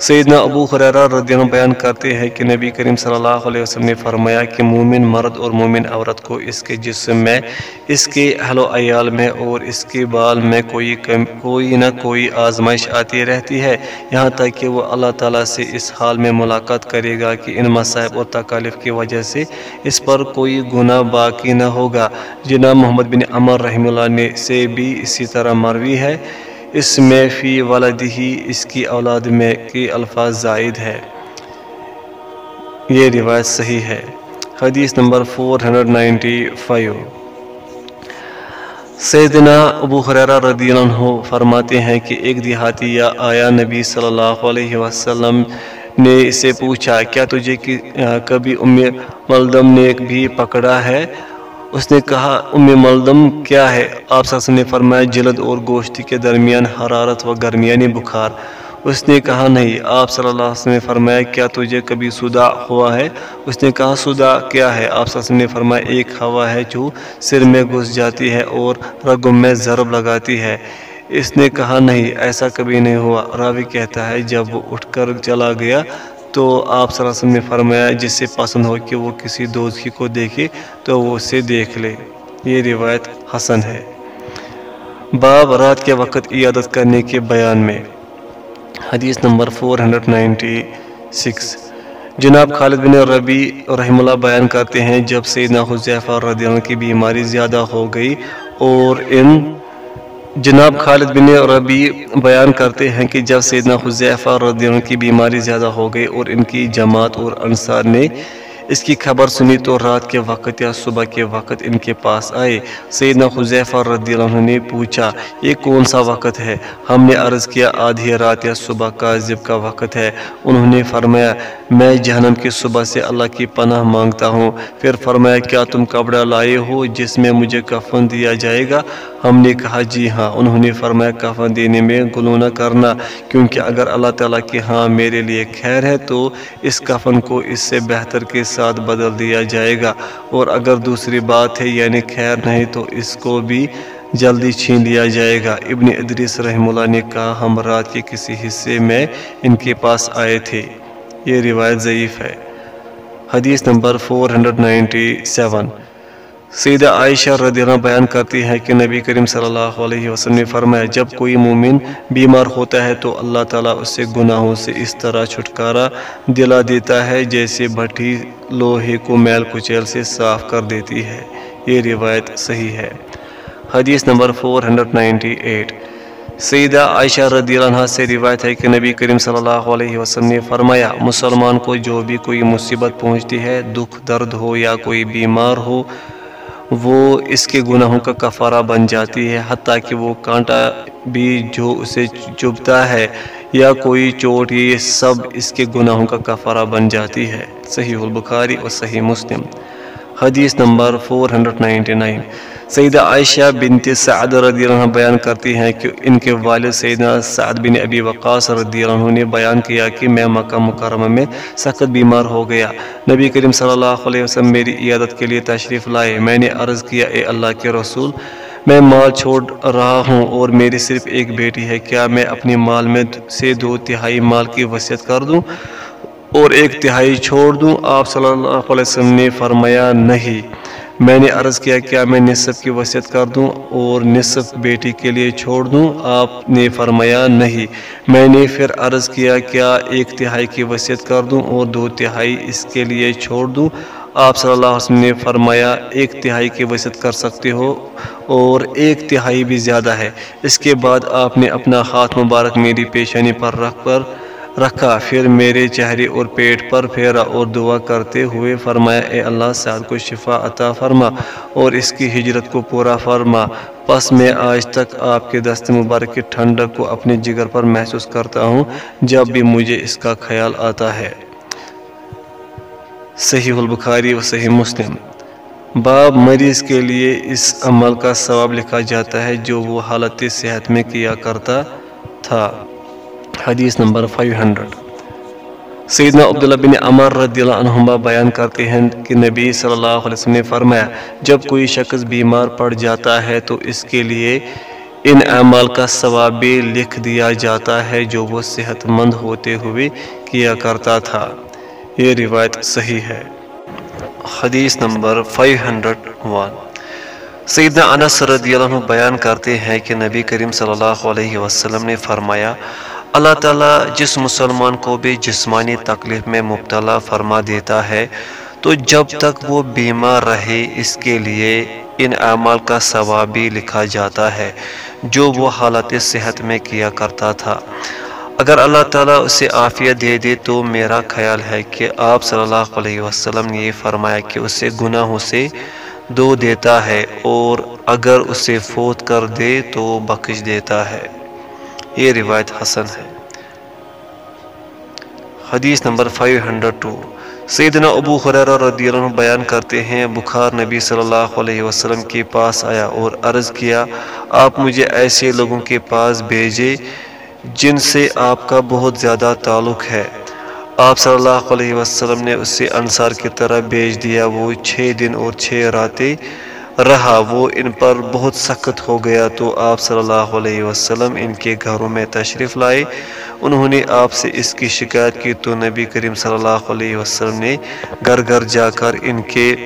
S2: سیدنا ابو خریرہ رضی اللہ بیان کرتے ہیں کہ نبی کریم صلی اللہ علیہ وسلم نے فرمایا کہ مومن مرد اور مومن عورت کو اس کے جسم میں، اس کے اہل و عیال میں اور اس کے بال میں کوئی کوئی نہ کوئی آزمائش آتی رہتی ہے۔ یہاں تک کہ وہ اللہ تعالیٰ سے اس حال میں ملاقات کرے گا کہ ان مصائب اور تکالیف کی وجہ سے اس پر کوئی گناہ باقی نہ ہوگا۔ جناب محمد بن عمر رحم اللہ نے سے بھی اسی طرح مروی ہے۔ اس میں فی ولد ہی اس کی اولاد میں کی الفاظ زائد ہے یہ روایت صحیح ہے۔ حدیث نمبر 495 سیدنا ابو حریرہ رضی اللہ عنہ فرماتے ہیں کہ ایک دیہاتی یا آیا نبی صلی اللہ علیہ وسلم نے اسے پوچھا، کیا تجھے کبھی ام ملدم نے بھی پکڑا ہے؟ اس نے کہا ام ملدم، کیا ہے؟ آپ سس نے فرمایا، جلد اور گوشتی کے درمیان حرارت و گرمیانی بخار۔ اس نے کہا، نہیں، آپ صلی اللہ علیہ وسلم نے فرمایا، کیا تجھے کبھی صدا ہوا ہے؟ اس نے کہا صدا کیا ہے؟ آپ صلی اللہ علیہ وسلم نے فرمایا، ایک ہوا ہے جو سر میں گھس جاتی ہے اور رگم میں ضرب لگاتی ہے۔ اس نے کہا، نہیں، ایسا کبھی نہیں ہوا۔ راوی کہتا ہے، جب وہ اٹھ کر چلا گیا تو آپ صلی اللہ علیہ وسلم نے فرمایا جس سے پسند ہو کہ وہ کسی دوستی کو دیکھے تو وہ اسے دیکھ لے۔ یہ روایت حسن ہے۔ باب رات کے وقت عیادت کرنے کے بیان میں۔ حدیث نمبر 496 جناب خالد بن ربی رحم اللہ بیان کرتے ہیں جب سیدنا حضیفہ رضی اللہ کی بیماری زیادہ ہو گئی اور ان جناب خالد بن ربی بیان کرتے ہیں کہ جب سیدنا حضیفہ رضی اللہ عنہ کی بیماری زیادہ ہو گئی اور ان کی جماعت اور انصار نے اس کی خبر سنی تو رات کے وقت یا صبح کے وقت ان کے پاس آئے۔ سیدنا حضیفہ رضی اللہ عنہ نے پوچھا، یہ کون سا وقت ہے؟ ہم نے عرض کیا، آدھی رات یا صبح کا ذب کا وقت ہے۔ انہوں نے فرمایا، میں جہنم کی صبح سے اللہ کی پناہ مانگتا ہوں۔ پھر فرمایا، کیا تم کپڑا لائے ہو جس میں مجھے کفن دیا جائے گا؟ ہم نے کہا جی ہاں انہوں نے فرمایا، کفن دینے میں گلو نہ کرنا، کیونکہ اگر اللہ تعالیٰ کی ہاں میرے لیے خیر ہے تو اس کفن کو اس سے بہتر کے ساتھ بدل دیا جائے گا۔ اور اگر دوسری بات ہے یعنی خیر نہیں، تو اس کو بھی جلدی چھین لیا جائے گا۔ ابن ادریس رحم اللہ نے کہا، ہم رات کے کسی حصے میں ان کے پاس آئے تھے۔ یہ روایت ضعیف ہے۔ حدیث نمبر 497 سیدہ عائشہ رضی اللہ بیان کرتی ہے کہ نبی کریم صلی اللہ علیہ وسلم نے فرمایا، جب کوئی مومن بیمار ہوتا ہے تو اللہ تعالیٰ اسے گناہوں سے اس طرح چھٹکارا دلا دیتا ہے، جیسے بھٹی لوہے کو میل کچیل سے صاف کر دیتی ہے۔ یہ روایت صحیح ہے۔ حدیث نمبر 498 سیدہ عائشہ رضی اللہ عنہ سے روایت ہے کہ نبی کریم صلی اللہ علیہ وسلم نے فرمایا، مسلمان کو جو بھی کوئی مصیبت پہنچتی ہے، دکھ درد ہو یا کوئی بیمار ہو وہ اس کے گناہوں کا کفارہ بن جاتی ہے، حتیٰ کہ وہ کانٹا بھی جو اسے چبھتا ہے یا کوئی چوٹ، یہ سب اس کے گناہوں کا کفارہ بن جاتی ہے۔ صحیح البخاری اور صحیح مسلم۔ حدیث نمبر 499 سیدہ عائشہ بنت سعد رضی اللہ عنہ بیان کرتی ہیں کہ ان کے والد سیدہ سعد بن ابی وقاص رضی اللہ عنہ نے بیان کیا کہ میں مکہ مکرمہ میں سخت بیمار ہو گیا۔ نبی کریم صلی اللہ علیہ وسلم میری عیادت کے لیے تشریف لائے۔ میں نے عرض کیا، اے اللہ کے رسول، میں مال چھوڑ رہا ہوں اور میری صرف ایک بیٹی ہے۔ کیا میں اپنی مال میں سے دو تہائی مال کی وصیت کر دوں؟ اور ایک تہائی چھوڑ دوں۔ آپ صلی اللہ علیہ وسلم نے فرمایا، نہیں، میں نے عرض کیا کیا میں نصف کی وصیت کر دوں اور نصف بیٹی کے لیے چھوڑ دوں۔ آپ نے فرمایا، نہیں، میں نے پھر عرض کیا کیا ایک تہائی کی وصیت کر دوں اور دو تہائی اس کے لیے چھوڑ دوں۔ آپ صلی اللہ علیہ وسلم نے فرمایا، ایک تہائی کی وصیت کر سکتے ہو اور ایک تہائی بھی زیادہ ہے۔ اس کے بعد آپ نے اپنا ہاتھ مبارک میری پیشانی پر رکھ کر رکھا۔ پھر میرے چہرے اور پیٹ پر پھیرا اور دعا کرتے ہوئے فرمایا، اے اللہ سعد کو شفا عطا فرما اور اس کی ہجرت کو پورا فرما۔ پس میں آج تک آپ کے دست مبارک کی ٹھنڈک کو اپنے جگر پر محسوس کرتا ہوں، جب بھی مجھے اس کا خیال آتا ہے۔ صحیح البخاری و صحیح مسلم۔ باب مریض کے لیے اس عمل کا ثواب لکھا جاتا ہے جو وہ حالت صحت میں کیا کرتا تھا۔ حدیث نمبر 500 سیدنا عبداللہ بن عمر رضی اللہ عنہما بیان کرتے ہیں کہ نبی صلی اللہ علیہ وسلم نے فرمایا، جب کوئی شخص بیمار پڑ جاتا ہے تو اس کے لیے ان اعمال کا ثواب بھی لکھ دیا جاتا ہے جو وہ صحت مند ہوتے ہوئے کیا کرتا تھا۔ یہ روایت صحیح ہے۔ حدیث نمبر 501 سیدنا انس رضی اللہ عنہ بیان کرتے ہیں کہ نبی کریم صلی اللہ علیہ وسلم نے فرمایا اللہ تعالیٰ جس مسلمان کو بھی جسمانی تکلیف میں مبتلا فرما دیتا ہے، تو جب تک وہ بیمار رہے، اس کے لیے ان اعمال کا ثواب بھی لکھا جاتا ہے، جو وہ حالت صحت میں کیا کرتا تھا۔ اگر اللہ تعالیٰ اسے عافیت دے دے، تو میرا خیال ہے کہ آپ صلی اللہ علیہ وسلم نے یہ فرمایا کہ اسے گناہوں سے دو دیتا ہے اور اگر اسے فوت کر دے، تو بخش دیتا ہے۔ یہ روایت حسن ہے۔ حدیث نمبر 502 سیدنا ابو خریر رضی اللہ عنہ بیان کرتے ہیں، بخار نبی صلی اللہ علیہ وسلم کے پاس آیا اور عرض کیا، آپ مجھے ایسے لوگوں کے پاس بھیجے جن سے آپ کا بہت زیادہ تعلق ہے۔ آپ صلی اللہ علیہ وسلم نے اسے انصار کی طرح بھیج دیا، وہ چھ دن اور چھ راتیں رہا، وہ ان پر بہت سخت ہو گیا۔ تو آپ صلی اللہ علیہ وسلم ان کے گھروں میں تشریف لائے۔ انہوں نے آپ سے اس کی شکایت کی۔ تو نبی کریم صلی اللہ علیہ وسلم نے گھر گھر جا کر ان کے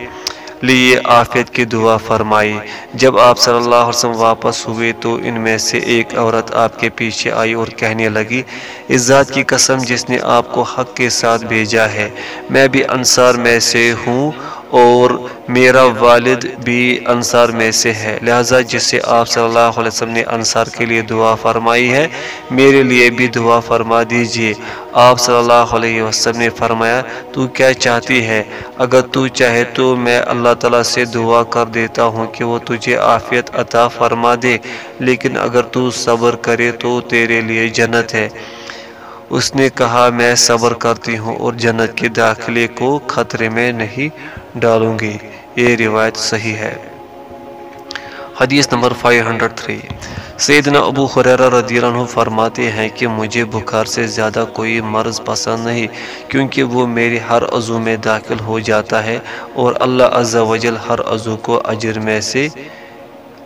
S2: لیے آفیت کی دعا فرمائی۔ جب آپ صلی اللہ علیہ وسلم واپس ہوئے، تو ان میں سے ایک عورت آپ کے پیچھے آئی اور کہنے لگی، اس ذات کی قسم جس نے آپ کو حق کے ساتھ بھیجا ہے، میں بھی انصار میں سے ہوں اور میرا والد بھی انصار میں سے ہے۔ لہذا جس سے آپ صلی اللہ علیہ وسلم نے انصار کے لیے دعا فرمائی ہے، میرے لیے بھی دعا فرما دیجیے۔ آپ صلی اللہ علیہ وسلم نے فرمایا، تو کیا چاہتی ہے؟ اگر تو چاہے تو میں اللہ تعالیٰ سے دعا کر دیتا ہوں کہ وہ تجھے عافیت عطا فرما دے۔ لیکن اگر تو صبر کرے تو تیرے لیے جنت ہے۔ اس نے کہا، میں صبر کرتی ہوں اور جنت کے داخلے کو خطرے میں نہیں ڈالوں گی۔ یہ روایت صحیح ہے۔ حدیث نمبر 503 سیدنا ابو خریرہ رضی اللہ عنہ فرماتے ہیں کہ مجھے بخار سے زیادہ کوئی مرض پسند نہیں، کیونکہ وہ میری ہر عضو میں داخل ہو جاتا ہے اور اللہ عز و جل ہر عضو کو اجر میں سے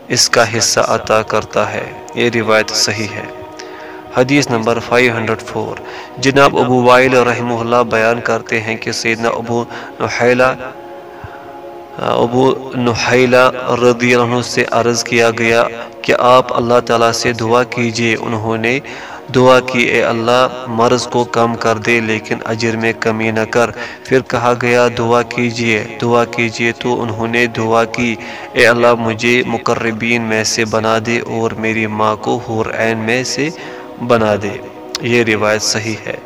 S2: اس کا حصہ عطا کرتا ہے۔ یہ روایت صحیح ہے۔ حدیث نمبر 504 جناب ابو وائل رحمہ اللہ بیان کرتے ہیں کہ سیدنا ابو نحیلہ ابو نحیلہ رضی اللہ عنہ سے عرض کیا گیا کہ آپ اللہ تعالیٰ سے دعا کیجیے، انہوں نے دعا کی، اے اللہ مرض کو کم کر دے لیکن اجر میں کمی نہ کر۔ پھر کہا گیا، دعا کیجیے دعا کیجیے تو انہوں نے دعا کی۔ اے اللہ مجھے مقربین میں سے بنا دے اور میری ماں کو حور عین میں سے بنا دے۔ یہ روایت صحیح ہے۔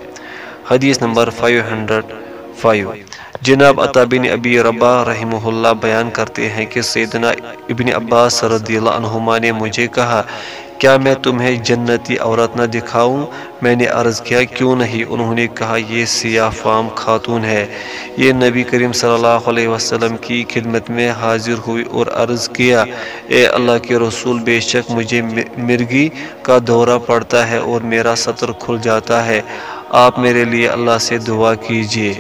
S2: حدیث نمبر 505 جناب عطا بن ابی ربا رحمہ اللہ بیان کرتے ہیں کہ سیدنا ابن عباس رضی اللہ عنہما نے مجھے کہا، کیا میں تمہیں جنتی عورت نہ دکھاؤں؟ میں نے عرض کیا، کیوں نہیں؟ انہوں نے کہا، یہ سیاہ فام خاتون ہے۔ یہ نبی کریم صلی اللہ علیہ وسلم کی خدمت میں حاضر ہوئی اور عرض کیا، اے اللہ کے رسول، بے شک مجھے مرگی کا دورہ پڑتا ہے اور میرا سطر کھل جاتا ہے۔ آپ میرے لیے اللہ سے دعا کیجیے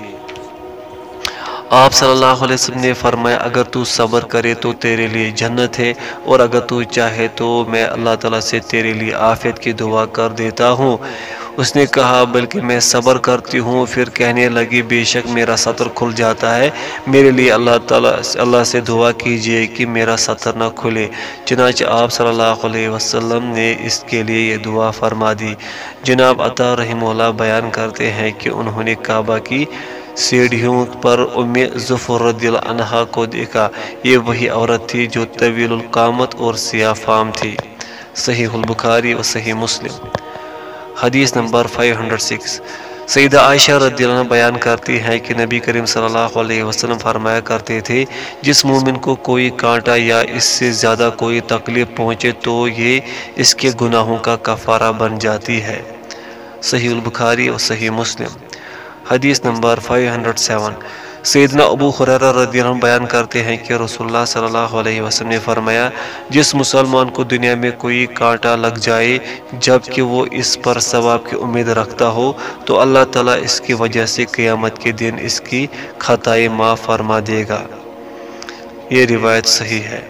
S2: آپ صلی اللہ علیہ وسلم نے فرمایا، اگر تو صبر کرے تو تیرے لیے جنت ہے، اور اگر تو چاہے تو میں اللہ تعالیٰ سے تیرے لیے آفیت کی دعا کر دیتا ہوں۔ اس نے کہا، بلکہ میں صبر کرتی ہوں، پھر کہنے لگی، بے شک میرا سطر کھل جاتا ہے، میرے لیے اللہ تعالیٰ، اللہ سے دعا کیجیے کہ میرا سطر نہ کھلے۔ چنانچہ آپ صلی اللہ علیہ وسلم نے اس کے لیے یہ دعا فرما دی۔ جناب عطا رحم اللہ بیان کرتے ہیں کہ انہوں نے کعبہ کی سیڑھیوں پر ام ظفر رضی اللہ عنہ کو دیکھا۔ یہ وہی عورت تھی جو طویل القامت اور سیاہ فام تھی۔ صحیح البخاری و صحیح مسلم۔ حدیث نمبر 506 سیدہ عائشہ رضی اللہ عنہ بیان کرتی ہے کہ نبی کریم صلی اللہ علیہ وسلم فرمایا کرتے تھے، جس مومن کو کوئی کانٹا یا اس سے زیادہ کوئی تکلیف پہنچے تو یہ اس کے گناہوں کا کفارہ بن جاتی ہے۔ صحیح البخاری و صحیح مسلم۔ حدیث نمبر 507 سیدنا ابو خریرہ رضی اللہ عنہ بیان کرتے ہیں کہ رسول اللہ صلی اللہ علیہ وسلم نے فرمایا، جس مسلمان کو دنیا میں کوئی کانٹا لگ جائے جبکہ وہ اس پر ثواب کی امید رکھتا ہو، تو اللہ تعالیٰ اس کی وجہ سے قیامت کے دن اس کی خطائی معاف فرما دے گا۔ یہ روایت صحیح ہے۔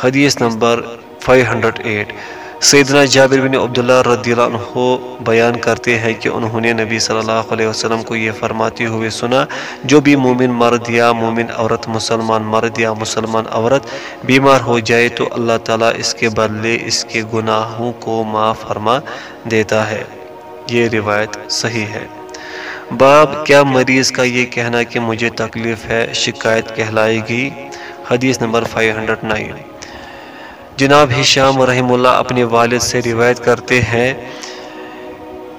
S2: حدیث نمبر 508 سیدنا جابر بن عبداللہ رضی اللہ عنہ بیان کرتے ہیں کہ انہوں نے نبی صلی اللہ علیہ وسلم کو یہ فرماتے ہوئے سنا، جو بھی مومن مرد یا مومن عورت، مسلمان مرد یا مسلمان عورت بیمار ہو جائے تو اللہ تعالیٰ اس کے بدلے اس کے گناہوں کو معاف فرما دیتا ہے۔ یہ روایت صحیح ہے۔ باب کیا مریض کا یہ کہنا کہ مجھے تکلیف ہے، شکایت کہلائے گی؟ حدیث نمبر 509 جناب ہشام رحم اللہ اپنے والد سے روایت کرتے ہیں،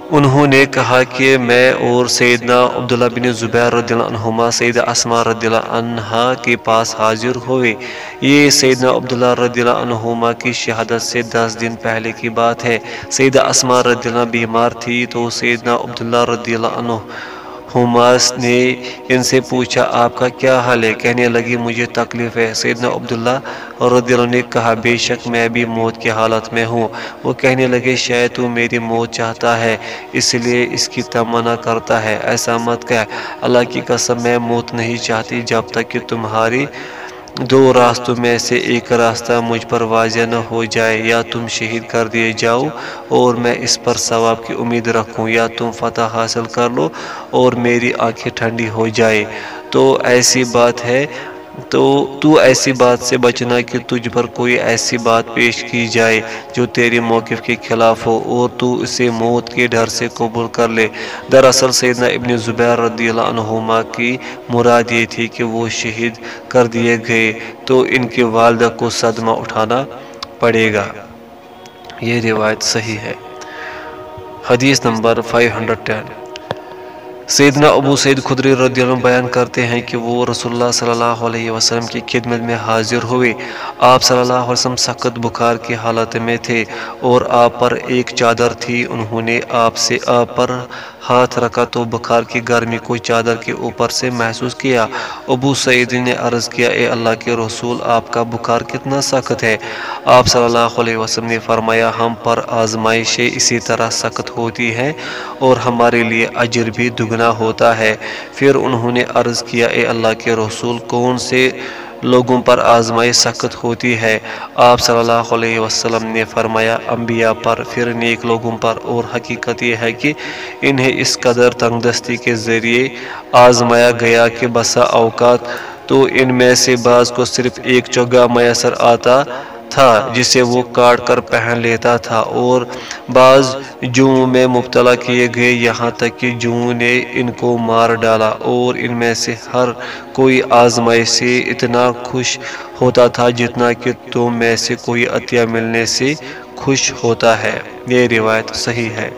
S2: انہوں نے کہا کہ میں اور سیدنا عبداللہ بن زبیر رضی اللہ عنہما سید اسما رضی اللہ عنہ کے پاس حاضر ہوئے۔ یہ سیدنا عبداللہ رضی اللہ عنہما کی شہادت سے دس دن پہلے کی بات ہے۔ سید اسما رضی اللہ بیمار تھی تو سیدنا عبداللہ رضی اللہ عنہ ہماس نے ان سے پوچھا، آپ کا کیا حال ہے؟ کہنے لگی، مجھے تکلیف ہے۔ سیدنا عبداللہ رضی اللہ نے کہا، بے شک میں بھی موت کی حالت میں ہوں۔ وہ کہنے لگے، شاید تو میری موت چاہتا ہے، اس لیے اس کی تمنا کرتا ہے۔ ایسا مت کہ اللہ کی قسم، میں موت نہیں چاہتی جب تک کہ تمہاری دو راستوں میں سے ایک راستہ مجھ پر واضح نہ ہو جائے، یا تم شہید کر دیے جاؤ اور میں اس پر ثواب کی امید رکھوں، یا تم فتح حاصل کر لو اور میری آنکھیں ٹھنڈی ہو جائے تو ایسی بات ہے تو تو ایسی بات سے بچنا کہ تجھ پر کوئی ایسی بات پیش کی جائے جو تیری موقف کے خلاف ہو اور تو اسے موت کے ڈر سے قبول کر لے۔ دراصل سیدنا ابن زبیر رضی اللہ عنہما کی مراد یہ تھی کہ وہ شہید کر دیے گئے تو ان کی والدہ کو صدمہ اٹھانا پڑے گا۔ یہ روایت صحیح ہے۔ حدیث نمبر 510 سیدنا ابو سید خدری رضی اللہ عنہ بیان کرتے ہیں کہ وہ رسول اللہ صلی اللہ علیہ وسلم کی خدمت میں حاضر ہوئے۔ آپ صلی اللہ علیہ وسلم سخت بخار کی حالت میں تھے اور آپ پر ایک چادر تھی۔ انہوں نے آپ سے آپ پر ہاتھ رکھا تو بخار کی گرمی کو چادر کے اوپر سے محسوس کیا۔ ابو سعید نے عرض کیا، اے اللہ کے رسول، آپ کا بخار کتنا سخت ہے۔ آپ صلی اللہ علیہ وسلم نے فرمایا، ہم پر آزمائشیں اسی طرح سخت ہوتی ہیں اور ہمارے لیے اجر بھی دگنا ہوتا ہے۔ پھر انہوں نے عرض کیا، اے اللہ کے رسول، کون سے لوگوں پر آزمائی سخت ہوتی ہے۔ آپ صلی اللہ علیہ وسلم نے فرمایا، انبیاء پر، پھر نیک لوگوں پر، اور حقیقت یہ ہے کہ انہیں اس قدر تنگ دستی کے ذریعے آزمایا گیا کہ بسا اوقات تو ان میں سے بعض کو صرف ایک چگہ میسر آتا تھا، جسے وہ کاٹ کر پہن لیتا تھا اور بعض جوں میں مبتلا کیے گئے۔ یہاں تک کہ جوں نے ان کو مار ڈالا اور ان میں سے ہر کوئی آزمائی سے اتنا خوش ہوتا تھا جتنا کہ تم میں سے کوئی عطیہ ملنے سے خوش ہوتا ہے۔ یہ روایت صحیح ہے۔